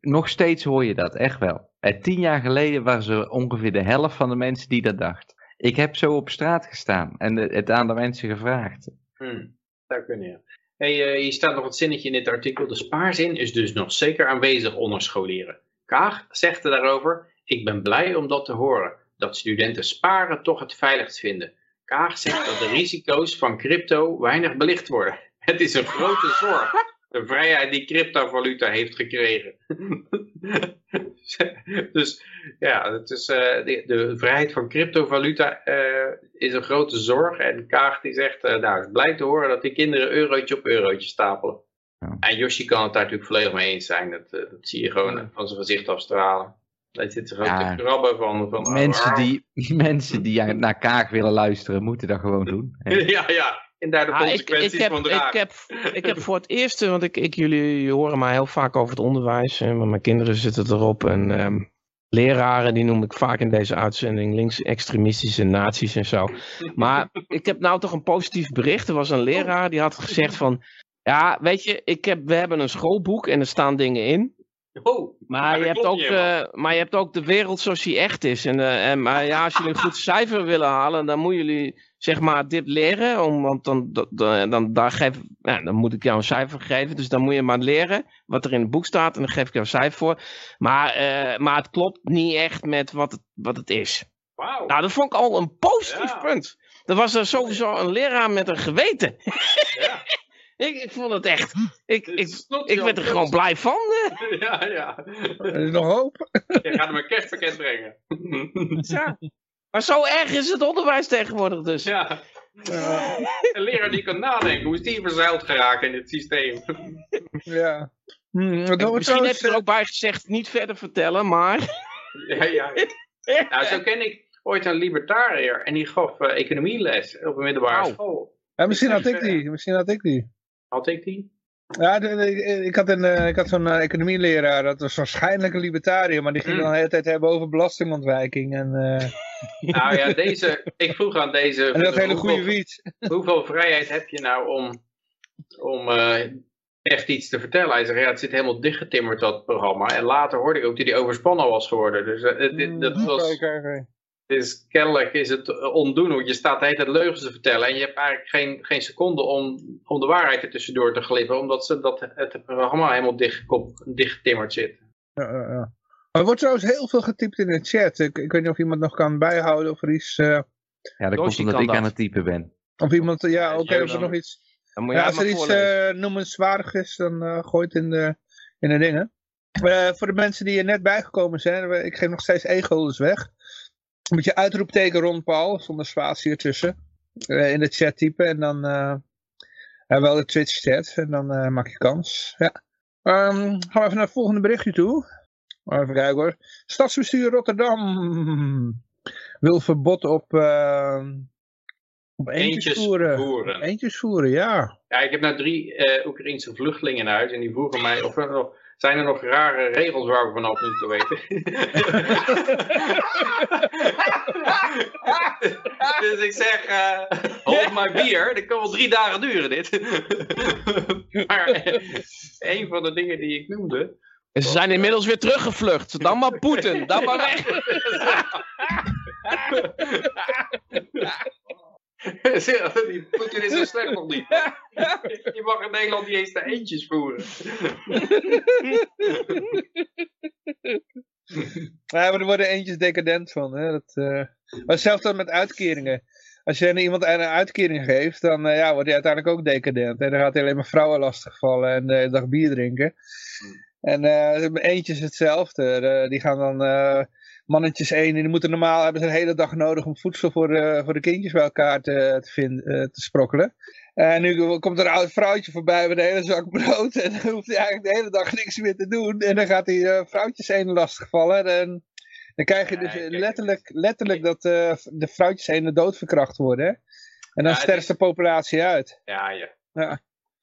nog steeds hoor je dat, echt wel. Eh, tien jaar geleden waren ze ongeveer de helft van de mensen die dat dacht. Ik heb zo op straat gestaan en de- het aan de mensen gevraagd. Hm, zou kunnen, ja. Hey, eh, hier staat nog het zinnetje in dit artikel. De spaarzin is dus nog zeker aanwezig onder scholieren. Kaag zegt er daarover, ik ben blij om dat te horen. Dat studenten sparen toch het veiligst vinden. Kaag zegt dat de risico's van crypto weinig belicht worden. Het is een grote zorg. De vrijheid die cryptovaluta heeft gekregen. dus ja, het is, eh, de, de vrijheid van cryptovaluta eh, is een grote zorg. En Kaag die zegt, eh, nou, het is blij te horen dat die kinderen eurotje op eurotje stapelen. Ja. En Yoshi kan het daar natuurlijk volledig mee eens zijn. Dat, dat zie je gewoon van zijn gezicht afstralen. Hij zit er ook Ja. te grabben van. van Mensen oh, die, mensen die naar Kaag willen luisteren, moeten dat gewoon doen. hè. ja, ja. En daar de Ah, ik, consequenties ik, heb, van ik, dragen. heb, ik heb voor het eerst, want ik, ik, jullie horen mij heel vaak over het onderwijs. Hè, maar mijn kinderen zitten erop. En ehm, leraren, die noem ik vaak in deze uitzending linksextremistische nazi's en zo. Maar ik heb nou toch een positief bericht. Er was een leraar die had gezegd van... Ja, weet je, ik heb, we hebben een schoolboek en er staan dingen in. Oh, Maar, dat je hebt ook, eh, maar je hebt ook de wereld zoals die echt is. En, eh, en, maar ja, als jullie een goed cijfer willen halen, dan moeten jullie zeg maar dit leren. Om, want dan, dan, dan, dan, daar geef, ja, dan moet ik jou een cijfer geven. Dus dan moet je maar leren wat er in het boek staat. En dan geef ik jou een cijfer voor. Maar, eh, maar het klopt niet echt met wat het, wat het is. Nou, dat vond ik al een positief Ja. punt. Er was er sowieso een leraar met een geweten. Ja. Ik, ik vond het echt. Ik, Dit ik, ik Jan werd er gewoon blij van. eh. Ja, ja. Er is nog hoop. Je gaat hem een kerstpakket brengen. Ja. Maar zo erg is het onderwijs tegenwoordig dus. ja. Een leraar die kan nadenken. Hoe is die verzeild geraakt in het systeem? Ja. Hm, Misschien trouwens, heeft hij er ook bij gezegd niet verder vertellen, maar... ja, ja. Nou, zo ken ik ooit een libertariër. En die gaf eh, economieles op een middelbare Wauw. school. Ja, misschien had ik die. Misschien had ik die. Had ik die? Ja, de- ik had, een, eh, ik had zo'n eh, economieleraar, dat was waarschijnlijk een libertariër, maar die ging Mm. dan de hele tijd hebben over belastingontwijking en, eh, Nou ja, deze, ik vroeg aan deze... en dat hele hoeveel- goede wiet. Hoeveel vrijheid heb je nou om, om eh, echt iets te vertellen? Hij zegt, ja, het zit helemaal dichtgetimmerd, dat programma. En later hoorde ik ook dat hij overspannen was geworden. Dus eh, dit- dat Mm, was... Dus kennelijk is het ondoen, want je staat de hele tijd leugens te vertellen en je hebt eigenlijk geen, geen seconde om, om de waarheid er tussendoor te glippen, omdat ze, dat het programma helemaal dicht, dichtgetimmerd zit. Ja, ja, ja. Er wordt trouwens heel veel getypt in de chat. Ik, ik weet niet of iemand nog kan bijhouden of er iets... eh, Ja, dat komt omdat ik dat. aan het typen ben. of iemand, ja, oké, of er nog iets... Dan moet Ja, als er iets eh, noemenswaardig is, dan eh gooi het in de, in de dingen. Eh, voor de mensen die er net bijgekomen zijn, ik geef nog steeds e-golders weg. Moet je uitroepteken Ron Paul, zonder spatie ertussen, eh, in de chat typen. En dan eh, wel de Twitch chat, en dan maak je kans. Ja. Ehm, gaan we even naar het volgende berichtje toe. Even kijken hoor. Stadsbestuur Rotterdam wil verbod op, op eentjes Eentjes voeren. voeren. Eentjes voeren, ja. Ja, ik heb nou drie eh Oekraïnse vluchtelingen in huis en die vroegen mij of er nog, zijn er nog rare regels waar we vanaf moeten weten. dus ik zeg, eh hold my beer, dat kan wel drie dagen duren dit. maar eh, een van de dingen die ik noemde, En ze zijn inmiddels weer teruggevlucht. Dan maar Poetin, dan maar weg. die Poetin is zo slecht nog niet. Je mag in Nederland niet eens de eentjes voeren. Ja, maar er worden eentjes decadent van. Hè? Dat, eh, Maar zelfs dan met uitkeringen. Als je aan iemand een uitkering geeft, dan eh, ja, wordt hij uiteindelijk ook decadent. En dan gaat hij alleen maar vrouwen lastigvallen en de hele dag bier drinken. En eh eentjes hetzelfde. Eh, die gaan dan eh, mannetjes één. Die moeten normaal hebben ze een hele dag nodig om voedsel voor, de voor de kindjes bij elkaar te, te, vinden, eh, te sprokkelen. En nu komt er een oud vrouwtje voorbij met een hele zak brood. En dan hoeft hij eigenlijk de hele dag niks meer te doen. En dan gaat hij eh, vrouwtjes één lastigvallen. En dan krijg je dus eh, letterlijk, letterlijk dat eh, de vrouwtjes één doodverkracht worden. Hè? En dan Ja, sterft de populatie uit. Ja, ja. Ja.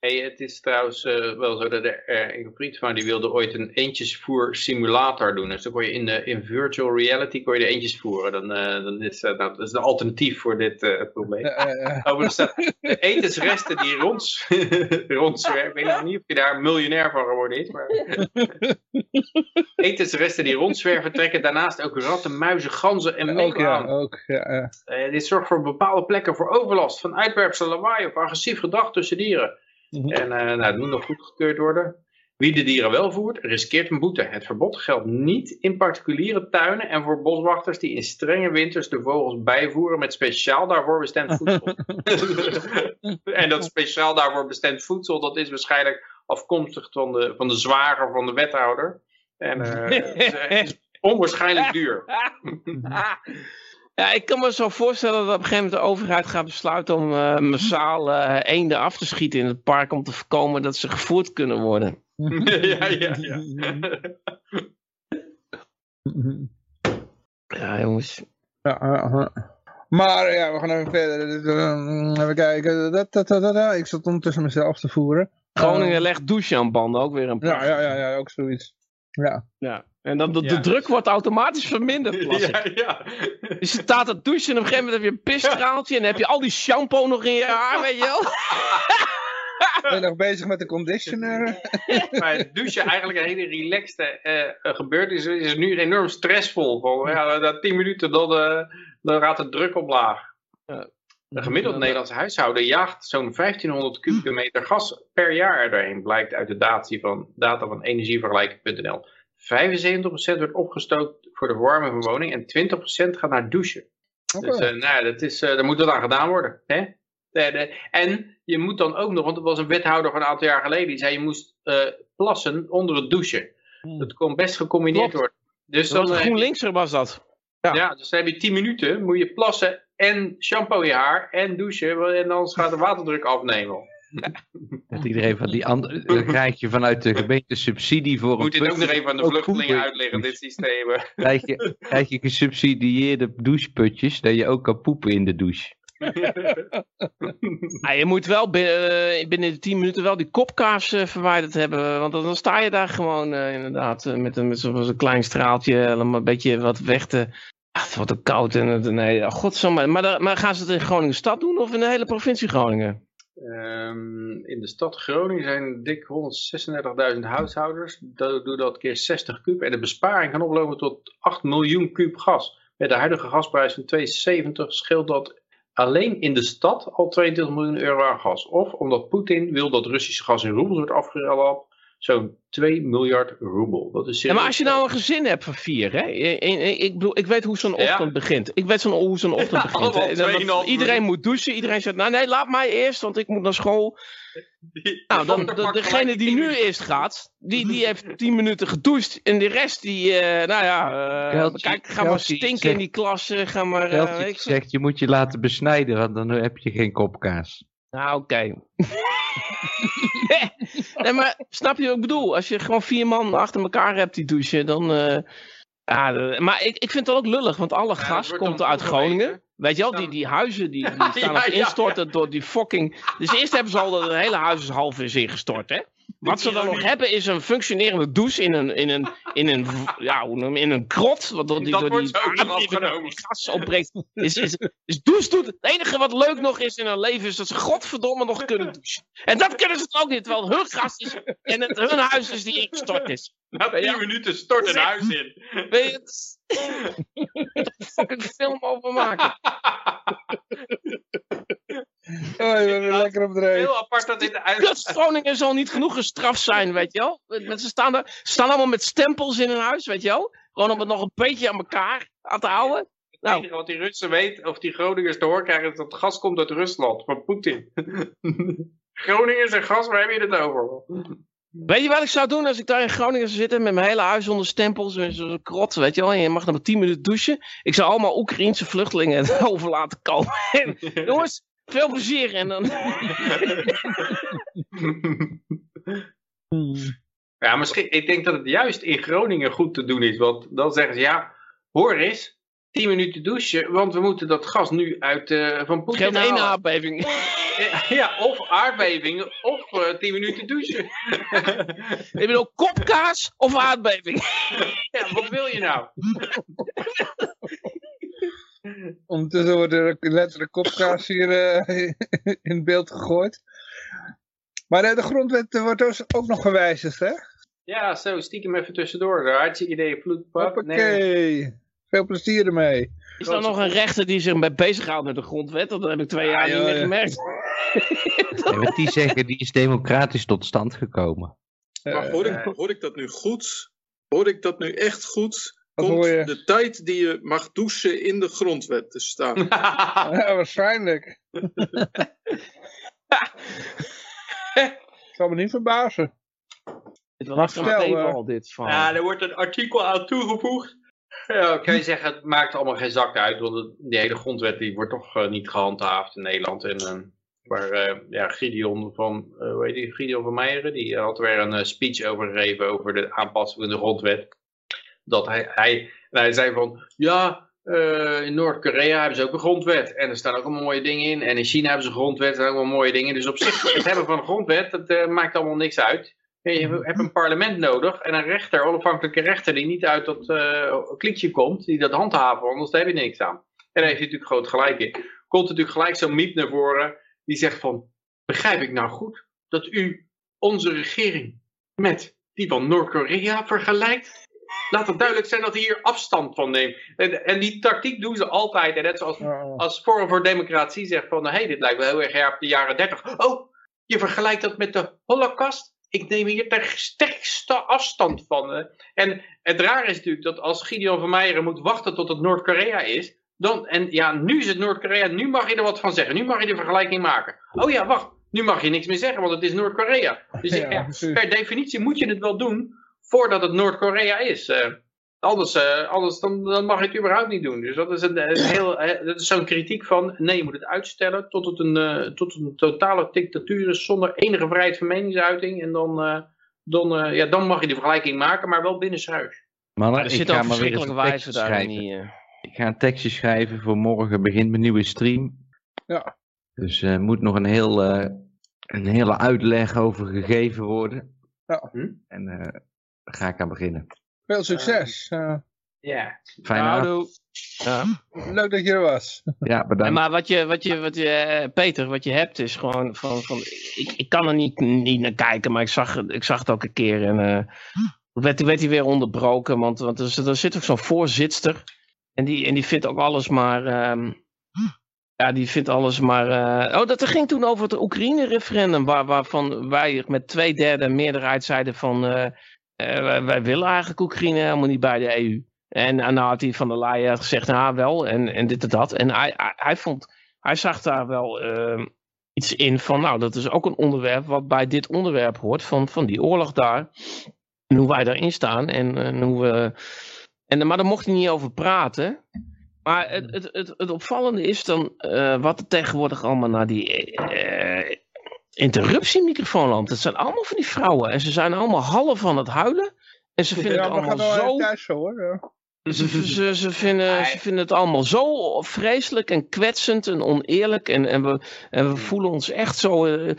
Hey, het is trouwens eh, wel zo dat er eh, een vriend van die wilde ooit een eentjesvoer simulator doen. Dus dan kon je in, de, in virtual reality kon je de eentjes voeren. Dan, eh, dan is dat, nou, dat is een alternatief voor dit probleem. Overigens, dat de etensresten die ronds, rondzwerven, ik weet nog niet of je daar miljonair van geworden is, maar etensresten die rondzwerven trekken daarnaast ook ratten, muizen, ganzen en meeuwen ja, ook. Ja, dit zorgt voor bepaalde plekken voor overlast van uitwerpsel, lawaai of agressief gedrag tussen dieren. Mhm. En eh, nou, het moet nog goedgekeurd worden. Wie de dieren wel voert, riskeert een boete. Het verbod geldt niet in particuliere tuinen en voor boswachters die in strenge winters de vogels bijvoeren met speciaal daarvoor bestemd voedsel. en dat speciaal daarvoor bestemd voedsel, dat is waarschijnlijk afkomstig van de, van de zwager van de wethouder. En eh, het is, het is onwaarschijnlijk duur. Ja, ik kan me zo voorstellen dat op een gegeven moment de overheid gaat besluiten om eh, massaal eh, eenden af te schieten in het park om te voorkomen dat ze gevoerd kunnen worden. ja, ja, ja. Ja, jongens. Ja, ja, ja. Maar ja, we gaan even verder. Eh, Even kijken. Dat, dat, dat, dat, dat. Ik zat ondertussen mezelf te voeren. Groningen legt douche aan banden, ook weer een Ja, ja, ja, ja, ook zoiets. Ja. Ja. En dan de, de Ja. druk wordt automatisch verminderd. ja, ja. Je staat te douchen en op een gegeven moment heb je een pisstraaltje en dan heb je al die shampoo nog in je haar, weet je wel. Ben je nog bezig met de conditioner? Maar het douchen eigenlijk een hele relaxte eh gebeurtenis is, is nu enorm stressvol. Ja, na 10 minuten dan, eh, dan gaat de druk omlaag. Een gemiddeld Nederlands huishouden jaagt zo'n 1500 kubieke meter gas per jaar er doorheen, blijkt uit de data van, data van energievergelijking.nl. 75% wordt opgestookt voor de verwarming van woning en 20% gaat naar douchen. Dus eh, nou, ja, dat is, eh, daar moet wat aan gedaan worden. Hè? De- de- en je moet dan ook nog, want er was een wethouder van een aantal jaar geleden, die zei je moest eh, plassen onder het douchen. Dat kon best gecombineerd Klopt. worden. Dus Dat was dan, GroenLinkser was dat. Ja. ja, dus dan heb je 10 minuten, moet je plassen en shampoo in je haar en douchen, en anders gaat de waterdruk afnemen. Dat iedereen van die andere, dan krijg je vanuit de gemeente subsidie voor Moet een dit ook nog even aan de vluchtelingen uitleggen, dit systeem. Krijg je, krijg je gesubsidieerde doucheputjes, dat je ook kan poepen in de douche. Ah, je moet wel binnen, eh, binnen de 10 minuten wel die kopkaars eh, verwijderd hebben. Want dan, dan sta je daar gewoon eh, inderdaad met, een- met zo'n klein straaltje. om een beetje wat weg te... Wordt ook koud. En het, nee. Maar, maar gaan ze het in Groningen stad doen of in de hele provincie Groningen? Ehm, in de stad Groningen zijn dik 136.000 huishoudens. Do- Doe dat keer 60 kub. En de besparing kan oplopen tot 8 miljoen kub gas. Met de huidige gasprijs van 2,70 scheelt dat alleen in de stad al 22 miljoen euro aan gas. Of omdat Poetin wil dat Russisch gas in roebels wordt afgerapt, zo'n 2 miljard roebel. Dat is Ja, maar als je nou een gezin hebt van vier, hè? Ik, bedoel, ik weet hoe zo'n Ja. ochtend begint. Ik weet zo'n, hoe zo'n ochtend Ja, begint. 2,5 iedereen moet douchen. Iedereen zegt, nou nee, laat mij eerst, want ik moet naar school. Die- Nou, dan, de, degene die nu eerst gaat, die, die heeft tien minuten gedoucht. En de rest, die, eh, nou ja, eh, Geltje- kijk, ga maar stinken zegt- in die klas. eh, Ga maar, eh, veel. zegt, je moet je laten besnijden, want dan heb je geen kopkaas. Nou, oké. Nee, maar snap je wat ik bedoel? Als je gewoon vier man achter elkaar hebt die douchen, dan... eh, ja, maar ik, ik vind het ook lullig, want alle gas komt uit. Groningen. Weet je wel, die, die huizen die, die staan ja, instorten door die fucking... Dus eerst hebben ze al dat het hele huis is half is ingestort, hè? Wat ze dan nog hebben is een functionerende douche in een, in een, in een, ja, hoe noem je, in een krot. Wat door die, Dat door wordt die, die- gas opbreekt. Is, is, is douche doet, het enige wat leuk nog is in hun leven is dat ze godverdomme nog kunnen douchen. En dat kunnen ze ook niet, terwijl hun gas is en het, hun huis is die ingestort is. Na 10 Ja. minuten stort een huis in. Weet je, het een fucking film over maken. Oh, je bent weer lekker op. Heel apart dat dit uit... Kut, Groningen zal niet genoeg gestraft zijn, weet je wel. Met- Ze staan, er, staan allemaal met stempels in hun huis, weet je wel. Gewoon om het nog een beetje aan elkaar aan te houden. Het Nou. enige wat die Russen weten, of die Groningers te horen krijgen, is dat het gas komt uit Rusland, van Poetin. Groningers en gas, waar heb je het over? Weet je wat ik zou doen als ik daar in Groningen zou zitten met mijn hele huis onder stempels en zo'n krot, weet je wel. En je mag dan maar 10 minuten douchen. Ik zou allemaal Oekraïense vluchtelingen over laten komen. Jongens, veel plezier. En dan... Ja, misschien, ik denk dat het juist in Groningen goed te doen is, want dan zeggen ze, ja, hoor eens, 10 minuten douchen, want we moeten dat gas nu uit eh, van Poetin Geldt één aardbeving. Ja, of aardbevingen, of eh 10 minuten douchen. Ik bedoel, kopkaas of aardbeving. ja, wat wil je nou? Ondertussen wordt er letterlijk kopkaas hier eh, in beeld gegooid. Maar eh, de grondwet eh, wordt dus ook nog gewijzigd, hè? Ja, zo, stiekem even tussendoor. Hartstikke idee, vloedpap. Hoppakee. Veel plezier ermee. Is er nog een rechter die zich mee bezighoudt met de grondwet? Dat heb ik twee jaar Ja, niet meer gemerkt. Nee, die zeggen, die is democratisch tot stand gekomen. Maar hoor ik, hoor ik dat nu goed? Hoor ik dat nu echt goed? Wat Komt de tijd die je mag douchen in de grondwet te staan? Ja, waarschijnlijk. zal me niet verbazen. Dit was Maar even eh, al dit van. Ja, er wordt een artikel aan toegevoegd. Ja, kan je zeggen, het maakt allemaal geen zak uit, want het- die hele grondwet die wordt toch eh, niet gehandhaafd in Nederland. En, eh, waar eh, ja, Gideon van, eh hoe heet die, Gideon van Meijeren, die had er weer een speech over gegeven over de aanpassing van de grondwet. Dat hij, hij, en hij zei van, ja, eh, in Noord-Korea hebben ze ook een grondwet. En er staan ook allemaal mooie dingen in. En in China hebben ze een grondwet, er staan ook allemaal mooie dingen. Dus op zich, het hebben van een grondwet, dat eh, maakt allemaal niks uit. Je hebt een parlement nodig en een rechter, onafhankelijke rechter, die niet uit dat eh kliekje komt, die dat handhaven, anders heb je niks aan. En daar heeft hij natuurlijk groot gelijk in. Komt natuurlijk gelijk zo'n miep naar voren, die zegt van, begrijp ik nou goed dat u onze regering met die van Noord-Korea vergelijkt? Laat het duidelijk zijn dat hij hier afstand van neemt. En, en die tactiek doen ze altijd. En net zoals als Forum voor Democratie zegt van, hé, hey, dit lijkt wel heel erg op de jaren 30. Oh, je vergelijkt dat met de Holocaust? Ik neem hier de sterkste afstand van. En het raar is natuurlijk dat als Gideon van Meijeren moet wachten tot het Noord-Korea is, dan, en ja, nu is het Noord-Korea, nu mag je er wat van zeggen. Nu mag je de vergelijking maken. Oh ja, wacht, nu mag je niks meer zeggen, want het is Noord-Korea. Dus Ja, ja, precies. per definitie moet je het wel doen voordat het Noord-Korea is. eh. Anders, eh, anders dan, dan mag je het überhaupt niet doen. Dus dat is, een, een heel, eh, dat is zo'n kritiek van, nee, je moet het uitstellen tot het een, eh, tot een totale dictatuur is zonder enige vrijheid van meningsuiting. En dan, eh, dan, eh, ja, dan mag je de vergelijking maken, maar wel binnenshuis. Mannen, er ik zitten ga ook maar verschrikkelijke schrijven. Die, eh, Ik ga een tekstje schrijven voor morgen begint mijn nieuwe stream. Ja. Dus er moet nog een, heel, eh, een hele uitleg over gegeven worden. Ja. Hm? En eh, daar ga ik aan beginnen. Veel succes. Eh, Ja. Fijne nou, avond. Ja. leuk dat je er was. Ja, bedankt. maar wat je, wat je, wat je, eh, Peter, wat je hebt is gewoon van, van ik, ik kan er niet, niet naar kijken, maar ik zag, het- ik zag het ook een keer en eh werd, werd hij weer onderbroken, want, want er, zit- er zit ook zo'n voorzitster en die, en die vindt ook alles maar, ehm, Ja, die vindt alles maar... eh, Oh, dat ging toen over het Oekraïne-referendum, waar, waarvan wij met twee derde meerderheid zeiden van... wij, wij willen eigenlijk Oekraïne helemaal niet bij de EU. En, en nou had hij van der Leyen gezegd, nou wel, en, en dit en dat. En hij, hij, vond, hij zag daar wel eh, iets in van, nou, dat is ook een onderwerp wat bij dit onderwerp hoort, van, van die oorlog daar. En hoe wij daarin staan en, en hoe we... En, maar daar mocht hij niet over praten. Maar het, het, het, het opvallende is dan eh, wat er tegenwoordig allemaal naar die eh, interruptiemicrofoon landt. Het zijn allemaal van die vrouwen en ze zijn allemaal half van het huilen. En ze vinden Ja, het allemaal zo... thuis hoor. Ze, ze, ze, vinden, ze vinden het allemaal zo vreselijk en kwetsend en oneerlijk. En, en, we, en we voelen ons echt zo. eh,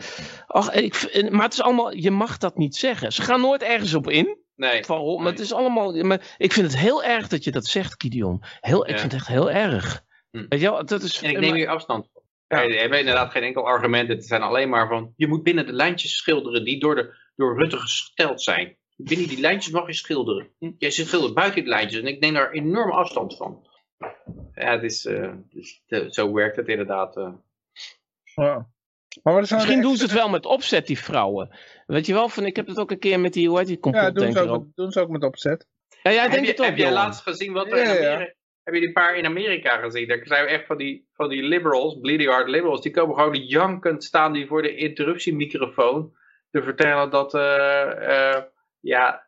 ach, ik, maar het is allemaal, je mag dat niet zeggen. Ze gaan nooit ergens op in. Nee. Van, oh, maar het is allemaal. Maar ik vind het heel erg dat je dat zegt, Gideon. Heel, Ik Ja. vind het echt heel erg. Hm. Weet je wel, dat is. En ik neem hier afstand van. Ja. Je hebt inderdaad geen enkel argument. Het zijn alleen maar van, je moet binnen de lijntjes schilderen die door, de, door Rutte gesteld zijn. Binnen die lijntjes mag je schilderen. Jij schildert buiten die lijntjes en ik neem daar enorm afstand van. Ja, het is, eh, dus, eh, zo werkt het inderdaad. eh. Ja. Maar nou Misschien doen ze het wel met opzet, die vrouwen. Weet je wel, van, ik heb het ook een keer met die, hoe heet die Ja, doen ze, ook, ook. doen ze ook met opzet. Ja, jij denkt het ook, heb jij laatst gezien wat er Ja, in. Amerika... Heb je die paar in Amerika gezien? Daar zijn echt van die, van die liberals, bleeding heart liberals, die komen gewoon jankend staan die voor de interruptiemicrofoon te vertellen dat, eh, eh, ja,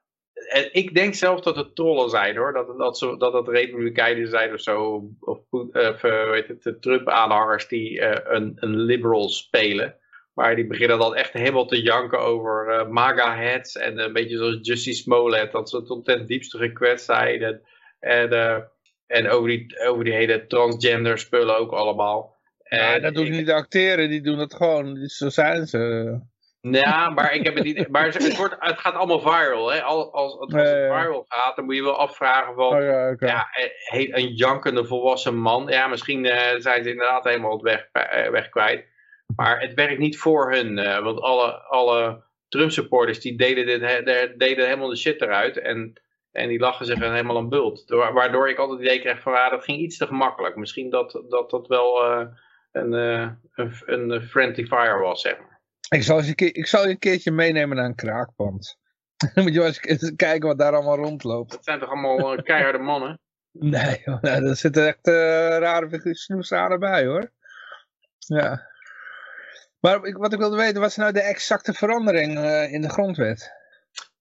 ik denk zelf dat het trollen zijn hoor, dat, dat, ze, dat het republikeinen zijn of zo, of, eh, of eh, weet het, de Trump-aanhangers die eh, een, een liberal spelen. Maar die beginnen dan echt helemaal te janken over eh, MAGA-heads en een beetje zoals Justice Smollett, dat ze tot ten diepste gekwetst zijn. En, en, eh, en over, die, over die hele transgender spullen ook allemaal. Ja, En dat doen ik- niet acteren, die doen het gewoon. Zo zijn ze. Ja, maar ik heb het niet. Maar het, wordt, het gaat allemaal viral. Hè? Als, als, als Ja, ja, het ja. viral gaat, dan moet je wel afvragen van. Oh, ja, eh, een jankende volwassen man. Ja, misschien eh, zijn ze inderdaad helemaal het weg, eh, weg kwijt. Maar het werkt niet voor hun. want alle, alle Trump supporters die deden, dit, deden helemaal de shit eruit. En, en die lachen zich helemaal een bult. Wa- Waardoor ik altijd het idee kreeg van ah, dat ging iets te gemakkelijk. Misschien dat dat, dat wel eh, een, eh, een, een friendly fire was, zeg maar. Ik, zal eens een keer, ik zal je een keertje meenemen naar een kraakpand. Dan moet je wel eens kijken wat daar allemaal rondloopt. Dat zijn toch allemaal eh, keiharde mannen? Nee, joh, nee daar zitten echt rare snoesaren bij hoor. Ja. Maar ik, wat ik wilde weten, wat is nou de exacte verandering in de grondwet?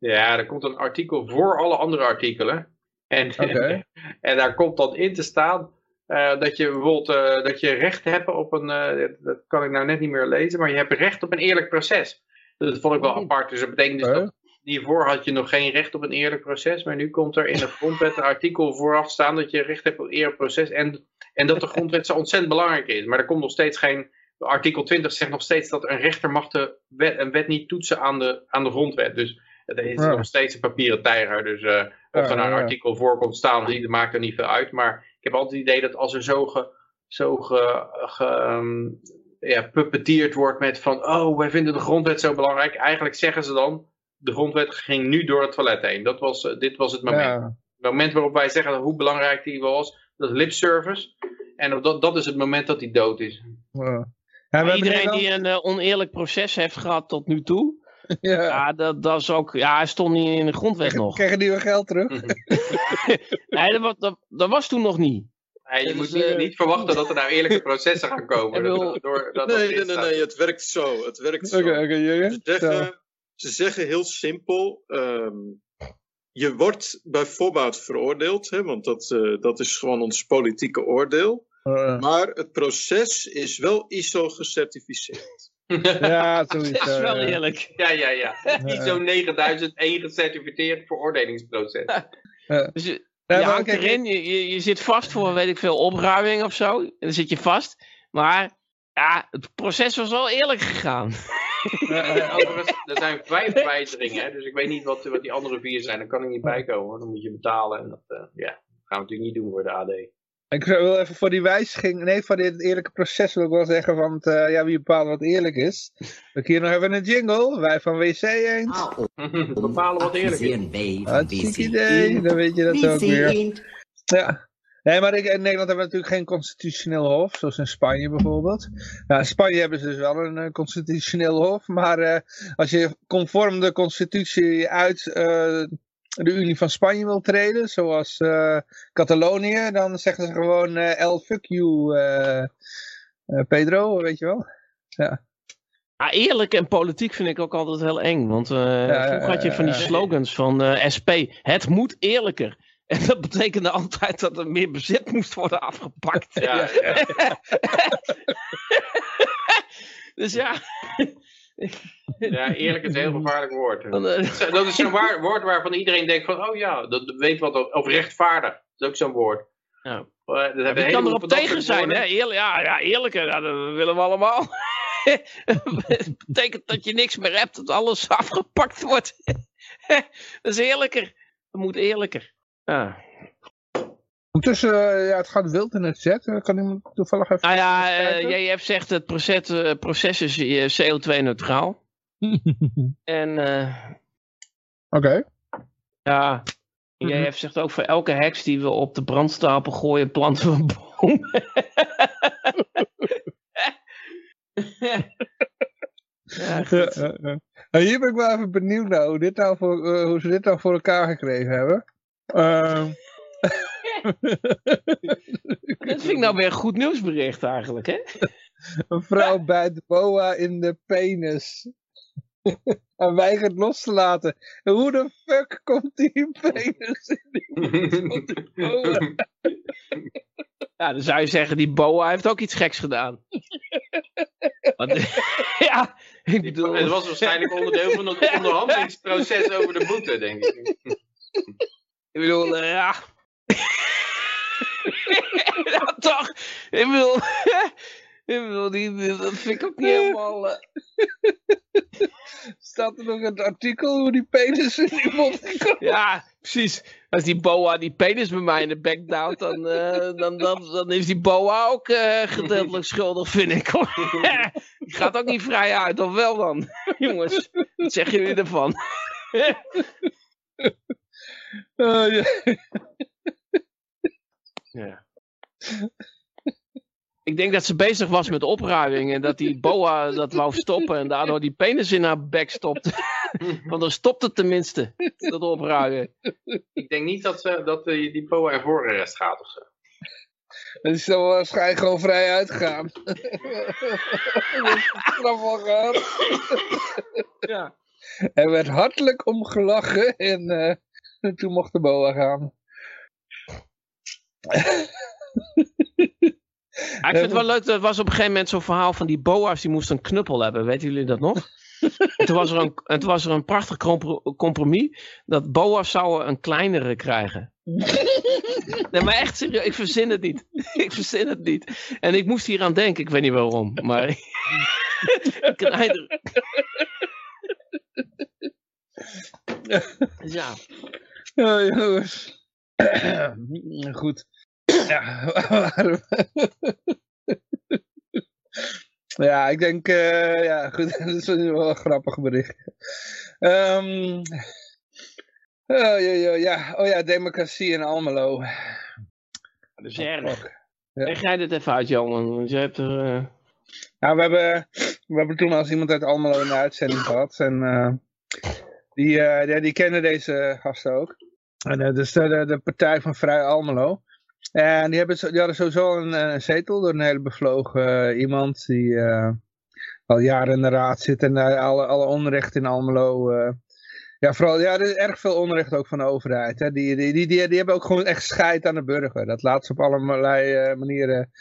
Ja, er komt een artikel voor alle andere artikelen. En, en daar komt dan in te staan eh, dat je bijvoorbeeld eh, dat je recht hebt op een, eh, dat- kan ik nou net niet meer lezen, maar je hebt recht op een eerlijk proces. Dat vond ik wel apart. Dus dat betekent dus Oké. dat hiervoor had je nog geen recht op een eerlijk proces, maar nu komt er in de grondwet een artikel vooraf staan dat je recht hebt op een eerlijk proces en, en dat de grondwet zo ontzettend belangrijk is. Maar er komt nog steeds geen, artikel 20 zegt nog steeds dat een rechter mag de wet, een wet niet toetsen aan de, aan de grondwet. Dus het is Ja. nog steeds een papieren tijger. Dus eh, of Ja, er nou een artikel voor komt staan dat maakt er niet veel uit. Maar ik heb altijd het idee dat als er zo, ge, zo ge, ge, ehm, ja, puppeteerd wordt met van, oh, wij vinden de grondwet zo belangrijk. Eigenlijk zeggen ze dan, de grondwet ging nu door het toilet heen. Dat was, eh, dit was het moment. Ja, Het moment waarop wij zeggen hoe belangrijk die was, dat is lip service. En dat, dat is het moment dat hij dood is. ja. Iedereen die een eh, oneerlijk proces heeft gehad tot nu toe, ja. ja, dat, dat is ook, ja, hij stond niet in de grondwet nog. Krijgen die weer geld terug? Nee, dat, was- dat, dat was toen nog niet. Ja, je Dus, moet niet, eh, niet verwachten dat er nou eerlijke processen gaan komen. Wil- door, door, dat Nee, dat nee, nee, nee, het werkt zo. Het werkt zo. Oké, oké, Jurgen. Ze zeggen, ze zeggen heel simpel, ehm, je wordt bij voorbaat veroordeeld, hè, want dat, eh, dat is gewoon ons politieke oordeel. Eh, Maar het proces is wel ISO gecertificeerd. Ja, Dat zoiets. is wel eerlijk. Ja, ja, ja. ISO 9001 gecertificeerd veroordelingsproces. Dus je, Ja, je hangt erin, je, je, je zit vast voor, weet ik veel, opruiming of zo. En dan zit je vast. Maar ja, het proces was wel eerlijk gegaan. eh, Overigens, er zijn vijf wijzigingen, hè, dus ik weet niet wat, wat die andere vier zijn. Daar kan ik niet bij komen, hoor. dan moet je betalen. En dat eh, ja, gaan we natuurlijk niet doen voor de AD. Ik wil even voor die wijziging, nee, voor dit eerlijke proces wil ik wel zeggen, want eh, ja, wie bepaalt wat eerlijk is. Ik hier nog even een jingle, wij van WC eens. Bepalen wat eerlijk is. Hartstikke BC idee, dan weet je dat ook weer. Ja. Nee, maar ik, in Nederland hebben we natuurlijk geen constitutioneel hof, zoals in Spanje bijvoorbeeld. Nou, in Spanje hebben ze dus wel een eh, constitutioneel hof, maar eh, als je conform de constitutie uit eh, de Unie van Spanje wil treden, zoals eh, Catalonië, dan zeggen ze gewoon eh el fuck you, eh, eh, Pedro, weet je wel. Ja. Ah, eerlijk en politiek vind ik ook altijd heel eng. Want eh ja, vroeger had je van die ja, ja. slogans van eh, SP. Het moet eerlijker. En dat betekende altijd dat er meer bezit moest worden afgepakt. Ja, dus ja. Ja, eerlijk is een heel gevaarlijk woord. Dat is zo'n waar- woord waarvan iedereen denkt van, oh ja, dat weet wat, of rechtvaardig. Dat is ook zo'n woord. Ja. Eh, dat hebben Wie een kan erop dat tegen zijn, hè? Eerlijk, ja, ja, eerlijker, ja, dat willen we allemaal. Het betekent dat je niks meer hebt, dat alles afgepakt wordt. dat is eerlijker. Het moet eerlijker. Ja. Ondertussen, eh, ja, het gaat wild in het chat. Eh, Kan iemand toevallig even... Nou ja, uh, JF zegt het proces, eh, proces is eh, CO2-neutraal. En eh, Oké. ja, Mhm. JF zegt ook voor elke heks die we op de brandstapel gooien, planten we een boom. ja. Nou, hier ben ik wel even benieuwd naar hoe, dit nou voor, hoe ze dit nou voor elkaar gekregen hebben. Ehm. Dat vind ik nou weer een goed nieuwsbericht eigenlijk, hè? Een vrouw bijt boa in de penis. en weigert los te laten. En hoe de fuck komt die penis in die boa? Ja, dan zou je zeggen, die boa heeft ook iets geks gedaan. Want, ja, ik bedoel... Het was waarschijnlijk onderdeel van het onderhandelingsproces over de boete, denk ik. Ik bedoel, eh, ja. ja, toch. Ik bedoel, ik die, die- dat vind ik ook niet helemaal... eh, Staat er nog een artikel hoe die penis in die mond komt? ja, precies. Als die boa die penis bij mij in de bek duwt, dan, eh, dan, dan, dan is die boa ook eh, gedeeltelijk schuldig, vind ik. Die gaat ook niet vrij uit, of wel dan? Jongens, wat zeggen jullie ervan? Oh, ja. Ja. Ik denk dat ze bezig was met opruiming en dat die boa dat wou stoppen en daardoor die penis in haar bek stopte. Want dan stopt het tenminste, dat opruimen. Ik denk niet dat, ze, dat die, die POA in voorarrest gaat of zo. Dat is zo waarschijnlijk gewoon vrij uitgegaan. Straf al gehad. Ja. Er werd hartelijk om gelachen en eh, toen mocht de boa gaan. Ik vind het wel leuk, er was op een gegeven moment zo'n verhaal van die boa's die moesten een knuppel hebben. Weten jullie dat nog? En toen was er een, en toen was er een prachtig compro- compromis dat boa's zouden een kleinere krijgen. Nee, maar echt serieus, ik verzin het niet. Ik verzin het niet. En ik moest hier aan denken, ik weet niet waarom, maar... ja, Ja, jongens. Goed. Ja, waarom- ja, ik denk, eh, ja, goed, dat is wel een grappig bericht. Ehm oh, ja, ja, ja. oh ja, democratie in Almelo. dat is erg. Ja. Leg jij dit even uit, Jan, want jij hebt er... eh, Nou, we hebben, we hebben toen als iemand uit Almelo in de uitzending gehad. En eh, die, eh, die, die kennen deze gasten ook. En, eh, dus de, de, de partij van Vrij Almelo. En die, hebben, die hadden sowieso een, een zetel door een hele bevlogen eh, iemand die eh, al jaren in de raad zit. En eh, alle, alle onrecht in Almelo... eh, ja, vooral, ja, er is erg veel onrecht ook van de overheid. Hè. Die, die, die, die, hebben ook gewoon echt scheid aan de burger. Dat laat ze op allerlei eh, manieren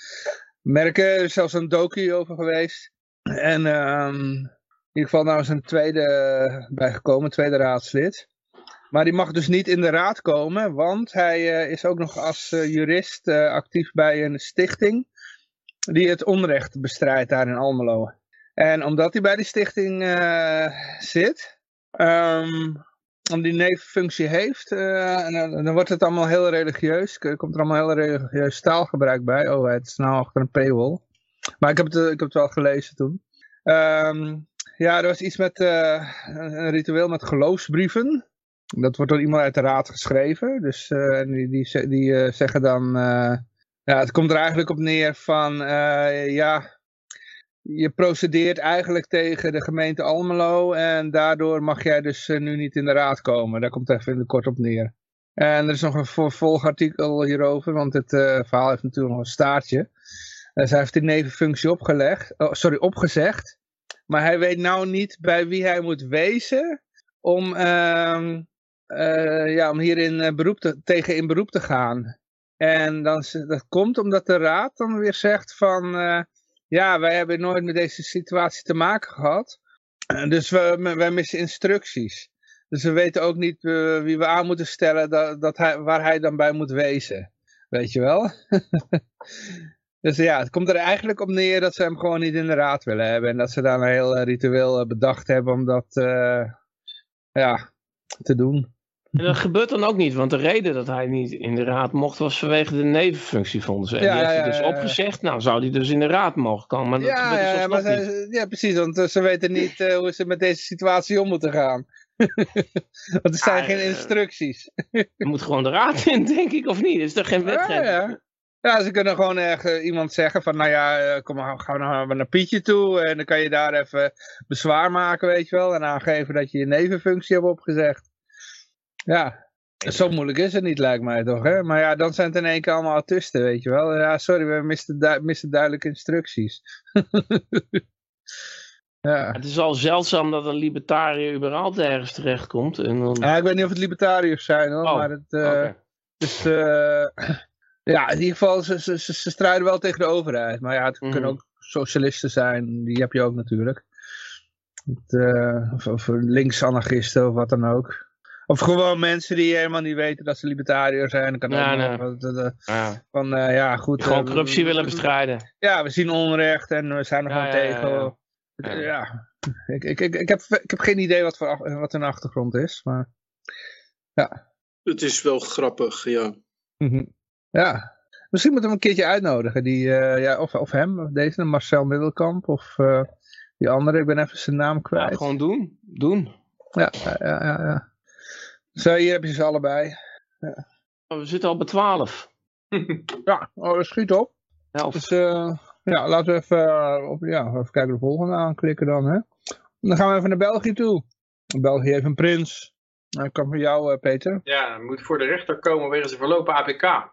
merken. Er is zelfs een docu over geweest. En ehm, in ieder geval nou is een tweede eh, bijgekomen, tweede raadslid. Maar die mag dus niet in de raad komen, want hij eh, is ook nog als eh, jurist eh, actief bij een stichting die het onrecht bestrijdt daar in Almelo. En omdat hij bij die stichting zit, ehm, om die nevenfunctie heeft, dan, dan wordt het allemaal heel religieus. Er komt er allemaal heel religieus taalgebruik bij. Oh, het is nou achter een paywall. Maar ik heb het, ik heb het wel gelezen toen. Ehm, ja, er was iets met een ritueel met geloofsbrieven. Dat wordt door iemand uit de raad geschreven. Dus eh, die, die, die eh, zeggen dan... eh, ja, het komt er eigenlijk op neer van... ja, je procedeert eigenlijk tegen de gemeente Almelo. En daardoor mag jij dus nu niet in de raad komen. Daar komt het even in de kort op neer. En er is nog een vervolgartikel hierover. Want het verhaal heeft natuurlijk nog een staartje. Eh, zij heeft die nevenfunctie opgelegd, oh, sorry, opgezegd. Maar hij weet nou niet bij wie hij moet wezen om, ehm, eh, ja, om hier in, eh, beroep te, tegen in beroep te gaan. En dan, dat komt omdat de raad dan weer zegt van, eh, ja, wij hebben nooit met deze situatie te maken gehad. Eh, Dus we, wij missen instructies. Dus we weten ook niet wie we aan moeten stellen dat, dat hij, waar hij dan bij moet wezen. Weet je wel? dus ja, het komt er eigenlijk op neer dat ze hem gewoon niet in de raad willen hebben. En dat ze daar een heel ritueel bedacht hebben om dat ja, te doen. En dat gebeurt dan ook niet, want de reden dat hij niet in de raad mocht was vanwege de nevenfunctie, vonden ze. En Ja, die heeft hij dus opgezezend. Nou, zou hij dus in de raad mogen komen, maar dat Ja, dus ja, maar ze- ja, precies, want eh, ze weten niet eh, hoe ze met deze situatie om moeten gaan. want er zijn Ah, geen eh, instructies. Je moet gewoon de raad in, denk ik, of niet? Is er geen wetgeving? ja. Ja, ze kunnen gewoon echt iemand zeggen van, nou ja, kom maar, gaan we nou naar Pietje toe en dan kan je daar even bezwaar maken, weet je wel, en aangeven dat je je nevenfunctie hebt opgezegd. Ja, zo moeilijk is het niet, lijkt mij toch, hè? Maar ja, dan zijn het in één keer allemaal autisten, weet je wel. Ja, sorry, we misten, du misten duidelijke instructies. ja. Het is al zeldzaam dat een libertariër überhaupt ergens terechtkomt. En dan... ja, ik weet niet of het libertariërs zijn, hoor, Oh, maar het... eh. Dus eh, ja, in ieder geval, ze, ze, ze, ze strijden wel tegen de overheid. Maar ja, het Mhm. kunnen ook socialisten zijn, die heb je ook natuurlijk. Het, eh, of, of linksanarchisten of wat dan ook. Of gewoon mensen die helemaal niet weten dat ze libertariër zijn. Kan Ja, nee. Dat- dat- dat- Ja. Van, eh, ja, goed. Die gewoon eh, corruptie we- willen bestrijden. Ja, we zien onrecht en we zijn er Ja, gewoon ja, ja, tegen. ja. Ja, Ja. Ik, ik, ik, ik, heb, ik heb geen idee wat, voor, wat hun achtergrond is. Maar Het is wel grappig, ja. Mhm. Ja, misschien moeten we hem een keertje uitnodigen. Die, eh, ja, of, of hem, of deze, Marcel Middelkamp. Of eh, die andere, ik ben even zijn naam Ja, kwijt. gewoon doen. Doen. Ja, ja, ja, ja, ja. Zo, hier heb je ze allebei. Oh, We zitten al bij 12. Ja, oh, schiet op. Ja, of Dus eh, ja, laten we even, eh, op, ja, even kijken de volgende aanklikken dan. Hè. Dan gaan we even naar België toe. België heeft een prins. Nou, kan voor jou, eh, Peter. Ja, moet voor de rechter komen wegens een verlopen APK.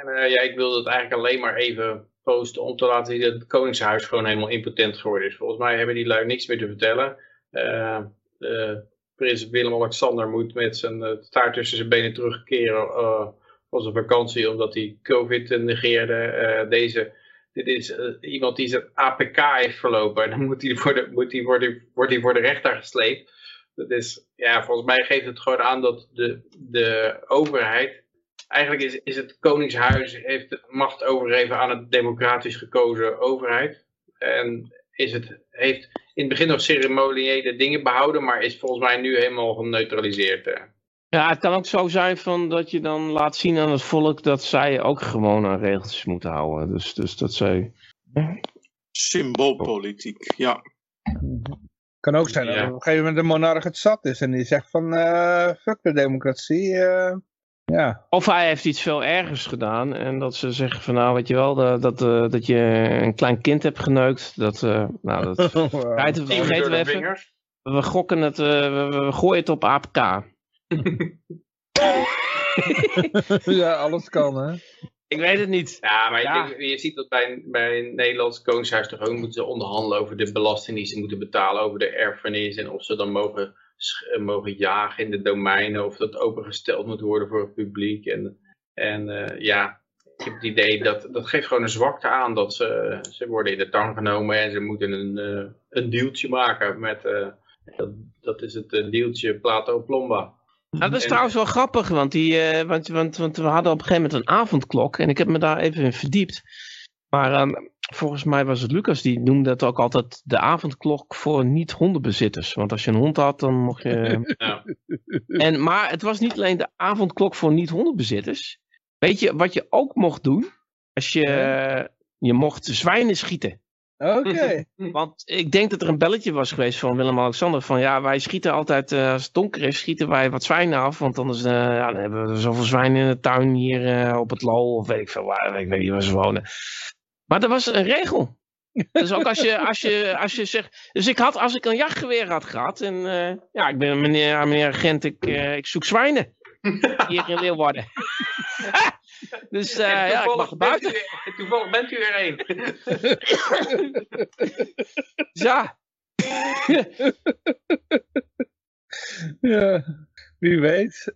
en eh, ja, ik wilde het eigenlijk alleen maar even posten om te laten zien dat het Koningshuis gewoon helemaal impotent geworden is. Volgens mij hebben die lui niks meer te vertellen. Eh, eh, prins Willem-Alexander moet met zijn eh, staart tussen zijn benen terugkeren eh, van zijn vakantie omdat hij COVID negeerde. Eh, deze, dit is eh, iemand die zijn APK heeft verlopen en dan moet hij voor moet hij voor wordt hij voor de rechter gesleept. Dat is, ja, volgens mij geeft het gewoon aan dat de, de overheid, eigenlijk is, is het Koningshuis, heeft macht overgegeven aan een democratisch gekozen overheid. En is het, heeft in het begin nog ceremoniële dingen behouden, maar is volgens mij nu helemaal geneutraliseerd. eh. Ja, het kan ook zo zijn van dat je dan laat zien aan het volk dat zij ook gewoon aan regeltjes moeten houden. Dus, dus dat zij... Symboolpolitiek, ja. Kan ook zijn dat Ja. op een gegeven moment de monarch het zat is. En die zegt van, eh, fuck de democratie. eh, ja. Of hij heeft iets veel ergers gedaan en dat ze zeggen van nou weet je wel, dat, dat, eh, dat je een klein kind hebt geneukt. Dat, eh, nou, dat vergeten door we even. vingers. We gokken het, eh, we, we gooien het op APK. ja, alles kan hè. Ik weet het niet. Ja, maar Ja. Ik denk, je ziet dat bij, bij een Nederlands koningshuis toch ook moeten ze onderhandelen over de belasting die ze moeten betalen over de erfenis en of ze dan mogen, mogen jagen in de domeinen of dat opengesteld moet worden voor het publiek. En, en eh, ja, ik heb het idee dat dat geeft gewoon een zwakte aan dat ze, ze worden in de tang genomen en ze moeten een, eh, een deeltje maken met, eh, dat, dat is het eh, deeltje Plato Plomba. Nou, dat is En- trouwens wel grappig, want, die, eh, want, want, want we hadden op een gegeven moment een avondklok en ik heb me daar even in verdiept. Maar ehm, volgens mij was het Lucas, die noemde dat ook altijd de avondklok voor niet-hondenbezitters. Want als je een hond had, dan mocht je... Ja. en, maar het was niet alleen de avondklok voor niet-hondenbezitters. Weet je wat je ook mocht doen? Als je, je mocht zwijnen schieten. Oké. Want ik denk dat er een belletje was geweest van Willem-Alexander. Van ja, wij schieten altijd, eh, als het donker is, schieten wij wat zwijnen af. Want anders eh, ja, dan hebben we zoveel zwijnen in de tuin hier eh, op het Lol. Of weet ik veel waar, ik weet niet waar ze wonen. Maar er was een regel. Dus ook als je, als je, als je zegt... Dus ik had, als ik een jachtgeweer had gehad. En eh, ja, ik ben meneer, meneer agent, ik, eh, ik zoek zwijnen. Hier in Leeuwarden. dus eh, En ja, ik mag bent buiten. u- toevallig bent u er één. Dus ja, Ja, wie weet.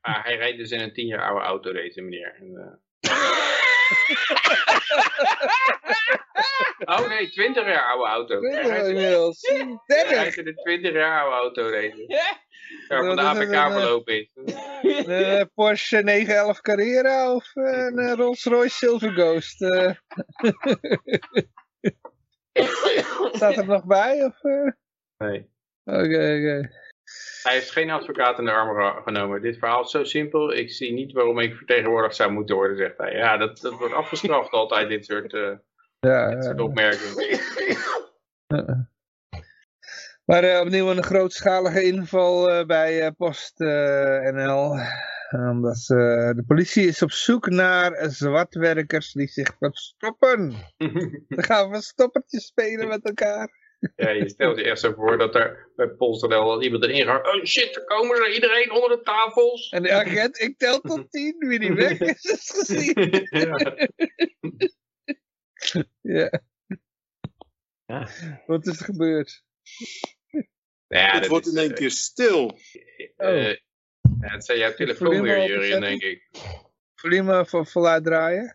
Maar hij rijdt dus in een tien jaar oude auto, deze meneer. En, eh, Oh nee, 20 jaar oude auto. Hij rijdt in- Inmiddels. hij 30. rijdt in een 20 jaar oude auto, deze. Ja, van de APK eh, verlopen is. Een eh, Porsche 911 Carrera of eh, een Rolls Royce Silver Ghost. Staat er nog bij? Of? Nee. Oké, oké. Hij heeft geen advocaat in de armen ge- genomen. Dit verhaal is zo simpel. Ik zie niet waarom ik vertegenwoordigd zou moeten worden, zegt hij. Ja, dat, dat wordt afgestraft altijd, dit soort, eh, Ja, dit soort ja. opmerkingen. Maar eh, opnieuw een grootschalige inval eh, bij eh, Post eh, NL. Omdat ze- de politie is op zoek naar zwartwerkers die zich verstoppen. Dan gaan we stoppertjes spelen met elkaar. Ja, je stelt je echt zo voor dat er bij PostNL iemand erin gaat. Oh shit, er komen ze, iedereen onder de tafels. En de agent, ik tel tot tien. Wie die weg is, is gezien. ja. Ja. Ja. Wat is er gebeurd? Ja, het wordt is, in één eh, keer stil. eh, ja, het zijn jouw telefoon weer? Jurien, denk ik. Volume van voluit draaien.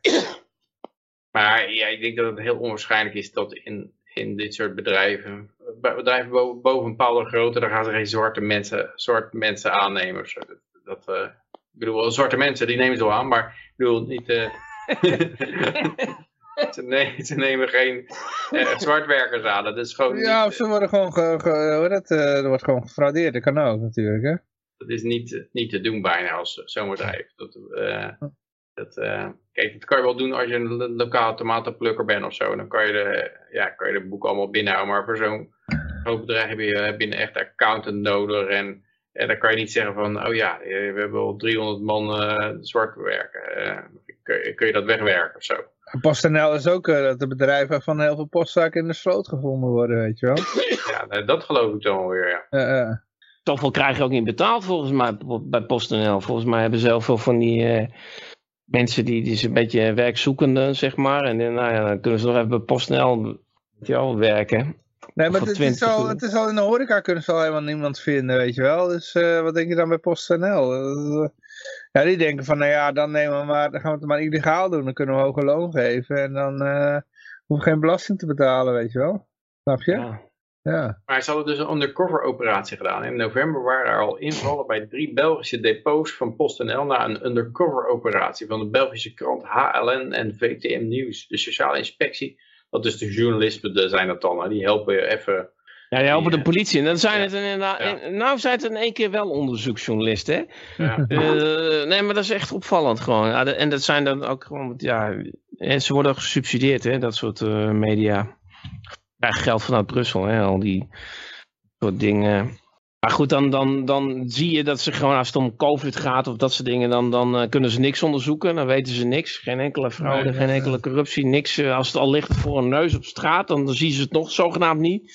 Maar ja, ik denk dat het heel onwaarschijnlijk is dat in, in dit soort bedrijven, bedrijven boven, boven een bepaalde grootte, daar gaan ze geen zwarte mensen, zwarte mensen aannemen. Dat, eh, ik bedoel, zwarte mensen, die nemen ze wel aan, maar ik bedoel niet... eh, ze, nemen, ze nemen geen eh, zwartwerkers aan. Dat is gewoon Ja, niet, of ze worden gewoon, ge, ge- hoe dat, er wordt gewoon gefraudeerd. Dat kan ook natuurlijk, hè. dat is niet, niet te doen bijna als zo'n bedrijf. Dat, eh, dat, eh, kijk, dat kan je wel doen als je een lo- lokale tomatenplukker bent of zo. Dan kan je de, ja, kan je de boeken allemaal binnenhouden. Maar voor zo'n groot bedrijf heb je, heb je een echte accountant nodig. En, en dan kan je niet zeggen van, oh ja, eh, we hebben al 300 man eh, zwart werken. Eh, kun, je, kun je dat wegwerken of zo? PostNL is ook dat de bedrijven van heel veel postzaken in de sloot gevonden worden, weet je wel. Ja, nou, dat geloof ik dan wel weer, ja. Eh, eh. zoveel krijg je ook niet betaald volgens mij bij PostNL. Volgens mij hebben ze heel veel van die eh, mensen die, die is een beetje werkzoekende, zeg maar. En dan, nou ja, dan kunnen ze nog even bij PostNL wel, werken. Nee, maar het, is 20 al, het is al in de horeca kunnen ze al helemaal niemand vinden, weet je wel. Dus eh, wat denk je dan bij PostNL? Eh, ja, die denken van, nou ja, dan, nemen we maar, dan gaan we het maar illegaal doen. Dan kunnen we hoge loon geven en dan eh hoeven we geen belasting te betalen, weet je wel. Snap je? Ja. Ja. Maar ze hadden dus een undercover operatie gedaan. In november waren er al invallen bij drie Belgische depots van PostNL na een undercover operatie van de Belgische krant HLN en VTM Nieuws. De sociale inspectie, dat is de journalisten zijn dat dan, hè, die helpen je even. Ja, die helpen Ja. de politie. En dan zijn Ja. het inderdaad, Ja. nou zijn het in één keer wel onderzoeksjournalisten, hè? Ja. Eh, nee, maar dat is echt opvallend gewoon. Ja, de- en dat zijn dan ook gewoon, ja, en ze worden gesubsidieerd, hè, dat soort eh, media. Krijgen geld vanuit Brussel, hè, al die soort dingen. Maar goed, dan, dan, dan zie je dat ze gewoon, als het om COVID gaat of dat soort dingen, dan, dan eh, kunnen ze niks onderzoeken. Dan weten ze niks. Geen enkele fraude, Nee, geen enkele corruptie, niks. Eh, Als het al ligt voor een neus op straat, dan, dan zien ze het nog zogenaamd niet.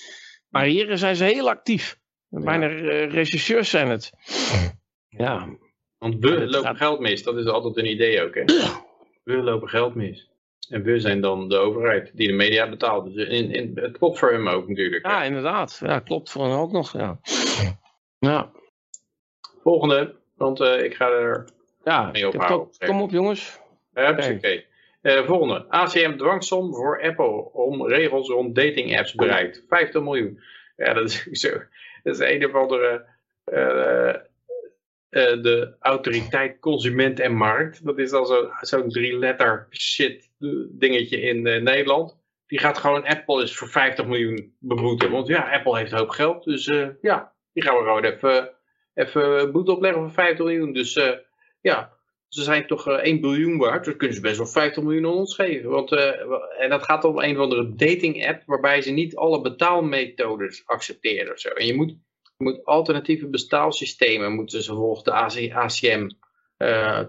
Maar hier zijn ze heel actief. Bijna eh, rechercheurs zijn het. Ja, Want we lopen geld mis, dat is altijd een idee ook. Hè? We lopen geld mis. En we zijn dan de overheid die de media betaalt. Dus in, in, het klopt voor hem ook natuurlijk. Ja, inderdaad. Ja, klopt voor hen ook nog. Ja, ja. Volgende, want eh, ik ga er ja het ophouden. ook- kom op jongens. Hups, oké. Eh, volgende. ACM dwangsom voor Apple om regels rond dating apps bereikt. 50 miljoen. Ja, dat is zo. Dat is een of andere... eh, eh, de autoriteit consument en markt. Dat is al zo- zo'n drie letter shit dingetje in eh, Nederland. Die gaat gewoon Apple is voor 50 miljoen beboeten. Want ja, Apple heeft een hoop geld. Dus eh, ja, die gaan we gewoon even, even boete opleggen voor 50 miljoen. Dus eh, ja, ze zijn toch eh, 1 biljoen waard, dan kunnen ze best wel 50 miljoen aan ons geven. Want, en dat gaat om een of andere dating app waarbij ze niet alle betaalmethodes accepteren of zo. En je moet, moet alternatieve betaalsystemen, moeten ze volgens de AC ACM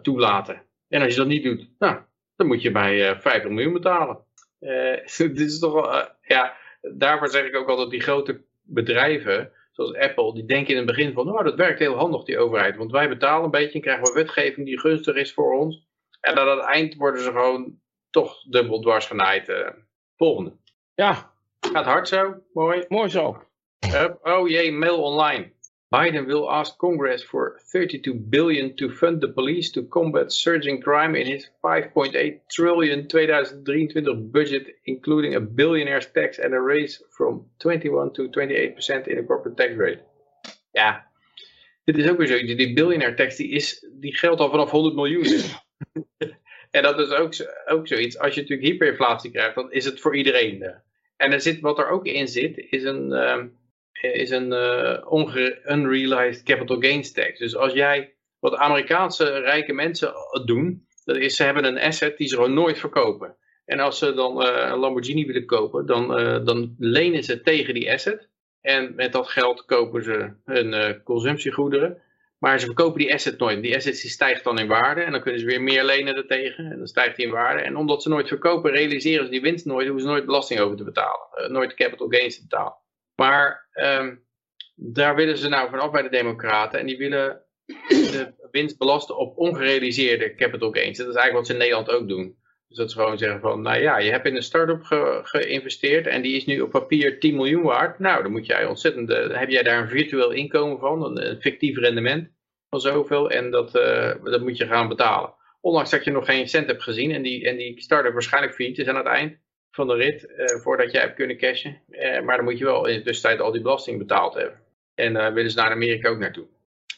toelaten. En als je dat niet doet, nou, dan moet je bij eh 50 miljoen betalen. Eh, dit is toch eh, ja, daarvoor zeg ik ook altijd die grote bedrijven, zoals Apple, die denken in het begin van, nou, dat werkt heel handig, die overheid. Want wij betalen een beetje en krijgen we wetgeving die gunstig is voor ons. En aan het eind worden ze gewoon toch dubbel dwars genaaid. eh. volgende. Ja, Gaat hard zo, mooi. mooi zo. Hup, oh jee, mail online. Biden will ask Congress for 32 billion to fund the police to combat surging crime in his 5.8 trillion 2023 budget, including a billionaire's tax and a raise from 21 to 28 percent in the corporate tax rate. Ja, dit is ook weer zo. Die, billionaire tax die, is, die geldt al vanaf 100 miljoen. en dat is ook, ook zoiets. Als je natuurlijk hyperinflatie krijgt, dan is het voor iedereen. En er zit, wat er ook in zit, is een, ehm, is een eh, unrealized capital gains tax. Dus als jij, wat Amerikaanse rijke mensen doen, dat is ze hebben een asset die ze gewoon nooit verkopen. En als ze dan eh, een Lamborghini willen kopen, dan, eh, dan lenen ze tegen die asset. En met dat geld kopen ze hun eh, consumptiegoederen. Maar ze verkopen die asset nooit. Die asset die stijgt dan in waarde. En dan kunnen ze weer meer lenen ertegen. En dan stijgt die in waarde. En omdat ze nooit verkopen, realiseren ze die winst nooit. Hoeven ze nooit belasting over te betalen. Eh, nooit capital gains te betalen. Maar ehm, daar willen ze nou vanaf bij de democraten. En die willen de winst belasten op ongerealiseerde capital gains. Dat is eigenlijk wat ze in Nederland ook doen. Dus dat ze gewoon zeggen van, nou ja, je hebt in een start-up ge- geïnvesteerd en die is nu op papier 10 miljoen waard. Nou, dan moet jij ontzettend, eh, heb jij daar een virtueel inkomen van, een, een fictief rendement van zoveel en dat, eh, dat moet je gaan betalen. Ondanks dat je nog geen cent hebt gezien en die, en die start-up waarschijnlijk failliet is aan het eind van de rit, eh, voordat jij hebt kunnen cashen. Eh, maar dan moet je wel in de tussentijd al die belasting betaald hebben. En daar willen ze naar Amerika ook naartoe.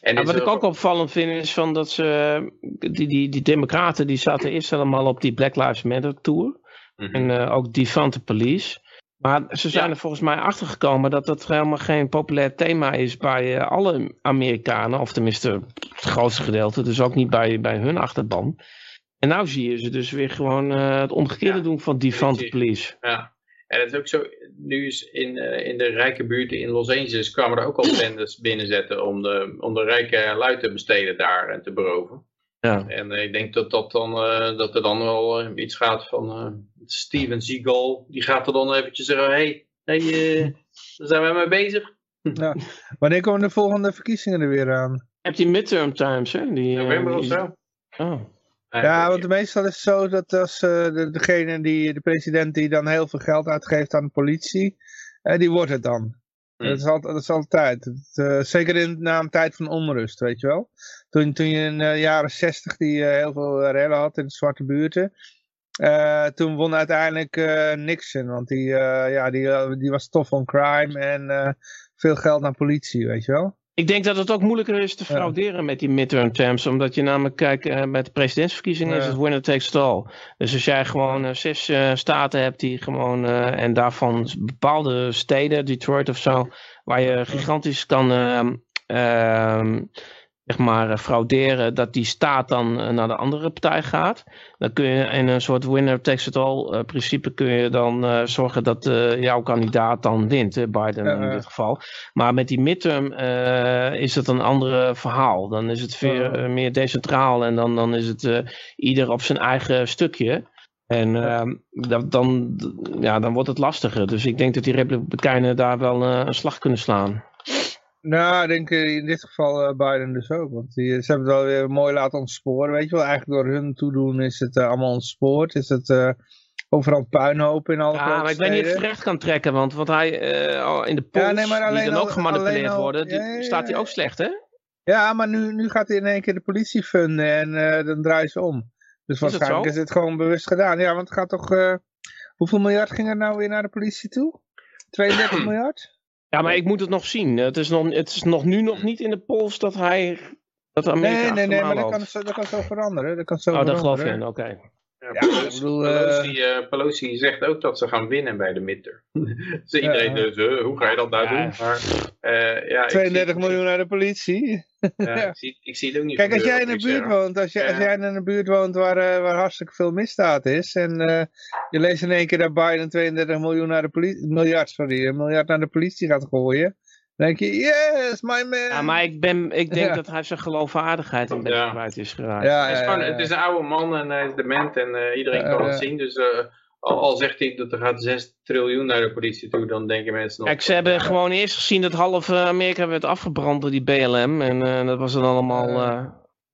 En Ja, wat ik ook opvallend vind is van dat ze, die, die, die democraten die zaten eerst allemaal op die Black Lives Matter tour. Mhm. En eh, ook Defund the Police. Maar ze zijn Ja. er volgens mij achter gekomen dat dat helemaal geen populair thema is bij eh, alle Amerikanen. Of tenminste het grootste gedeelte. Dus ook niet bij, bij hun achterban. En nou zie je ze dus weer gewoon eh, het omgekeerde Ja, doen van precies. Police. Ja, en het is ook zo, nu is in, eh, in de rijke buurten in Los Angeles kwamen er ook al bendes binnenzetten om de, om de rijke lui te besteden daar en te beroven. Ja. En eh, ik denk dat, dat, dan, eh, dat er dan wel iets gaat van eh, Steven Seagal, die gaat er dan eventjes zeggen, hey, hey eh, daar zijn wij mee bezig. Wanneer komen de volgende verkiezingen er weer aan? Je hebt die midterm times, hè? Die, November of die- zo. Oh. Ja, want meestal is het zo dat als eh, de, degene die, de president die dan heel veel geld uitgeeft aan de politie, eh, die wordt het dan. Hmm. Dat, is altijd, dat is altijd. Het, eh, zeker in, na een tijd van onrust, weet je wel. Toen, toen je in de jaren zestig die heel veel rellen had in de zwarte buurten. toen won uiteindelijk Nixon, want die, ja, die, die was tof on crime en veel geld naar politie, weet je wel. Ik denk dat het ook moeilijker is te Ja. frauderen met die midterm terms. Omdat je namelijk, kijk, eh, met de presidentsverkiezingen is het winner takes it all. Dus als jij gewoon eh, zes eh, staten hebt die gewoon, en daarvan bepaalde steden, Detroit of zo, waar je gigantisch kan, ehm, ehm, zeg maar, eh, frauderen, dat die staat dan eh, naar de andere partij gaat. Dan kun je in een soort winner takes it all eh, principe kun je dan zorgen dat jouw kandidaat dan wint, Biden in dit geval. Maar met die midterm is het een ander verhaal. Dan is het eh, meer decentraal en dan, dan is het ieder op zijn eigen stukje. En ehm, dat, dan, ja, dan wordt het lastiger. Dus ik denk dat die Republikeinen daar wel een slag kunnen slaan. Nou, ik denk eh, in dit geval eh, Biden dus ook. Want die, ze hebben het wel weer mooi laten ontsporen. Weet je wel, eigenlijk door hun toedoen is het eh, allemaal ontspoord. Is het eh, overal puinhoop in alle Ja, maar ik weet niet of het recht kan trekken. Want wat hij eh, al in de polls, Ja, nee, maar die dan al- ook gemanipuleerd al- worden, die, ja, ja, ja. staat hij ook slecht, hè? Ja, maar nu, nu gaat hij in één keer de politie funden en eh, dan draaien ze om. Dus waarschijnlijk is het gewoon bewust gedaan. Ja, want het gaat toch... eh, hoeveel miljard ging er nou weer naar de politie toe? 32 miljard? Ja, maar ik moet het nog zien. Het is nog, het is nog nu nog niet in de polls dat hij... Dat Amerika Nee, nee, nee, maar dat kan, zo, dat kan zo veranderen. Dat kan zo Oh, daar geloof je in, oké. Ja, Pelosi, ik bedoel, eh, Pelosi, eh, Pelosi zegt ook dat ze gaan winnen bij de midterm. dus iedereen dus, hoe ga je dat nou Ja. doen? Maar, eh, ja, ik 32 zie- miljoen naar de politie. Ja, Ja. ik, zie, ik zie het ook niet Kijk, als jij in een buurt woont, als, jij, als jij in een buurt woont waar, waar hartstikke veel misdaad is en eh, je leest in één keer dat Biden 32 miljoen naar de politie, miljard, sorry, een miljard naar de politie gaat gooien, denk je, yes, my man. Ja, maar ik, ben, ik denk Ja. dat hij zijn geloofwaardigheid een beetje kwijt is geraakt. ja, Hij is, ja, gewoon, ja, het is een oude man en hij is dement en eh, iedereen kan het ja. zien. Dus eh, al, al zegt hij dat er gaat 6 triljoen naar de politie toe, dan denken mensen nog... Kijk, ze hebben gewoon eerst gezien dat half eh, Amerika werd afgebrand door die BLM. En eh, dat was dan allemaal... eh,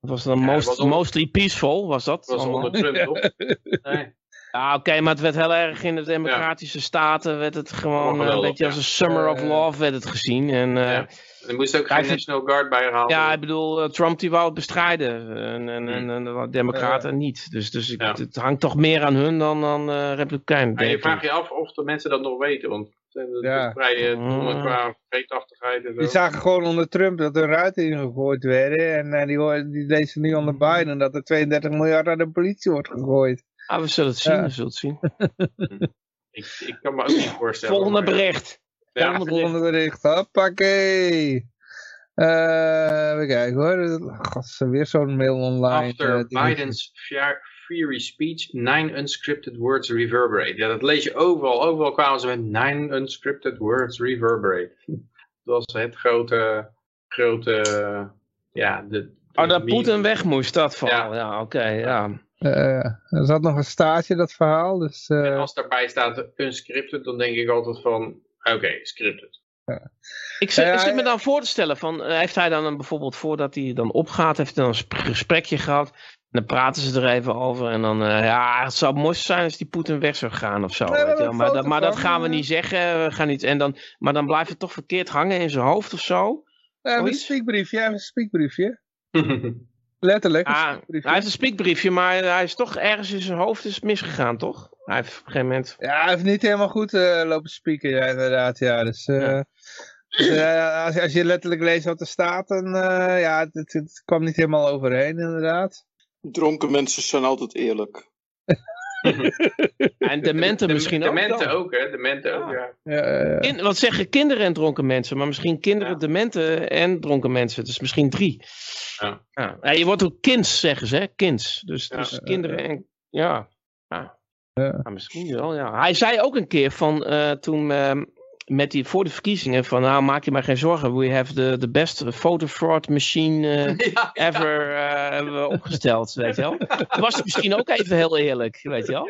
dat was dan most, was on- mostly peaceful, was dat? Dat was allemaal. onder Trump, toch? Nee. Ja, oké, maar het werd heel erg in de democratische staten, werd het gewoon eh, een beetje als een summer of Eh, love werd het gezien. En eh, Ja. Er moest ook geen vindt- National Guard bij gehaald ja, ik bedoel, Trump die wou het bestrijden en, en, en, en de democraten niet. Dus, dus ik, Ja. het hangt toch meer aan hun dan aan eh republikeinen, Maar je vraagt je af of de mensen dat nog weten, want het Ja. vrij Mm. domme qua en zo. Die zagen gewoon onder Trump dat er ruiten ingegooid werden en die, hoor- die lezen nu onder Biden dat er 32 miljard naar de politie wordt gegooid. Ah, we zullen het zien, Ja. we zullen het zien. Ik, ik kan me ook niet voorstellen. Volgende maar- bericht. Ja, Volgende bericht. Volgende bericht, hoppakee. Eh even kijken hoor. God, is er weer zo'n mail online. After eh, dingetje. Biden's fiery speech, nine unscripted words reverberate. Ja, dat lees je overal. Overal kwamen ze met nine unscripted words reverberate. Dat was het grote, grote, ja, de... Oh, dat. Poetin weg moest, dat verhaal. Ja. Ja, oké, ja. Eh, er zat nog een staartje, dat verhaal. Dus, eh, En als daarbij staat unscripted, dan denk ik altijd van, oké, scripted. Ik zit, Ja, ik zit ja. me dan voor te stellen, van, eh, heeft hij dan een, bijvoorbeeld voordat hij dan opgaat, heeft hij dan een sp- gesprekje gehad. En dan praten ze er even over. En dan, eh, ja, het zou mooi zijn als die Poetin weg zou gaan of zo. Nee, weet je Maar, dat, maar dat gaan we eh. niet zeggen. We gaan niet, en dan, maar dan blijft het toch verkeerd hangen in zijn hoofd of zo. even een even een speakbriefje. Letterlijk, Ah, hij heeft een speakbriefje, maar hij is toch ergens in zijn hoofd is misgegaan, toch? Hij heeft op een gegeven moment... Ja, hij heeft niet helemaal goed eh, lopen spieken, ja, inderdaad. Ja. Dus, eh, Ja. dus, eh, als, als je letterlijk leest wat er staat, dan eh, ja, het, het, het kwam niet helemaal overheen, inderdaad. Dronken mensen zijn altijd eerlijk. En dementen De- misschien de, ook Dementen dan. ook, hè. Dementen ook, ja. Ja, ja, wat zeggen kinderen en dronken mensen, maar misschien kinderen, Ja. dementen en dronken mensen. Dus misschien drie. Ja. Ja. Ja, je wordt ook kinds, zeggen ze, hè? Kinds. Dus, Ja. dus kinderen en... Ja. Ja. Ja. Ja, misschien wel, ja. Hij zei ook een keer van eh, toen ehm, met die, voor de verkiezingen van nou maak je maar geen zorgen. We have the, the best photo fraud machine eh, ja, ever eh, hebben we opgesteld, weet je wel. Toen was het misschien ook even heel eerlijk, weet je wel.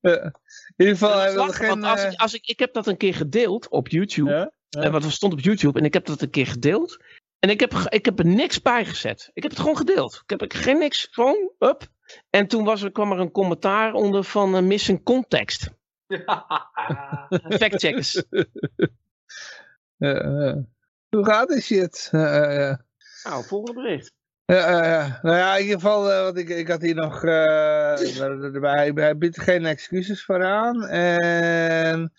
Ja. In ieder geval, hij wilde geen... als eh, ik, als ik, ik heb dat een keer gedeeld op YouTube. ja? Ja. En wat er stond op YouTube. En ik heb dat een keer gedeeld. En ik heb, ik heb er niks bij gezet. Ik heb het gewoon gedeeld. Ik heb er geen niks. Gewoon, up. En toen was er, kwam er een commentaar onder van uh, missing context. Factcheckers. Hoe gaat die shit? Nou, volgende bericht. Nou ja, in ieder geval, eh, want ik, ik had hier nog, eh, erbij, hij biedt geen excuses voor aan. En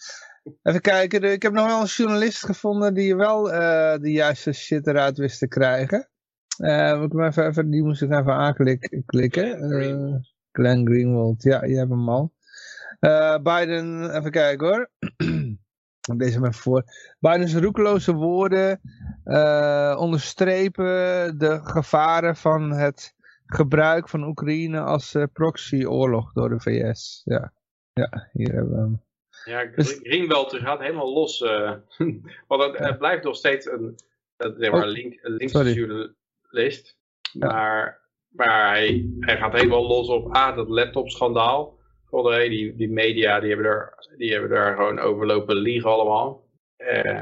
even kijken, ik heb nog wel een journalist gevonden die wel eh, de juiste shit eruit wist te krijgen. Eh, moet even, even, die moest ik even aanklikken. Klikken. Glenn Greenwald. Eh, Glenn Greenwald, ja, je hebt hem al. Eh, Biden, even kijken hoor. Hem even voor. Biden's roekeloze woorden eh, onderstrepen de gevaren van het gebruik van Oekraïne als eh, proxyoorlog door de VS. Ja, ja hier hebben we hem. Ja, Dus- Greenwald gaat helemaal los. eh want het, blijft nog steeds een, zeg maar, Oh, link, een linkse sorry. journalist. Ja. Maar, maar hij, hij gaat helemaal los op A, dat laptopschandaal. Die, die media die hebben, er, die hebben daar gewoon overlopen liegen allemaal. Eh,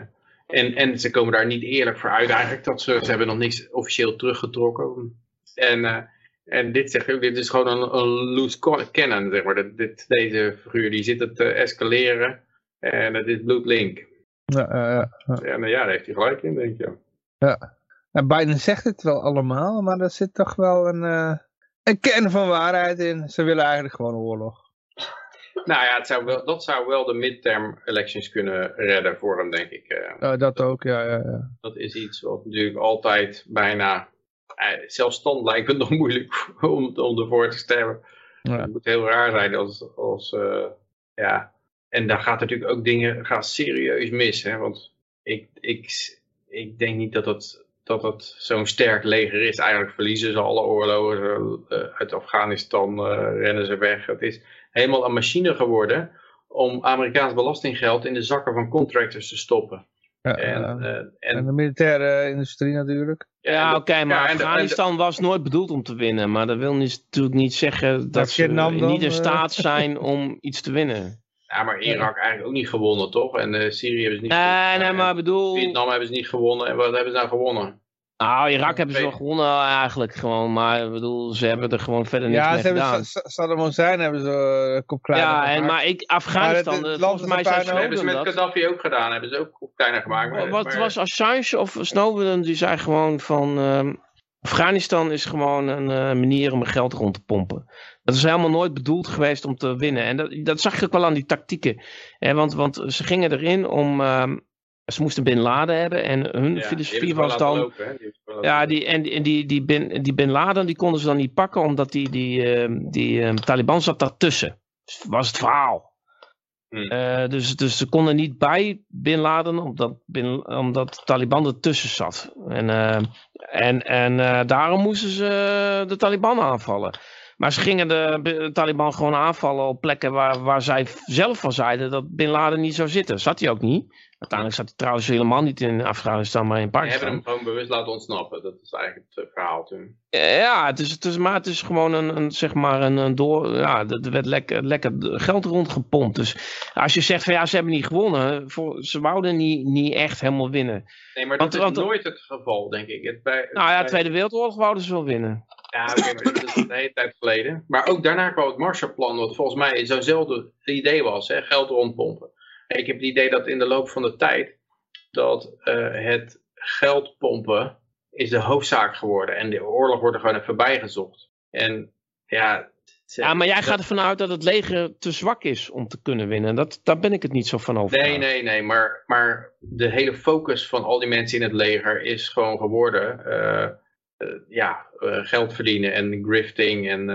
en, en ze komen daar niet eerlijk voor uit eigenlijk. Dat ze, ze hebben nog niks officieel teruggetrokken. En, eh, en dit, zeg, dit is gewoon een, een loose cannon, zeg maar. Dit, dit- deze figuur die zit het te escaleren. En het is bloedlink. Ja, ja, ja. En eh, ja, daar heeft hij gelijk in, denk ik. Nou, Biden zegt het wel allemaal, maar er zit toch wel een, eh, een kern van waarheid in. Ze willen eigenlijk gewoon oorlog. Nou ja, het zou wel, dat zou wel de midterm elections kunnen redden voor hem, denk ik. eh. Dat ook, ja, ja, ja. dat is iets wat natuurlijk altijd bijna eh, zelfstand lijkt het nog moeilijk om, om ervoor te stemmen. Ja. Het moet heel raar zijn als, als eh, ja. En daar gaat natuurlijk ook dingen gaan serieus mis, hè. Want ik, ik, ik denk niet dat het, dat het zo'n sterk leger is. Eigenlijk verliezen ze alle oorlogen uit Afghanistan, rennen ze weg. Het is helemaal een machine geworden om Amerikaans belastinggeld in de zakken van contractors te stoppen. Ja, En, eh, en en, de militaire industrie natuurlijk. Ja, oké, maar ja, en de- en de- Afghanistan was nooit bedoeld om te winnen. Maar dat wil niet, natuurlijk niet zeggen dat ze dan, niet in eh? staat zijn om iets te winnen. Ja, maar Irak eigenlijk ook niet gewonnen, toch? En eh, Syrië hebben ze niet Nee, gewonnen. nee, En maar bedoel... Vietnam hebben ze niet gewonnen. En wat hebben ze nou gewonnen? Nou, Irak hebben ze wel gewonnen eigenlijk gewoon. Maar ik bedoel, ze hebben er gewoon verder niks Ja, mee ze hebben gedaan. Sa- Sa- Saddam Hussein hebben ze kop kleiner Ja, en, gemaakt. maar ik, Afghanistan, Maar het- het eh, land volgens mij zijn. Dat hebben ze Snowden met dat. Gaddafi ook gedaan. Hebben ze ook kleiner gemaakt. Maar, Wat maar- was Assange of Snowden? Die zei gewoon van... ehm, Afghanistan is gewoon een eh, manier om geld rond te pompen. Dat is helemaal nooit bedoeld geweest om te winnen. En dat, dat zag je ook wel aan die tactieken. Hè, want, want ze gingen erin om... ehm, ze moesten Bin Laden hebben. En hun Ja, filosofie was dan... lopen. Die Ja, die, en, en die, die, bin, die Bin Laden die konden ze dan niet pakken, omdat die, die, ehm, die ehm, Taliban zat daartussen. Was het verhaal. Hmm. Eh, dus, dus ze konden niet bij Bin Laden, omdat, bin, omdat Taliban ertussen zat. En, eh, en, en eh, daarom moesten ze de Taliban aanvallen. Maar ze gingen de, de Taliban gewoon aanvallen op plekken waar, waar zij zelf van zeiden dat Bin Laden niet zou zitten. Zat hij ook niet. Uiteindelijk zat hij trouwens helemaal niet in Afghanistan, maar in Die hebben Pakistan. hem gewoon bewust laten ontsnappen. Dat is eigenlijk het eh, verhaal toen. Ja, het is, het is, maar het is gewoon een, een zeg maar een, een door. Ja, er werd lekker, lekker geld rondgepompt. Dus als je zegt van ja, ze hebben niet gewonnen. Voor, ze wouden niet, niet echt helemaal winnen. Nee, maar Want- dat is want- nooit het geval, denk ik. Het bij, Nou ja, bij- Tweede Wereldoorlog wouden ze wel winnen. Ja, maar dat is een hele tijd geleden. Maar ook daarna kwam het Marshallplan, wat volgens mij zo'nzelfde idee was, hè, geld rondpompen. Ik heb het idee dat in de loop van de tijd, dat eh, het geld pompen is de hoofdzaak geworden. En de oorlog wordt er gewoon even bijgezocht. En ja... Ja, maar jij dat- gaat ervan uit dat het leger te zwak is om te kunnen winnen. Dat, daar ben ik het niet zo van over. Nee, nee, nee, maar, maar de hele focus van al die mensen in het leger is gewoon geworden, eh, eh, ja, geld verdienen en grifting en,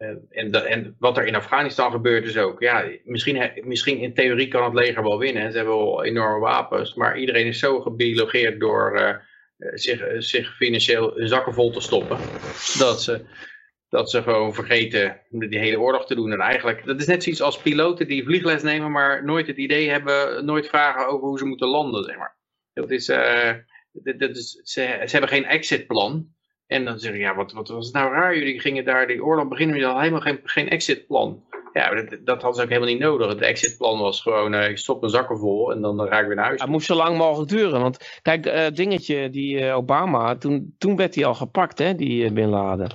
en, en, en wat er in Afghanistan gebeurt is ook, ja, misschien, misschien in theorie kan het leger wel winnen, ze hebben wel enorme wapens, maar iedereen is zo gebiologeerd door eh, eh, zich, eh, zich financieel zakken vol te stoppen, dat ze, dat ze gewoon vergeten die hele oorlog te doen. En eigenlijk, dat is net zoiets als piloten die vliegles nemen, maar nooit het idee hebben, nooit vragen over hoe ze moeten landen, zeg maar. Dat is, eh, dat is, ze, ze hebben geen exitplan. En dan zeggen ja, wat, wat was het nou raar, jullie gingen daar die oorlog beginnen, maar je had helemaal geen, geen exitplan. Ja, dat, dat hadden ze ook helemaal niet nodig. Het exitplan was gewoon, eh, ik stop mijn zakken vol en dan, raak ik weer naar huis. Het moest zo lang mogelijk duren. Want kijk, eh dingetje, die eh, Obama, toen, toen werd hij al gepakt, hè, die Bin Laden.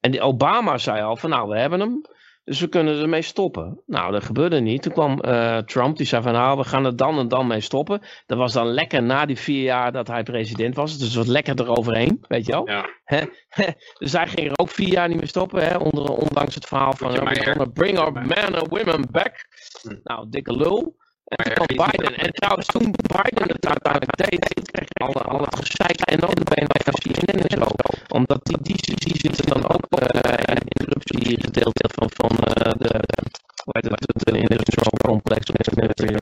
En die Obama zei al van nou, we hebben hem. Dus we kunnen ermee stoppen. Nou, dat gebeurde niet. Toen kwam eh, Trump, die zei van nou, we gaan er dan en dan mee stoppen. Dat was dan lekker na die vier jaar dat hij president was. Dus het was lekker eroverheen, weet je wel. Ja. Dus hij ging er ook vier jaar niet meer stoppen, hè, onder, ondanks het verhaal van bring our men and women back. Hm. Nou, dikke lul. En toen Biden. En trouwens, toen Biden het uiteindelijk deed, toen kreeg je alle, alle gezeik en ook bij van CNN en zo. Omdat die, die, die zitten dan ook eh, in de corruptie gedeelte van, van eh, de, het, het industrial complex, het military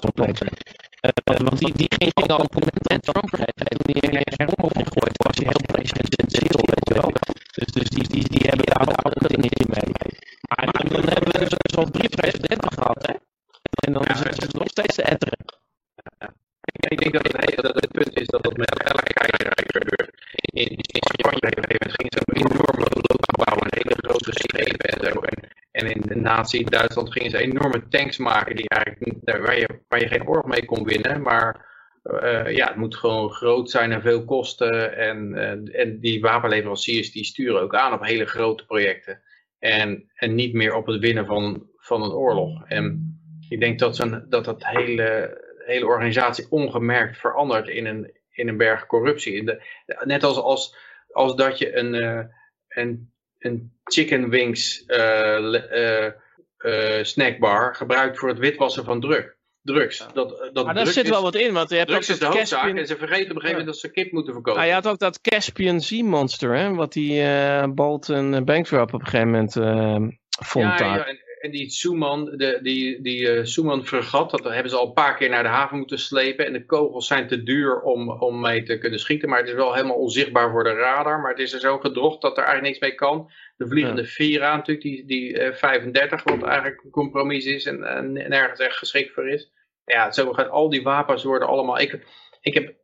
complex. Eh, want die, die ging, al een compliment aan Trump geven. Toen een bom gegooid was, hij heel presidentieel, weet je wel. Dus, dus die, die, die hebben daar ook een dingetje mee. Maar dan, hebben we dus zo'n drie presidenten gehad, hè. En dan Ja, zitten ze nog steeds te etteren. Ik denk dat het, dat het punt is dat dat met elk keizerrijk gebeurt. In, in Spanje op een gegeven moment ging enorme loop bouwen, een hele grote schepen en zo. En, en in de Nazi-Duitsland gingen ze enorme tanks maken die eigenlijk, waar, je, waar je geen oorlog mee kon winnen. Maar eh, ja, het moet gewoon groot zijn en veel kosten. En, eh, en die wapenleveranciers die sturen ook aan op hele grote projecten. En, en niet meer op het winnen van, van een oorlog. En ik denk dat zo'n, dat, dat hele, hele organisatie ongemerkt verandert in een, in een berg corruptie. In de, net als, als, als dat je een, eh, een, een chicken wings eh, eh, snackbar gebruikt voor het witwassen van druk. drugs. Dat, dat Maar daar zit wel wat in, want je hebt ook Drugs is de hoofdzaak Caspian... en ze vergeten op een gegeven moment dat ze kip moeten verkopen. Ah, je had ook dat Caspian Sea Monster, hè, wat die eh Bolt en Bankrupt op een gegeven moment eh, vond ja, daar. ja, en, en die Suman, de, die, die eh, Suman fregat, dat hebben ze al een paar keer naar de haven moeten slepen. En de kogels zijn te duur om, om mee te kunnen schieten. Maar het is wel helemaal onzichtbaar voor de radar. Maar het is er zo gedrocht dat er eigenlijk niks mee kan. De vliegende Vira natuurlijk, die, die eh, 35, wat eigenlijk een compromis is en, en nergens echt geschikt voor is. Ja, zo gaat al die wapens worden allemaal... Ik, ik heb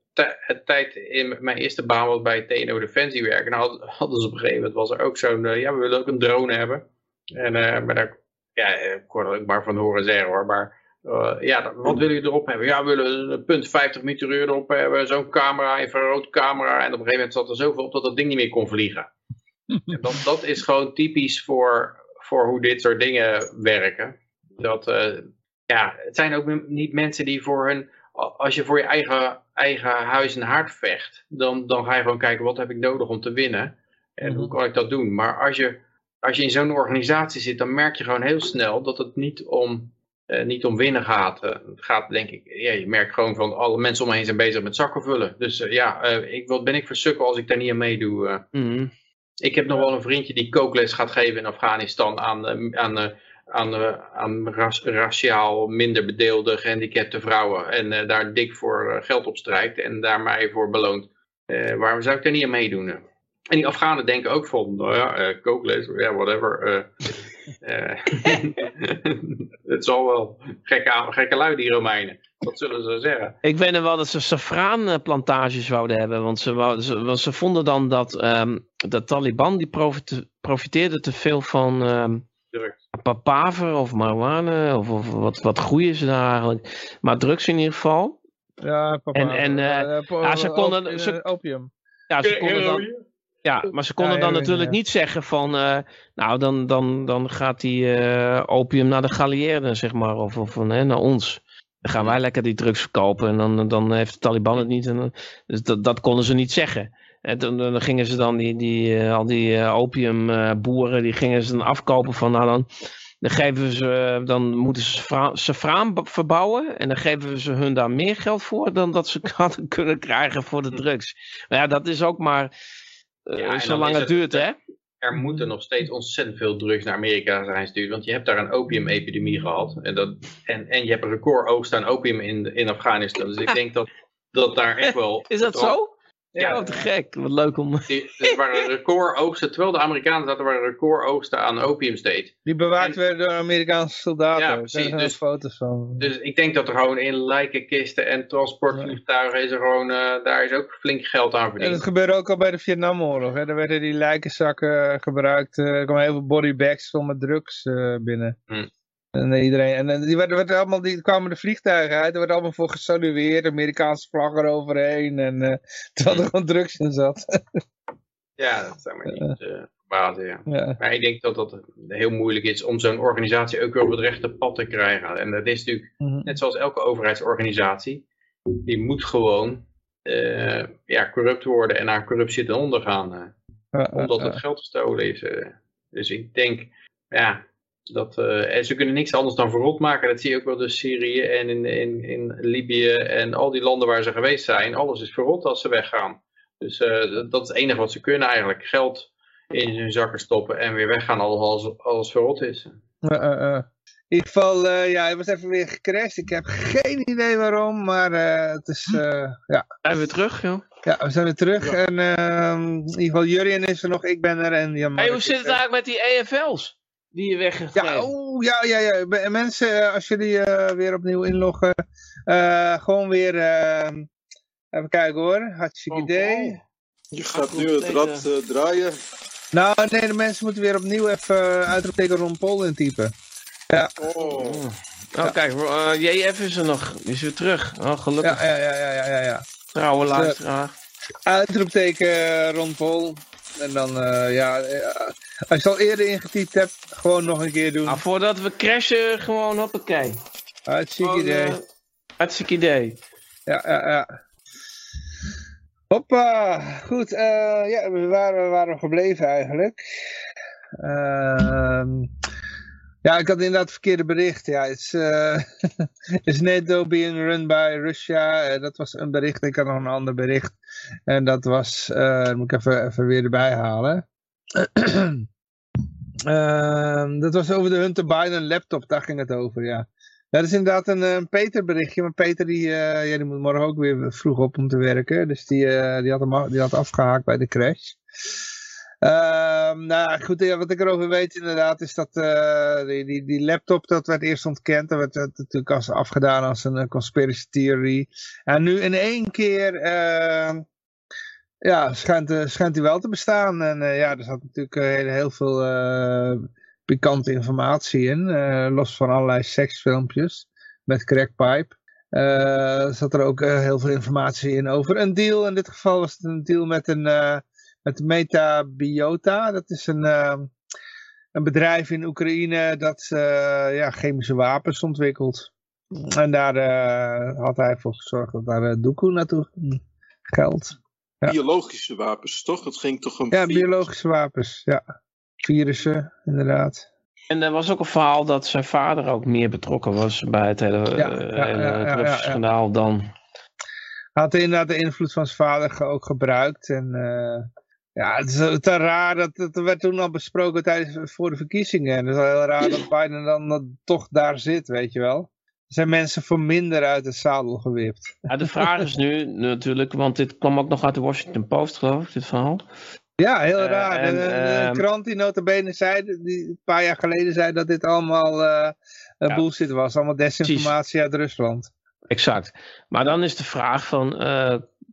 tijd in mijn eerste baan was bij TNO Defensie werken. Nou had- hadden ze op een gegeven moment, was er ook zo'n... eh, ja, we willen ook een drone hebben. En, eh, maar daar, ja, eh, ik hoorde er ook maar van horen zeggen hoor. Maar eh, ja, wat willen jullie erop hebben? Ja, we willen een punt 50 meter uur erop hebben. Zo'n camera, infraroodcamera. En op een gegeven moment zat er zoveel op dat dat ding niet meer kon vliegen. En dat, dat is gewoon typisch voor, voor hoe dit soort dingen werken. Dat, eh, ja, het zijn ook niet mensen die voor hun... Als je voor je eigen, eigen huis en haard vecht, dan, dan ga je gewoon kijken wat heb ik nodig om te winnen. En hoe kan ik dat doen? Maar als je, als je in zo'n organisatie zit, dan merk je gewoon heel snel dat het niet om, eh, niet om winnen gaat. Eh, het gaat denk ik, ja, je merkt gewoon van alle mensen om me heen zijn bezig met zakken vullen. Dus eh, ja, ik, wat ben ik voor sukkel als ik daar niet aan meedoe? Mhm. Ik heb nog wel een vriendje die kookles gaat geven in Afghanistan aan, aan, aan, aan ras- raciaal minder bedeelde gehandicapte vrouwen. En daar dik voor geld op strijkt en daar mij voor beloont. Waarom zou ik daar niet aan meedoen? En die Afghanen denken ook van, nou ja, eh, kookles, ja, whatever. eh, eh, het zal wel gekke, gekke lui, die Romeinen. Dat zullen ze zeggen. Ik weet nog wel dat ze safraanplantages wouden hebben. Want ze, wou- ze, want ze vonden dan dat ehm, de Taliban die profite- profiteerde te veel van ehm Drugs. papaver of marijuana. Of, of wat, wat groeien ze daar eigenlijk. Maar drugs in ieder geval. Ja, papa. En- en, ja, ze konden- ze- opium. Ja, ze konden dan, ja maar ze konden Ja, dan natuurlijk ja. niet zeggen van... eh, nou, dan, dan, dan gaat die eh, opium naar de galieerden, zeg maar. Of, of hè, naar ons. Dan gaan wij lekker die drugs verkopen. En dan, dan heeft de Taliban het niet. En, dan- dus dat, dat konden ze niet zeggen. En dan, dan gingen ze dan die, die, eh, al die eh, opiumboeren, die gingen ze dan afkopen van, nou dan, dan geven ze, dan moeten ze fra- safraan verbouwen en dan geven we ze hun daar meer geld voor dan dat ze hadden kunnen krijgen voor de drugs. Maar ja, dat is ook maar eh, Ja, en dan zolang is het het- duurt, hè? er moeten nog steeds ontzettend veel drugs naar Amerika zijn gestuurd. Want je hebt daar een opiumepidemie gehad. En, dat, en, en je hebt een recordoogst aan opium in, in Afghanistan. Dus ik denk dat, dat daar echt wel... Is dat zo? Ja, wat te gek. Wat leuk om... Die- Er waren recordoogsten, terwijl de Amerikanen zaten, waren recordoogsten aan opium steeds. Die bewaakt En- werden door Amerikaanse soldaten. Ja, precies, zijn dus- foto's van. Dus ik denk dat er gewoon in lijkenkisten en transportvliegtuigen is er gewoon, eh, daar is ook flink geld aan En dat verdiend. gebeurde ook al bij de Vietnamoorlog. Hè. Daar werden die lijkenzakken gebruikt. eh, Er kwamen heel veel bodybags vol met drugs eh, binnen. Hmm. En eh, iedereen, en die, werden, werden allemaal, die kwamen de vliegtuigen uit. Er werd allemaal voor gesalueerd. Amerikaanse vlag eroverheen. En eh terwijl er gewoon drugs in zat. Ja, dat zou me niet eh verbazen, ja. ja. Maar ik denk dat dat heel moeilijk is om zo'n organisatie ook weer op het rechte pad te krijgen. En dat is natuurlijk Mhm. net zoals elke overheidsorganisatie, die moet gewoon ja, corrupt worden en aan corruptie ten onder gaan. Ja, ja, omdat het geld gestolen is. dus ik denk, ja, dat, eh, en ze kunnen niks anders dan verrot maken. Dat zie je ook wel in Syrië en in, in, in Libië en al die landen waar ze geweest zijn. Alles is verrot als ze weggaan. Dus eh, dat- is het enige wat ze kunnen eigenlijk. Geld in hun zakken stoppen en weer weggaan als alles, alles verrot is. Ja. In ieder geval, eh, ja, hij was even weer gecrashed. Ik heb geen idee waarom, maar eh, het is, eh, ja. Zijn we terug, joh? ja, we zijn weer terug. En ehm, in ieder geval, Jurien is er nog, ik ben er en Jan Hey, hoe zit het eigenlijk met die EFL's? Die je weggegeven Ja, oh, ja, ja, ja. Be- Mensen, eh, als jullie eh, weer opnieuw inloggen, eh, gewoon weer, eh, even kijken hoor, hartstikke Oh, idee. Je gaat nu het rad draaien. Nou, nee, de mensen moeten weer opnieuw even uitroepteken Ron Paul intypen. Oh. Oh, kijk, JF is er nog. Is weer terug. Oh, gelukkig. Ja, ja, ja, ja, ja, ja. Trouwe Ja. luisteraar. Uitroepteken Ron Paul. En dan, eh, ja, eh, als je het al eerder ingetypt hebt, gewoon nog een keer doen. Nou, voordat we crashen, gewoon hoppakee. Hartstikke Gewoon, idee. eh, hartstikke idee. Ja, ja, ja. Hoppa, goed. ja, we waren, we waren gebleven eigenlijk. Ehm, Ja, ik had inderdaad het verkeerde bericht. Ja, is, uh, is NATO being run by Russia? Uh, dat was een bericht. Ik had nog een ander bericht. En dat was, uh, moet ik even, even weer erbij halen. Ehm, dat was over de Hunter Biden laptop, daar ging het over, ja. Ja, dat is inderdaad een, een Peter berichtje, maar Peter die, ja, die moet morgen ook weer vroeg op om te werken. Dus die, die, had, hem, die had afgehaakt bij de crash. Uh, nou goed, ja, wat ik erover weet inderdaad is dat uh, die, die, die, laptop dat werd eerst ontkend. Dat werd, dat natuurlijk als afgedaan als een conspiracy theory. En nu in één keer uh, ja, schijnt, schijnt die wel te bestaan. En ja, er zat natuurlijk heel, heel veel pikante informatie in. los van allerlei seksfilmpjes met crackpipe. zat er ook heel veel informatie in over een deal. In dit geval was het een deal met een met Metabiota. Dat is een, uh, een bedrijf in Oekraïne dat uh, ja, chemische wapens ontwikkelt. En daar uh, had hij voor gezorgd dat daar uh, Doekoe naartoe geld. Ja. Biologische wapens, toch? Het ging toch om... Ja, virus. biologische wapens, ja. Virussen, inderdaad. En er was ook een verhaal dat zijn vader ook meer betrokken was bij het hele, ja, hele ja, schandaal dan... Hij had inderdaad de invloed van zijn vader ook gebruikt. En ja, het is te raar, dat, dat werd toen al besproken tijdens, voor de verkiezingen. En het is wel heel raar dat Biden dan dat toch daar zit, weet je wel. Er zijn mensen voor minder uit het zadel gewipt. Ja, de vraag is nu natuurlijk, want dit kwam ook nog uit de Washington Post geloof ik, dit verhaal. Ja, heel raar. Uh, en, de, de, uh, krant die notabene zei, die een paar jaar geleden zei dat dit allemaal uh, ja, bullshit was. Allemaal desinformatie precies. uit Rusland. Exact. Maar dan is de vraag van,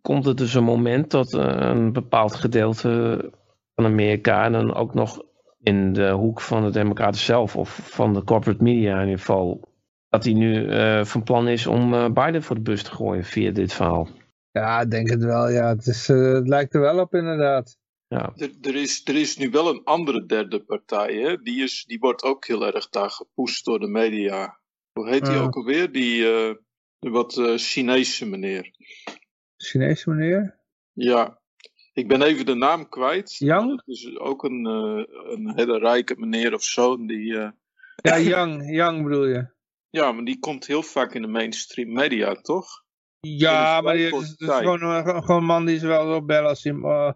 komt er dus een moment dat uh, een bepaald gedeelte van Amerika en dan ook nog in de hoek van de democraten zelf of van de corporate media in ieder geval, dat hij nu uh, van plan is om uh, Biden voor de bus te gooien via dit verhaal. Ja, ik denk het wel. Ja, het, is, het lijkt er wel op inderdaad. Ja. Er, er, is, er is nu wel een andere derde partij, hè? Die, is, die wordt ook heel erg daar gepusht door de media. Hoe heet die ook alweer? Die de wat Chinese meneer. Chinese meneer? Ja, ik ben even de naam kwijt. Yang? Is ook een, uh, een hele rijke meneer of zo. Die, uh... Ja, Yang, Yang bedoel je? Ja, maar die komt heel vaak in de mainstream media, toch? Ja, maar het is, het is gewoon, gewoon een man die ze wel eens opbellen als hij... Uh,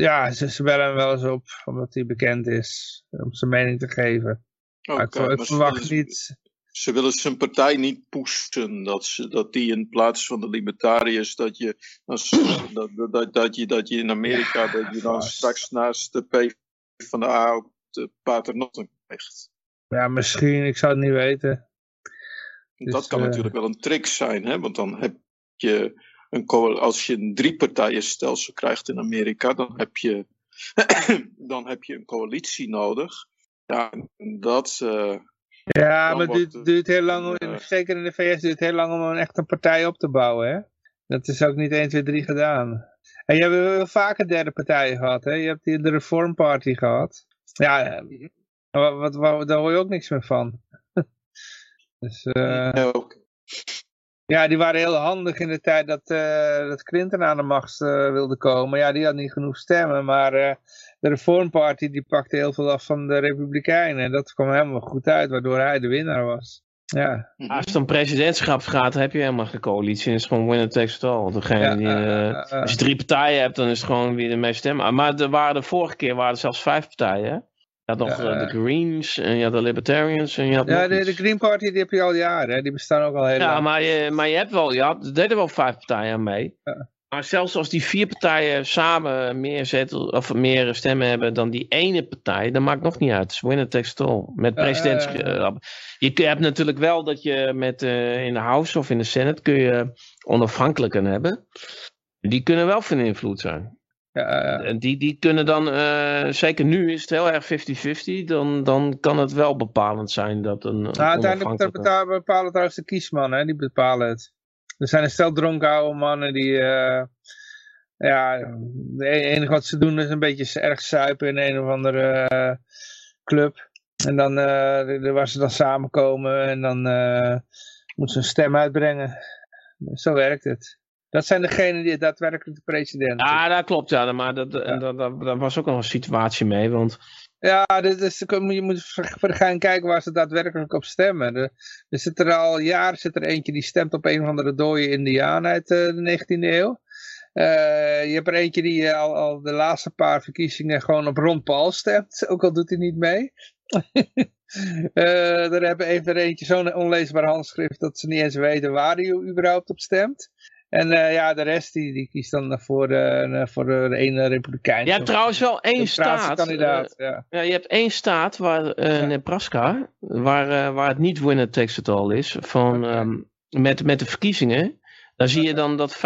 ja, ze, ze, bellen hem wel eens op, omdat hij bekend is, om zijn mening te geven. Okay, ik, ik verwacht niet ze willen zijn partij niet pushen. Dat, ze, dat die in plaats van de libertariërs, dat je, als, dat, dat, dat, je, dat je in Amerika, ja, dat je dan vast. straks naast de P van de A ook de paternotten krijgt. Ja, misschien, ik zou het niet weten. Dat dus, kan uh... natuurlijk wel een trick zijn, hè? want dan heb je een, als je een drie partijen stelsel krijgt in Amerika, dan heb je, dan heb je een coalitie nodig. Ja, dat, uh, ja, maar het duurt, duurt, heel lang, uh, zeker in de VS duurt het heel lang om een echt een partij op te bouwen. Hè? Dat is ook niet 1, 2, 3 gedaan. En je hebt wel vaker derde partijen gehad. Hè? Je hebt hier de Reform Party gehad. Ja, wat, wat, wat, daar hoor je ook niks meer van. dus, uh, ja, ja, die waren heel handig in de tijd dat, uh, dat Clinton aan de macht uh, wilde komen. Ja, die had niet genoeg stemmen, maar uh, de Reform Party die pakte heel veel af van de Republikeinen. En dat kwam helemaal goed uit, waardoor hij de winnaar was. Ja. Als het om presidentschap gaat, heb je helemaal geen coalitie. En het is gewoon winner takes it all. Degene ja, die, als je drie partijen hebt, dan is het gewoon wie de meeste stemmen. Maar er waren de vorige keer waren er zelfs vijf partijen. Hè? Je had nog ja, de Greens en je had de Libertarians. En je had ja, de, de, Green Party die heb je al jaren. Hè? Die bestaan ook al heel ja, lang. Ja, maar je, maar je hebt wel, ja, er deden wel vijf partijen aan mee. Ja. Maar zelfs als die vier partijen samen meer, zetel, of meer stemmen hebben dan die ene partij, dat maakt nog niet uit. Het is winner takes it all. Met presidents. Uh, je hebt natuurlijk wel dat je met uh, in de House of in de Senate kun je onafhankelijken hebben. Die kunnen wel van invloed zijn. Ja, die, die kunnen dan, uh, zeker nu is het heel erg 50-50, dan, dan kan het wel bepalend zijn dat een. Nou, uiteindelijk bepalen, trouwens de kiesmannen, hè, die bepalen het. Er zijn een stel dronken oude mannen die, uh, ja, het enige wat ze doen is een beetje erg suipen in een of andere club. En dan, waar ze dan samenkomen en dan moeten ze een stem uitbrengen. Zo werkt het. Dat zijn degenen die daadwerkelijk de president Ja, dat klopt, ja. Maar dat, ja. Dat, dat, dat, was ook nog een situatie mee. Want Ja, is, je moet de gein kijken waar ze daadwerkelijk op stemmen. Er, er zit er al jaren zit er eentje die stemt op een of andere dode indiaan uit eh, de 19e eeuw. Eh, je hebt er eentje die al, al de laatste paar verkiezingen gewoon op Ron Paul stemt, ook al doet hij niet mee. uh, er hebben even eentje zo'n onleesbaar handschrift dat ze niet eens weten waar hij überhaupt op stemt. En uh, ja, de rest die, die kiest dan voor de, voor de ene republikein. Je hebt trouwens wel één staat. Uh, ja. ja. je hebt één staat waar Nebraska, waar, waar het niet winner takes it all is, van, okay. um, met, met de verkiezingen. Daar zie je dan dat 50%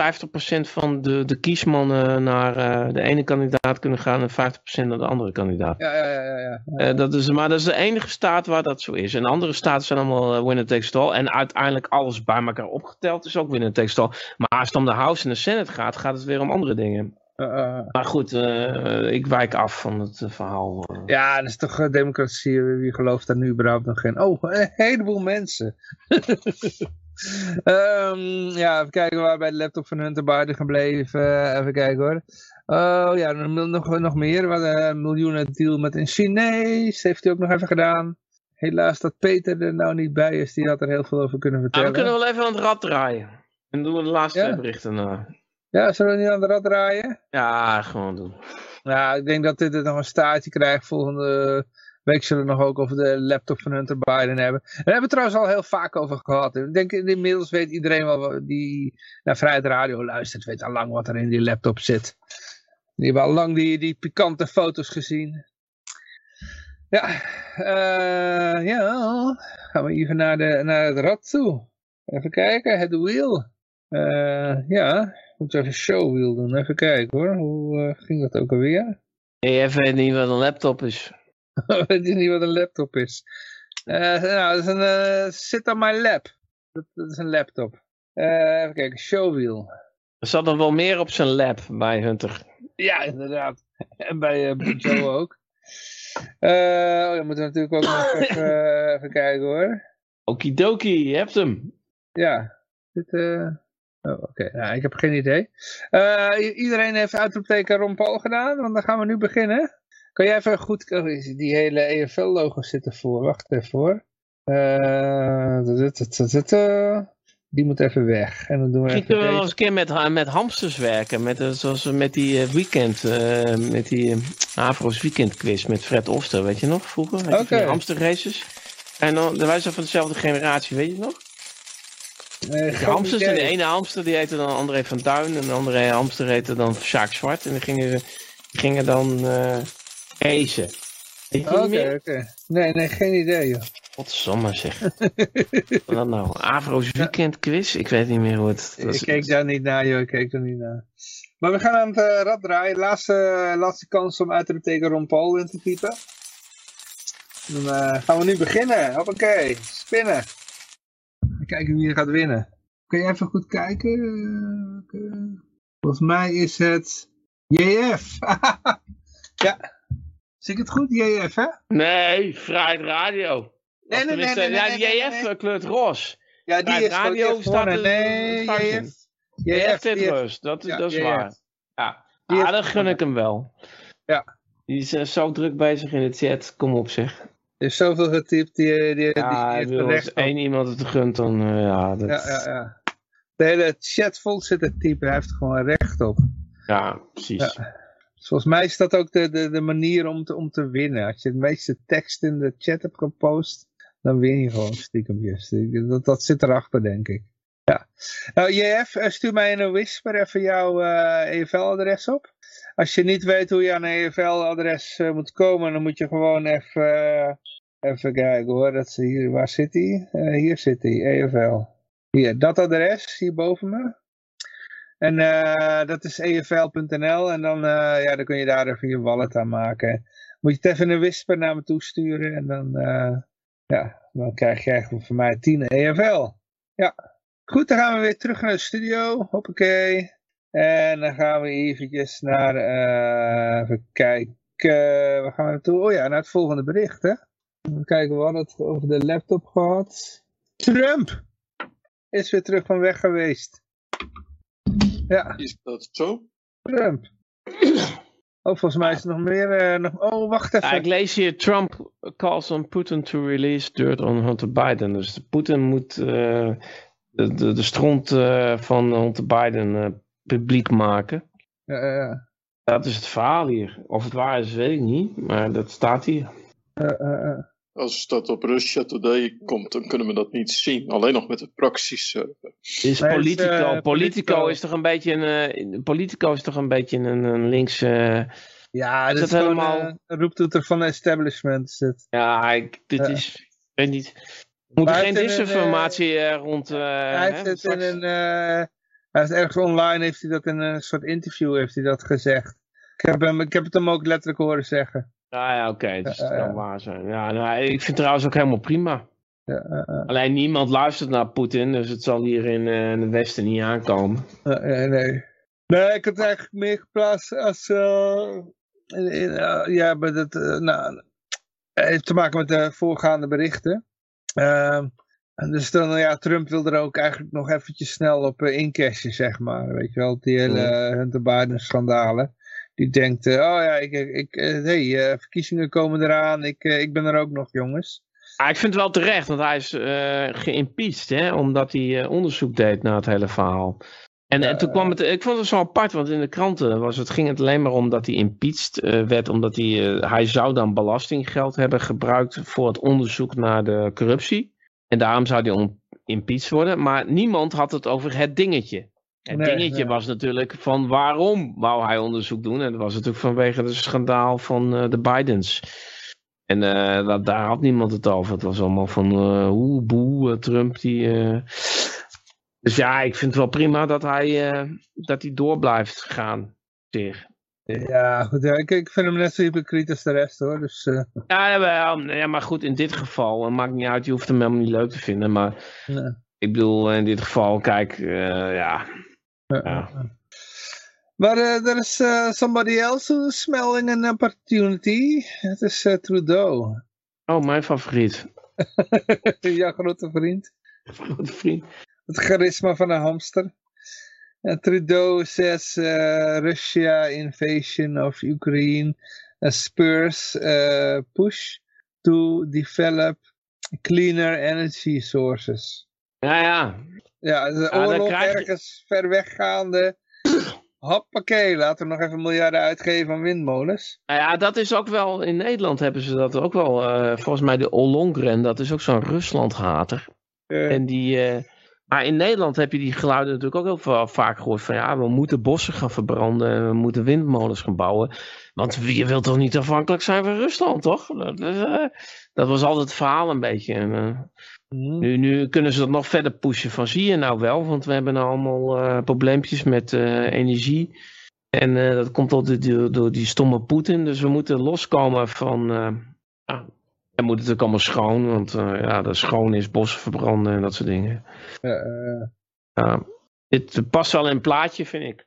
van de, de kiesmannen naar uh, de ene kandidaat kunnen gaan en 50% naar de andere kandidaat. Ja, ja, ja. ja, ja. Uh, dat is, maar dat is de enige staat waar dat zo is. En andere staten zijn allemaal uh, winner takes it all. En uiteindelijk alles bij elkaar opgeteld is ook winner takes it all. Maar als het om de House en de Senate gaat, gaat het weer om andere dingen. maar goed, ik wijk af van het verhaal. Ja, dat is toch democratie. Wie gelooft daar nu überhaupt nog in? Oh, een heleboel mensen. Um, ja, even kijken waar bij de laptop van Hunter Biden gebleven. Uh, even kijken hoor. Oh ja, nog, nog meer. Wat een miljoenen deal met een Chinees. Heeft hij ook nog even gedaan. Helaas dat Peter er nou niet bij is. Die had er heel veel over kunnen vertellen. Ah, we kunnen wel even aan het rad draaien. En doen we de laatste ja? berichten. Ja, zullen we niet aan het rad draaien? Ja, gewoon doen. Ja, ik denk dat dit nog een staartje krijgt volgende week zullen we nog ook over de laptop van Hunter Biden hebben. En daar hebben we het trouwens al heel vaak over gehad. Ik denk inmiddels weet iedereen wel die naar Vrijheid Radio luistert, weet al lang wat er in die laptop zit. Die hebben al lang die, die pikante foto's gezien. Ja, uh, ja, gaan we even naar, de, naar het rad toe. Even kijken, het wheel. Uh, ja, moeten we even showwheel doen. Even kijken hoor, hoe uh, ging dat ook alweer? Even niet wat een laptop is. Weet je niet wat een laptop is? Uh, nou, dat is een uh, sit on my lap. Dat, dat is een laptop. Uh, even kijken, showwheel. Er zat nog wel meer op zijn lap bij Hunter. Ja, inderdaad. En bij uh, Joe ook. oh, dan moeten we natuurlijk ook nog even, even kijken hoor. Okidoki, je hebt hem. Ja, dit... Oh, oké. Okay. Nou, ik heb geen idee. iedereen heeft uitroepteken Ron Paul gedaan, want dan gaan we nu beginnen. Kan jij even goed, die hele EFL-logo zit ervoor. Wacht even hoor. Uh, die moet even weg. En dan doen we Misschien kunnen we wel eens een keer met, met hamsters werken. Met, zoals met die weekend, uh, met die Avro's weekend quiz met Fred Oster, weet je nog, vroeger? Oké. Okay. hamsterraces. En dan, wij zijn van dezelfde generatie, weet je nog? Nee, de hamsters en de ene hamster die heette dan André van Duin en de andere hamster heette dan Sjaak Zwart. En die gingen, gingen dan... Uh, Ezen. Oké, oké. Okay. Nee, nee, geen idee joh. Godsamme zeg. Wat nou? Avro's weekend quiz? Ik weet niet meer hoe het... Ik keek daar niet naar joh, ik keek daar niet naar. Maar we gaan aan het uh, rad draaien. Laatste, laatste kans om uit te betekenen Ron Paul in te typen. Dan uh, gaan we nu beginnen. Hoppakee, spinnen. Kijken wie er gaat winnen. Kun je even goed kijken? Uh, Volgens mij is het JF. ja. Zie ik het goed, JF, hè? Nee, Vrijheid Radio. Nee, nee, nee, nee, Ja, JF kleurt roze. Ja, die is Radio staat er nee, JF. JF rust, dat, dat is waar. Ja, ah, dat gun ik hem wel. Ja. Die is uh, zo druk bezig in de chat, kom op zeg. Er is zoveel getypt, die, die, ja, die, wil als één iemand het gunt, dan ja, dat... ja, ja, ja. De hele chat vol zit te typen, hij heeft gewoon recht op. Ja, precies. Ja. Volgens mij is dat ook de, de, de manier om te, om te winnen. Als je het meeste tekst in de chat hebt gepost, dan win je gewoon stiekem. Dat, dat zit erachter, denk ik. Ja. Nou, JF, stuur mij in een whisper even jouw EFL-adres op. Als je niet weet hoe je aan een EFL-adres uh, moet komen, dan moet je gewoon even, even kijken hoor. Dat ze hier, waar zit hij? hier zit hij, EFL. Hier, dat adres, hier boven me. En uh, dat is efl.nl en dan, uh, ja, dan kun je daar even je wallet aan maken. Moet je het even een whisper naar me toesturen en dan, uh, ja, dan krijg je van mij 10 EFL. Ja, goed, dan gaan we weer terug naar de studio. Hoppakee. En dan gaan we eventjes naar, even kijken, waar gaan we naartoe? Oh ja, naar het volgende bericht, hè. Even kijken, we hadden het over de laptop gehad. Trump is weer terug van weg geweest. Ja. Is dat zo? Trump. Oh, volgens mij is er nog meer. eh, nog... Oh, wacht even. Ja, ik lees hier, Trump calls on Putin to release dirt on Hunter Biden. Dus Putin moet eh, de, de, de stront eh, van Hunter Biden eh, publiek maken. Ja, ja, ja. Dat is het verhaal hier. Of het waar is, weet ik niet. Maar dat staat hier. Eh, eh, eh. Als dat op Russia Today komt, dan kunnen we dat niet zien. Alleen nog met de server. Dit is Nee, het is, Politico. eh, Politico Politico. is toch een beetje een, eh, Politico is toch een beetje een, een links... eh, Ja, Is dat is dat helemaal- eh, een roeptoeter van de establishment. Is het. ja, ik, dit Ja. is... Ik weet niet. Moet er geen hij heeft in een, disinformatie eh, rond... eh, hij heeft hè, het straks- in een... eh, hij is ergens online, heeft hij dat in een soort interview heeft hij dat gezegd. Ik heb, hem, ik heb het hem ook letterlijk horen zeggen. Ja, ja oké. dus het kan waar zijn. Ja, nou, ik vind het trouwens ook helemaal prima. Ja. Alleen niemand luistert naar Poetin, dus het zal hier in, eh, in het Westen niet aankomen. Nee, nee, nee. Nee, ik had het eigenlijk meer geplaatst als... eh, in- in, eh, ja, maar dat... nou, heeft te maken met de voorgaande berichten. Ehm, en dus dan, ja, Trump wil er ook eigenlijk nog eventjes snel op eh, incashen, zeg maar. Weet je wel, die hele eh, Hunter Biden schandalen. Die denkt, eh, oh ja, ik, ik, eh, hey, eh, verkiezingen komen eraan, ik, ik ben er ook nog, jongens. Ah, ik vind het wel terecht, want hij is geïmpeached, hè, omdat hij onderzoek deed naar het hele verhaal. En, en toen kwam het, ik vond het zo apart, want in de kranten was het, ging het alleen maar om dat hij impeached werd, omdat hij, hij zou dan belastinggeld hebben gebruikt voor het onderzoek naar de corruptie. En daarom zou hij impeached worden, maar niemand had het over het dingetje. Het Nee, dingetje was natuurlijk van waarom wou hij onderzoek doen? En dat was natuurlijk vanwege het schandaal van eh, de Bidens. En eh, dat, daar had niemand het over. Het was allemaal van eh hoe, boe, Trump die... Dus ja, ik vind het wel prima dat hij, dat hij door blijft gaan. Zeg. Ja, goed, ja, ik, ik vind hem net zo hypocriet als de rest, hoor. Dus, Ja, wel, ja, maar goed, in dit geval, het maakt niet uit, je hoeft hem helemaal niet leuk te vinden. Maar nee. ik bedoel, in dit geval, kijk, ja. Ja. Maar eh, er is eh, somebody else who's smelling an opportunity. Het is eh, Trudeau. Oh, mijn favoriet. Jouw grote vriend. Grote vriend. Het charisma van een hamster. Trudeau says uh, Russia invasion of Ukraine uh, spurs uh, push to develop cleaner energy sources. Ja, ja. Ja, de oorlog je- ergens ver weggaande. Hoppakee, laten we nog even miljarden uitgeven aan windmolens. Nou ja, dat is ook wel, in Nederland hebben ze dat ook wel, eh, volgens mij de Ollongren, dat is ook zo'n Ruslandhater. Eh, En die, eh, maar in Nederland heb je die geluiden natuurlijk ook heel va- vaak gehoord van ja, we moeten bossen gaan verbranden en we moeten windmolens gaan bouwen. Want je wilt toch niet afhankelijk zijn van Rusland, toch? Dat, is, dat was altijd het verhaal een beetje. En, eh, mhm. nu, nu kunnen ze dat nog verder pushen van zie je nou wel, want we hebben nou allemaal eh, probleempjes met eh, energie. En eh, dat komt door, die- door die stomme Poetin. Dus we moeten loskomen van. eh ja, we moeten natuurlijk allemaal schoon, want eh, ja, dat schoon is bossen verbranden en dat soort dingen. Dit past wel in het plaatje, vind ik.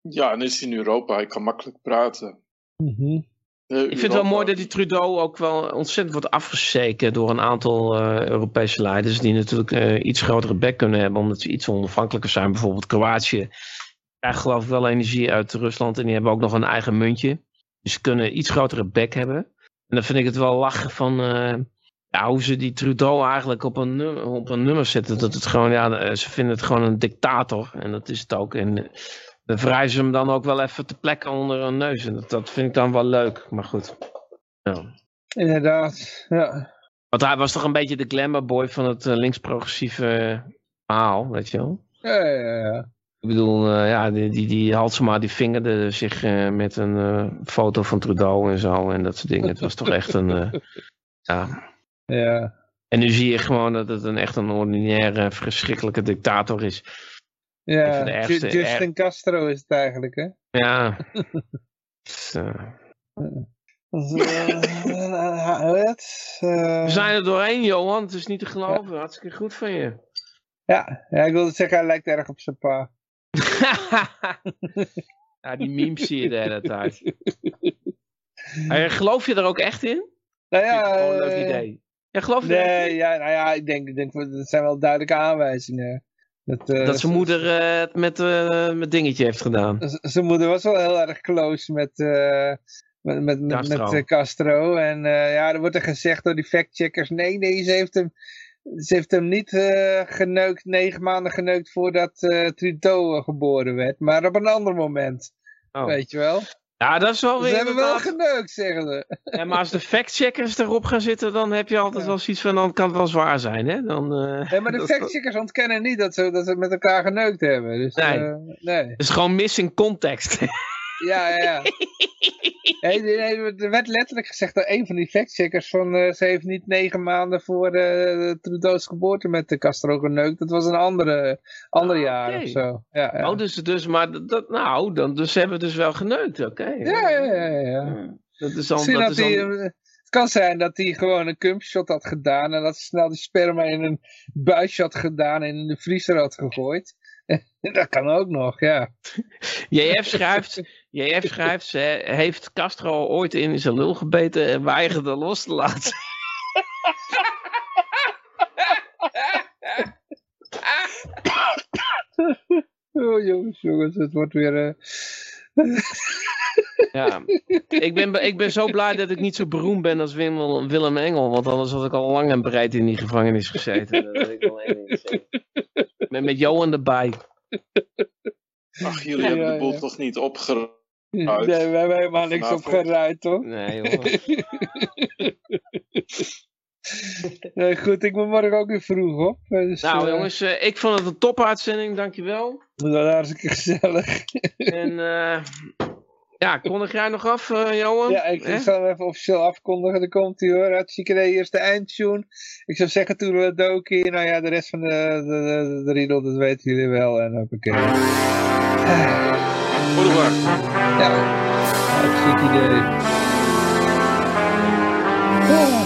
Ja, en is in Europa, hij kan makkelijk praten. Mhm. Eh, Ik vind het wel mooi dat die Trudeau ook wel ontzettend wordt afgezeken door een aantal eh, Europese leiders die natuurlijk eh, iets grotere bek kunnen hebben omdat ze iets onafhankelijker zijn. Bijvoorbeeld Kroatië krijgt geloof ik wel energie uit Rusland en die hebben ook nog een eigen muntje. Dus ze kunnen iets grotere bek hebben. En dan vind ik het wel lachen van ja, hoe ze die Trudeau eigenlijk op een, nummer, op een nummer zetten. Dat het gewoon, ja, ze vinden het gewoon een dictator en dat is het ook. En dan wrijven ze hem dan ook wel even te plekken onder hun neus. En dat, dat vind ik dan wel leuk, maar goed. Ja. Inderdaad, ja. Want hij was toch een beetje de glamourboy van het eh, links-progressieve eh, verhaal, weet je wel? Ja, ja, ja. Ik bedoel, eh, ja, die, die, die Halsema die vingerde zich met een foto van Trudeau en zo en dat soort dingen. Het was toch echt een, ja. ja. En nu zie je gewoon dat het een echt een ordinaire, verschrikkelijke dictator is. Ja, ergste- Justin Castro is het eigenlijk, hè? Ja. Eh, eh? Eh, we zijn er doorheen, Johan. Het is niet te geloven. Hartstikke goed van je. ja, ja, ik wilde zeggen, hij lijkt erg op zijn pa. ja, die memes zie je de hele tijd. Geloof je er ook echt in? Nou ja, een leuk idee. Ja, geloof je er echt nee, in? ja, nou ja, ik denk, ik denk, dat zijn wel duidelijke aanwijzingen. Dat, eh, Dat zijn moeder eh, het met, eh met dingetje heeft gedaan. Zijn moeder was wel heel erg close met, met, met, Castro. met, Castro. En ja, er wordt er gezegd door die factcheckers, nee, nee, ze heeft hem, ze heeft hem niet geneukt, negen maanden geneukt voordat Trudeau geboren werd. Maar op een ander moment, Oh. weet je wel. Ja, dat is wel Ze weer hebben wel geneukt, zeggen ze. Ja, maar als de factcheckers erop gaan zitten, dan heb je altijd Ja. wel zoiets van, dan kan het wel zwaar zijn, hè? Dan, eh, Nee, maar de dat- factcheckers ontkennen niet dat ze, dat ze met elkaar geneukt hebben. Dus, Nee. eh, nee. Het is gewoon missing context. Ja, ja. Nee, er werd letterlijk gezegd door een van die factcheckers van eh, ze heeft niet negen maanden voor eh Trudeau's geboorte met de Castro geneukt. Dat was een andere, ander Ah, jaar oké. of zo. Ja, ja. Oh, dus, dus, maar dat- nou, dan, dus ze hebben dus wel geneukt, oké. ja, ja, ja, ja. Dat is dan, Misschien dat is dan, hij, eh, het kan zijn dat hij gewoon een cumpshot had gedaan en dat ze snel die sperma in een buisje had gedaan en in de vriezer had gegooid. dat kan ook nog, ja. JF schrijft, JF schrijft, heeft Castro ooit in zijn lul gebeten en weigerde los te laten. Oh jongens, jongens, het wordt weer... eh, Ja, ik ben, ik ben zo blij dat ik niet zo beroemd ben als Wim, Willem Engel, want anders had ik al lang en breed in die gevangenis gezeten. Dat ik wel één ding zeker. Met, met Johan erbij. Ach, jullie Ja, hebben de boel ja. toch niet opgeruimd? Nee, we hebben helemaal niks opgeruid, toch? Nee, hoor. Nee, goed, ik moet morgen ook weer vroeg op. Dus, Nou eh, jongens, eh, ik vond het een topuitzending, dankjewel. Dat was hartstikke gezellig. En eh ja, kondig jij nog af, eh, Johan? Ja, ik, ik zal hem even officieel afkondigen. Er komt hij hoor. Hartstikke idee. Eerst de eindtune. Ik zou zeggen Toedeledoki. Nou ja, de rest van de, de, de, de riedel, dat weten jullie wel. En hoppakee. Goedemorgen. Ja, hartstikke idee. Oh,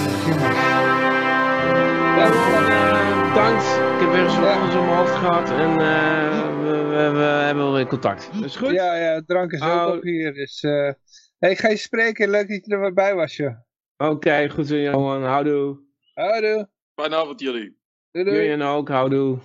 heb weer eens wat anders mijn hoofd gehad en eh, we, we, we hebben wel weer contact. Dus goed? Ja, ja, drank is ook Oh. op hier. Dus, eh hey, ik ga je spreken. Leuk dat je er weer bij was, joh. Oké, goed zo Johan. Houdoe. Houdoe. Fijne avond jullie. Doei doei. Jullie ook, houdoe.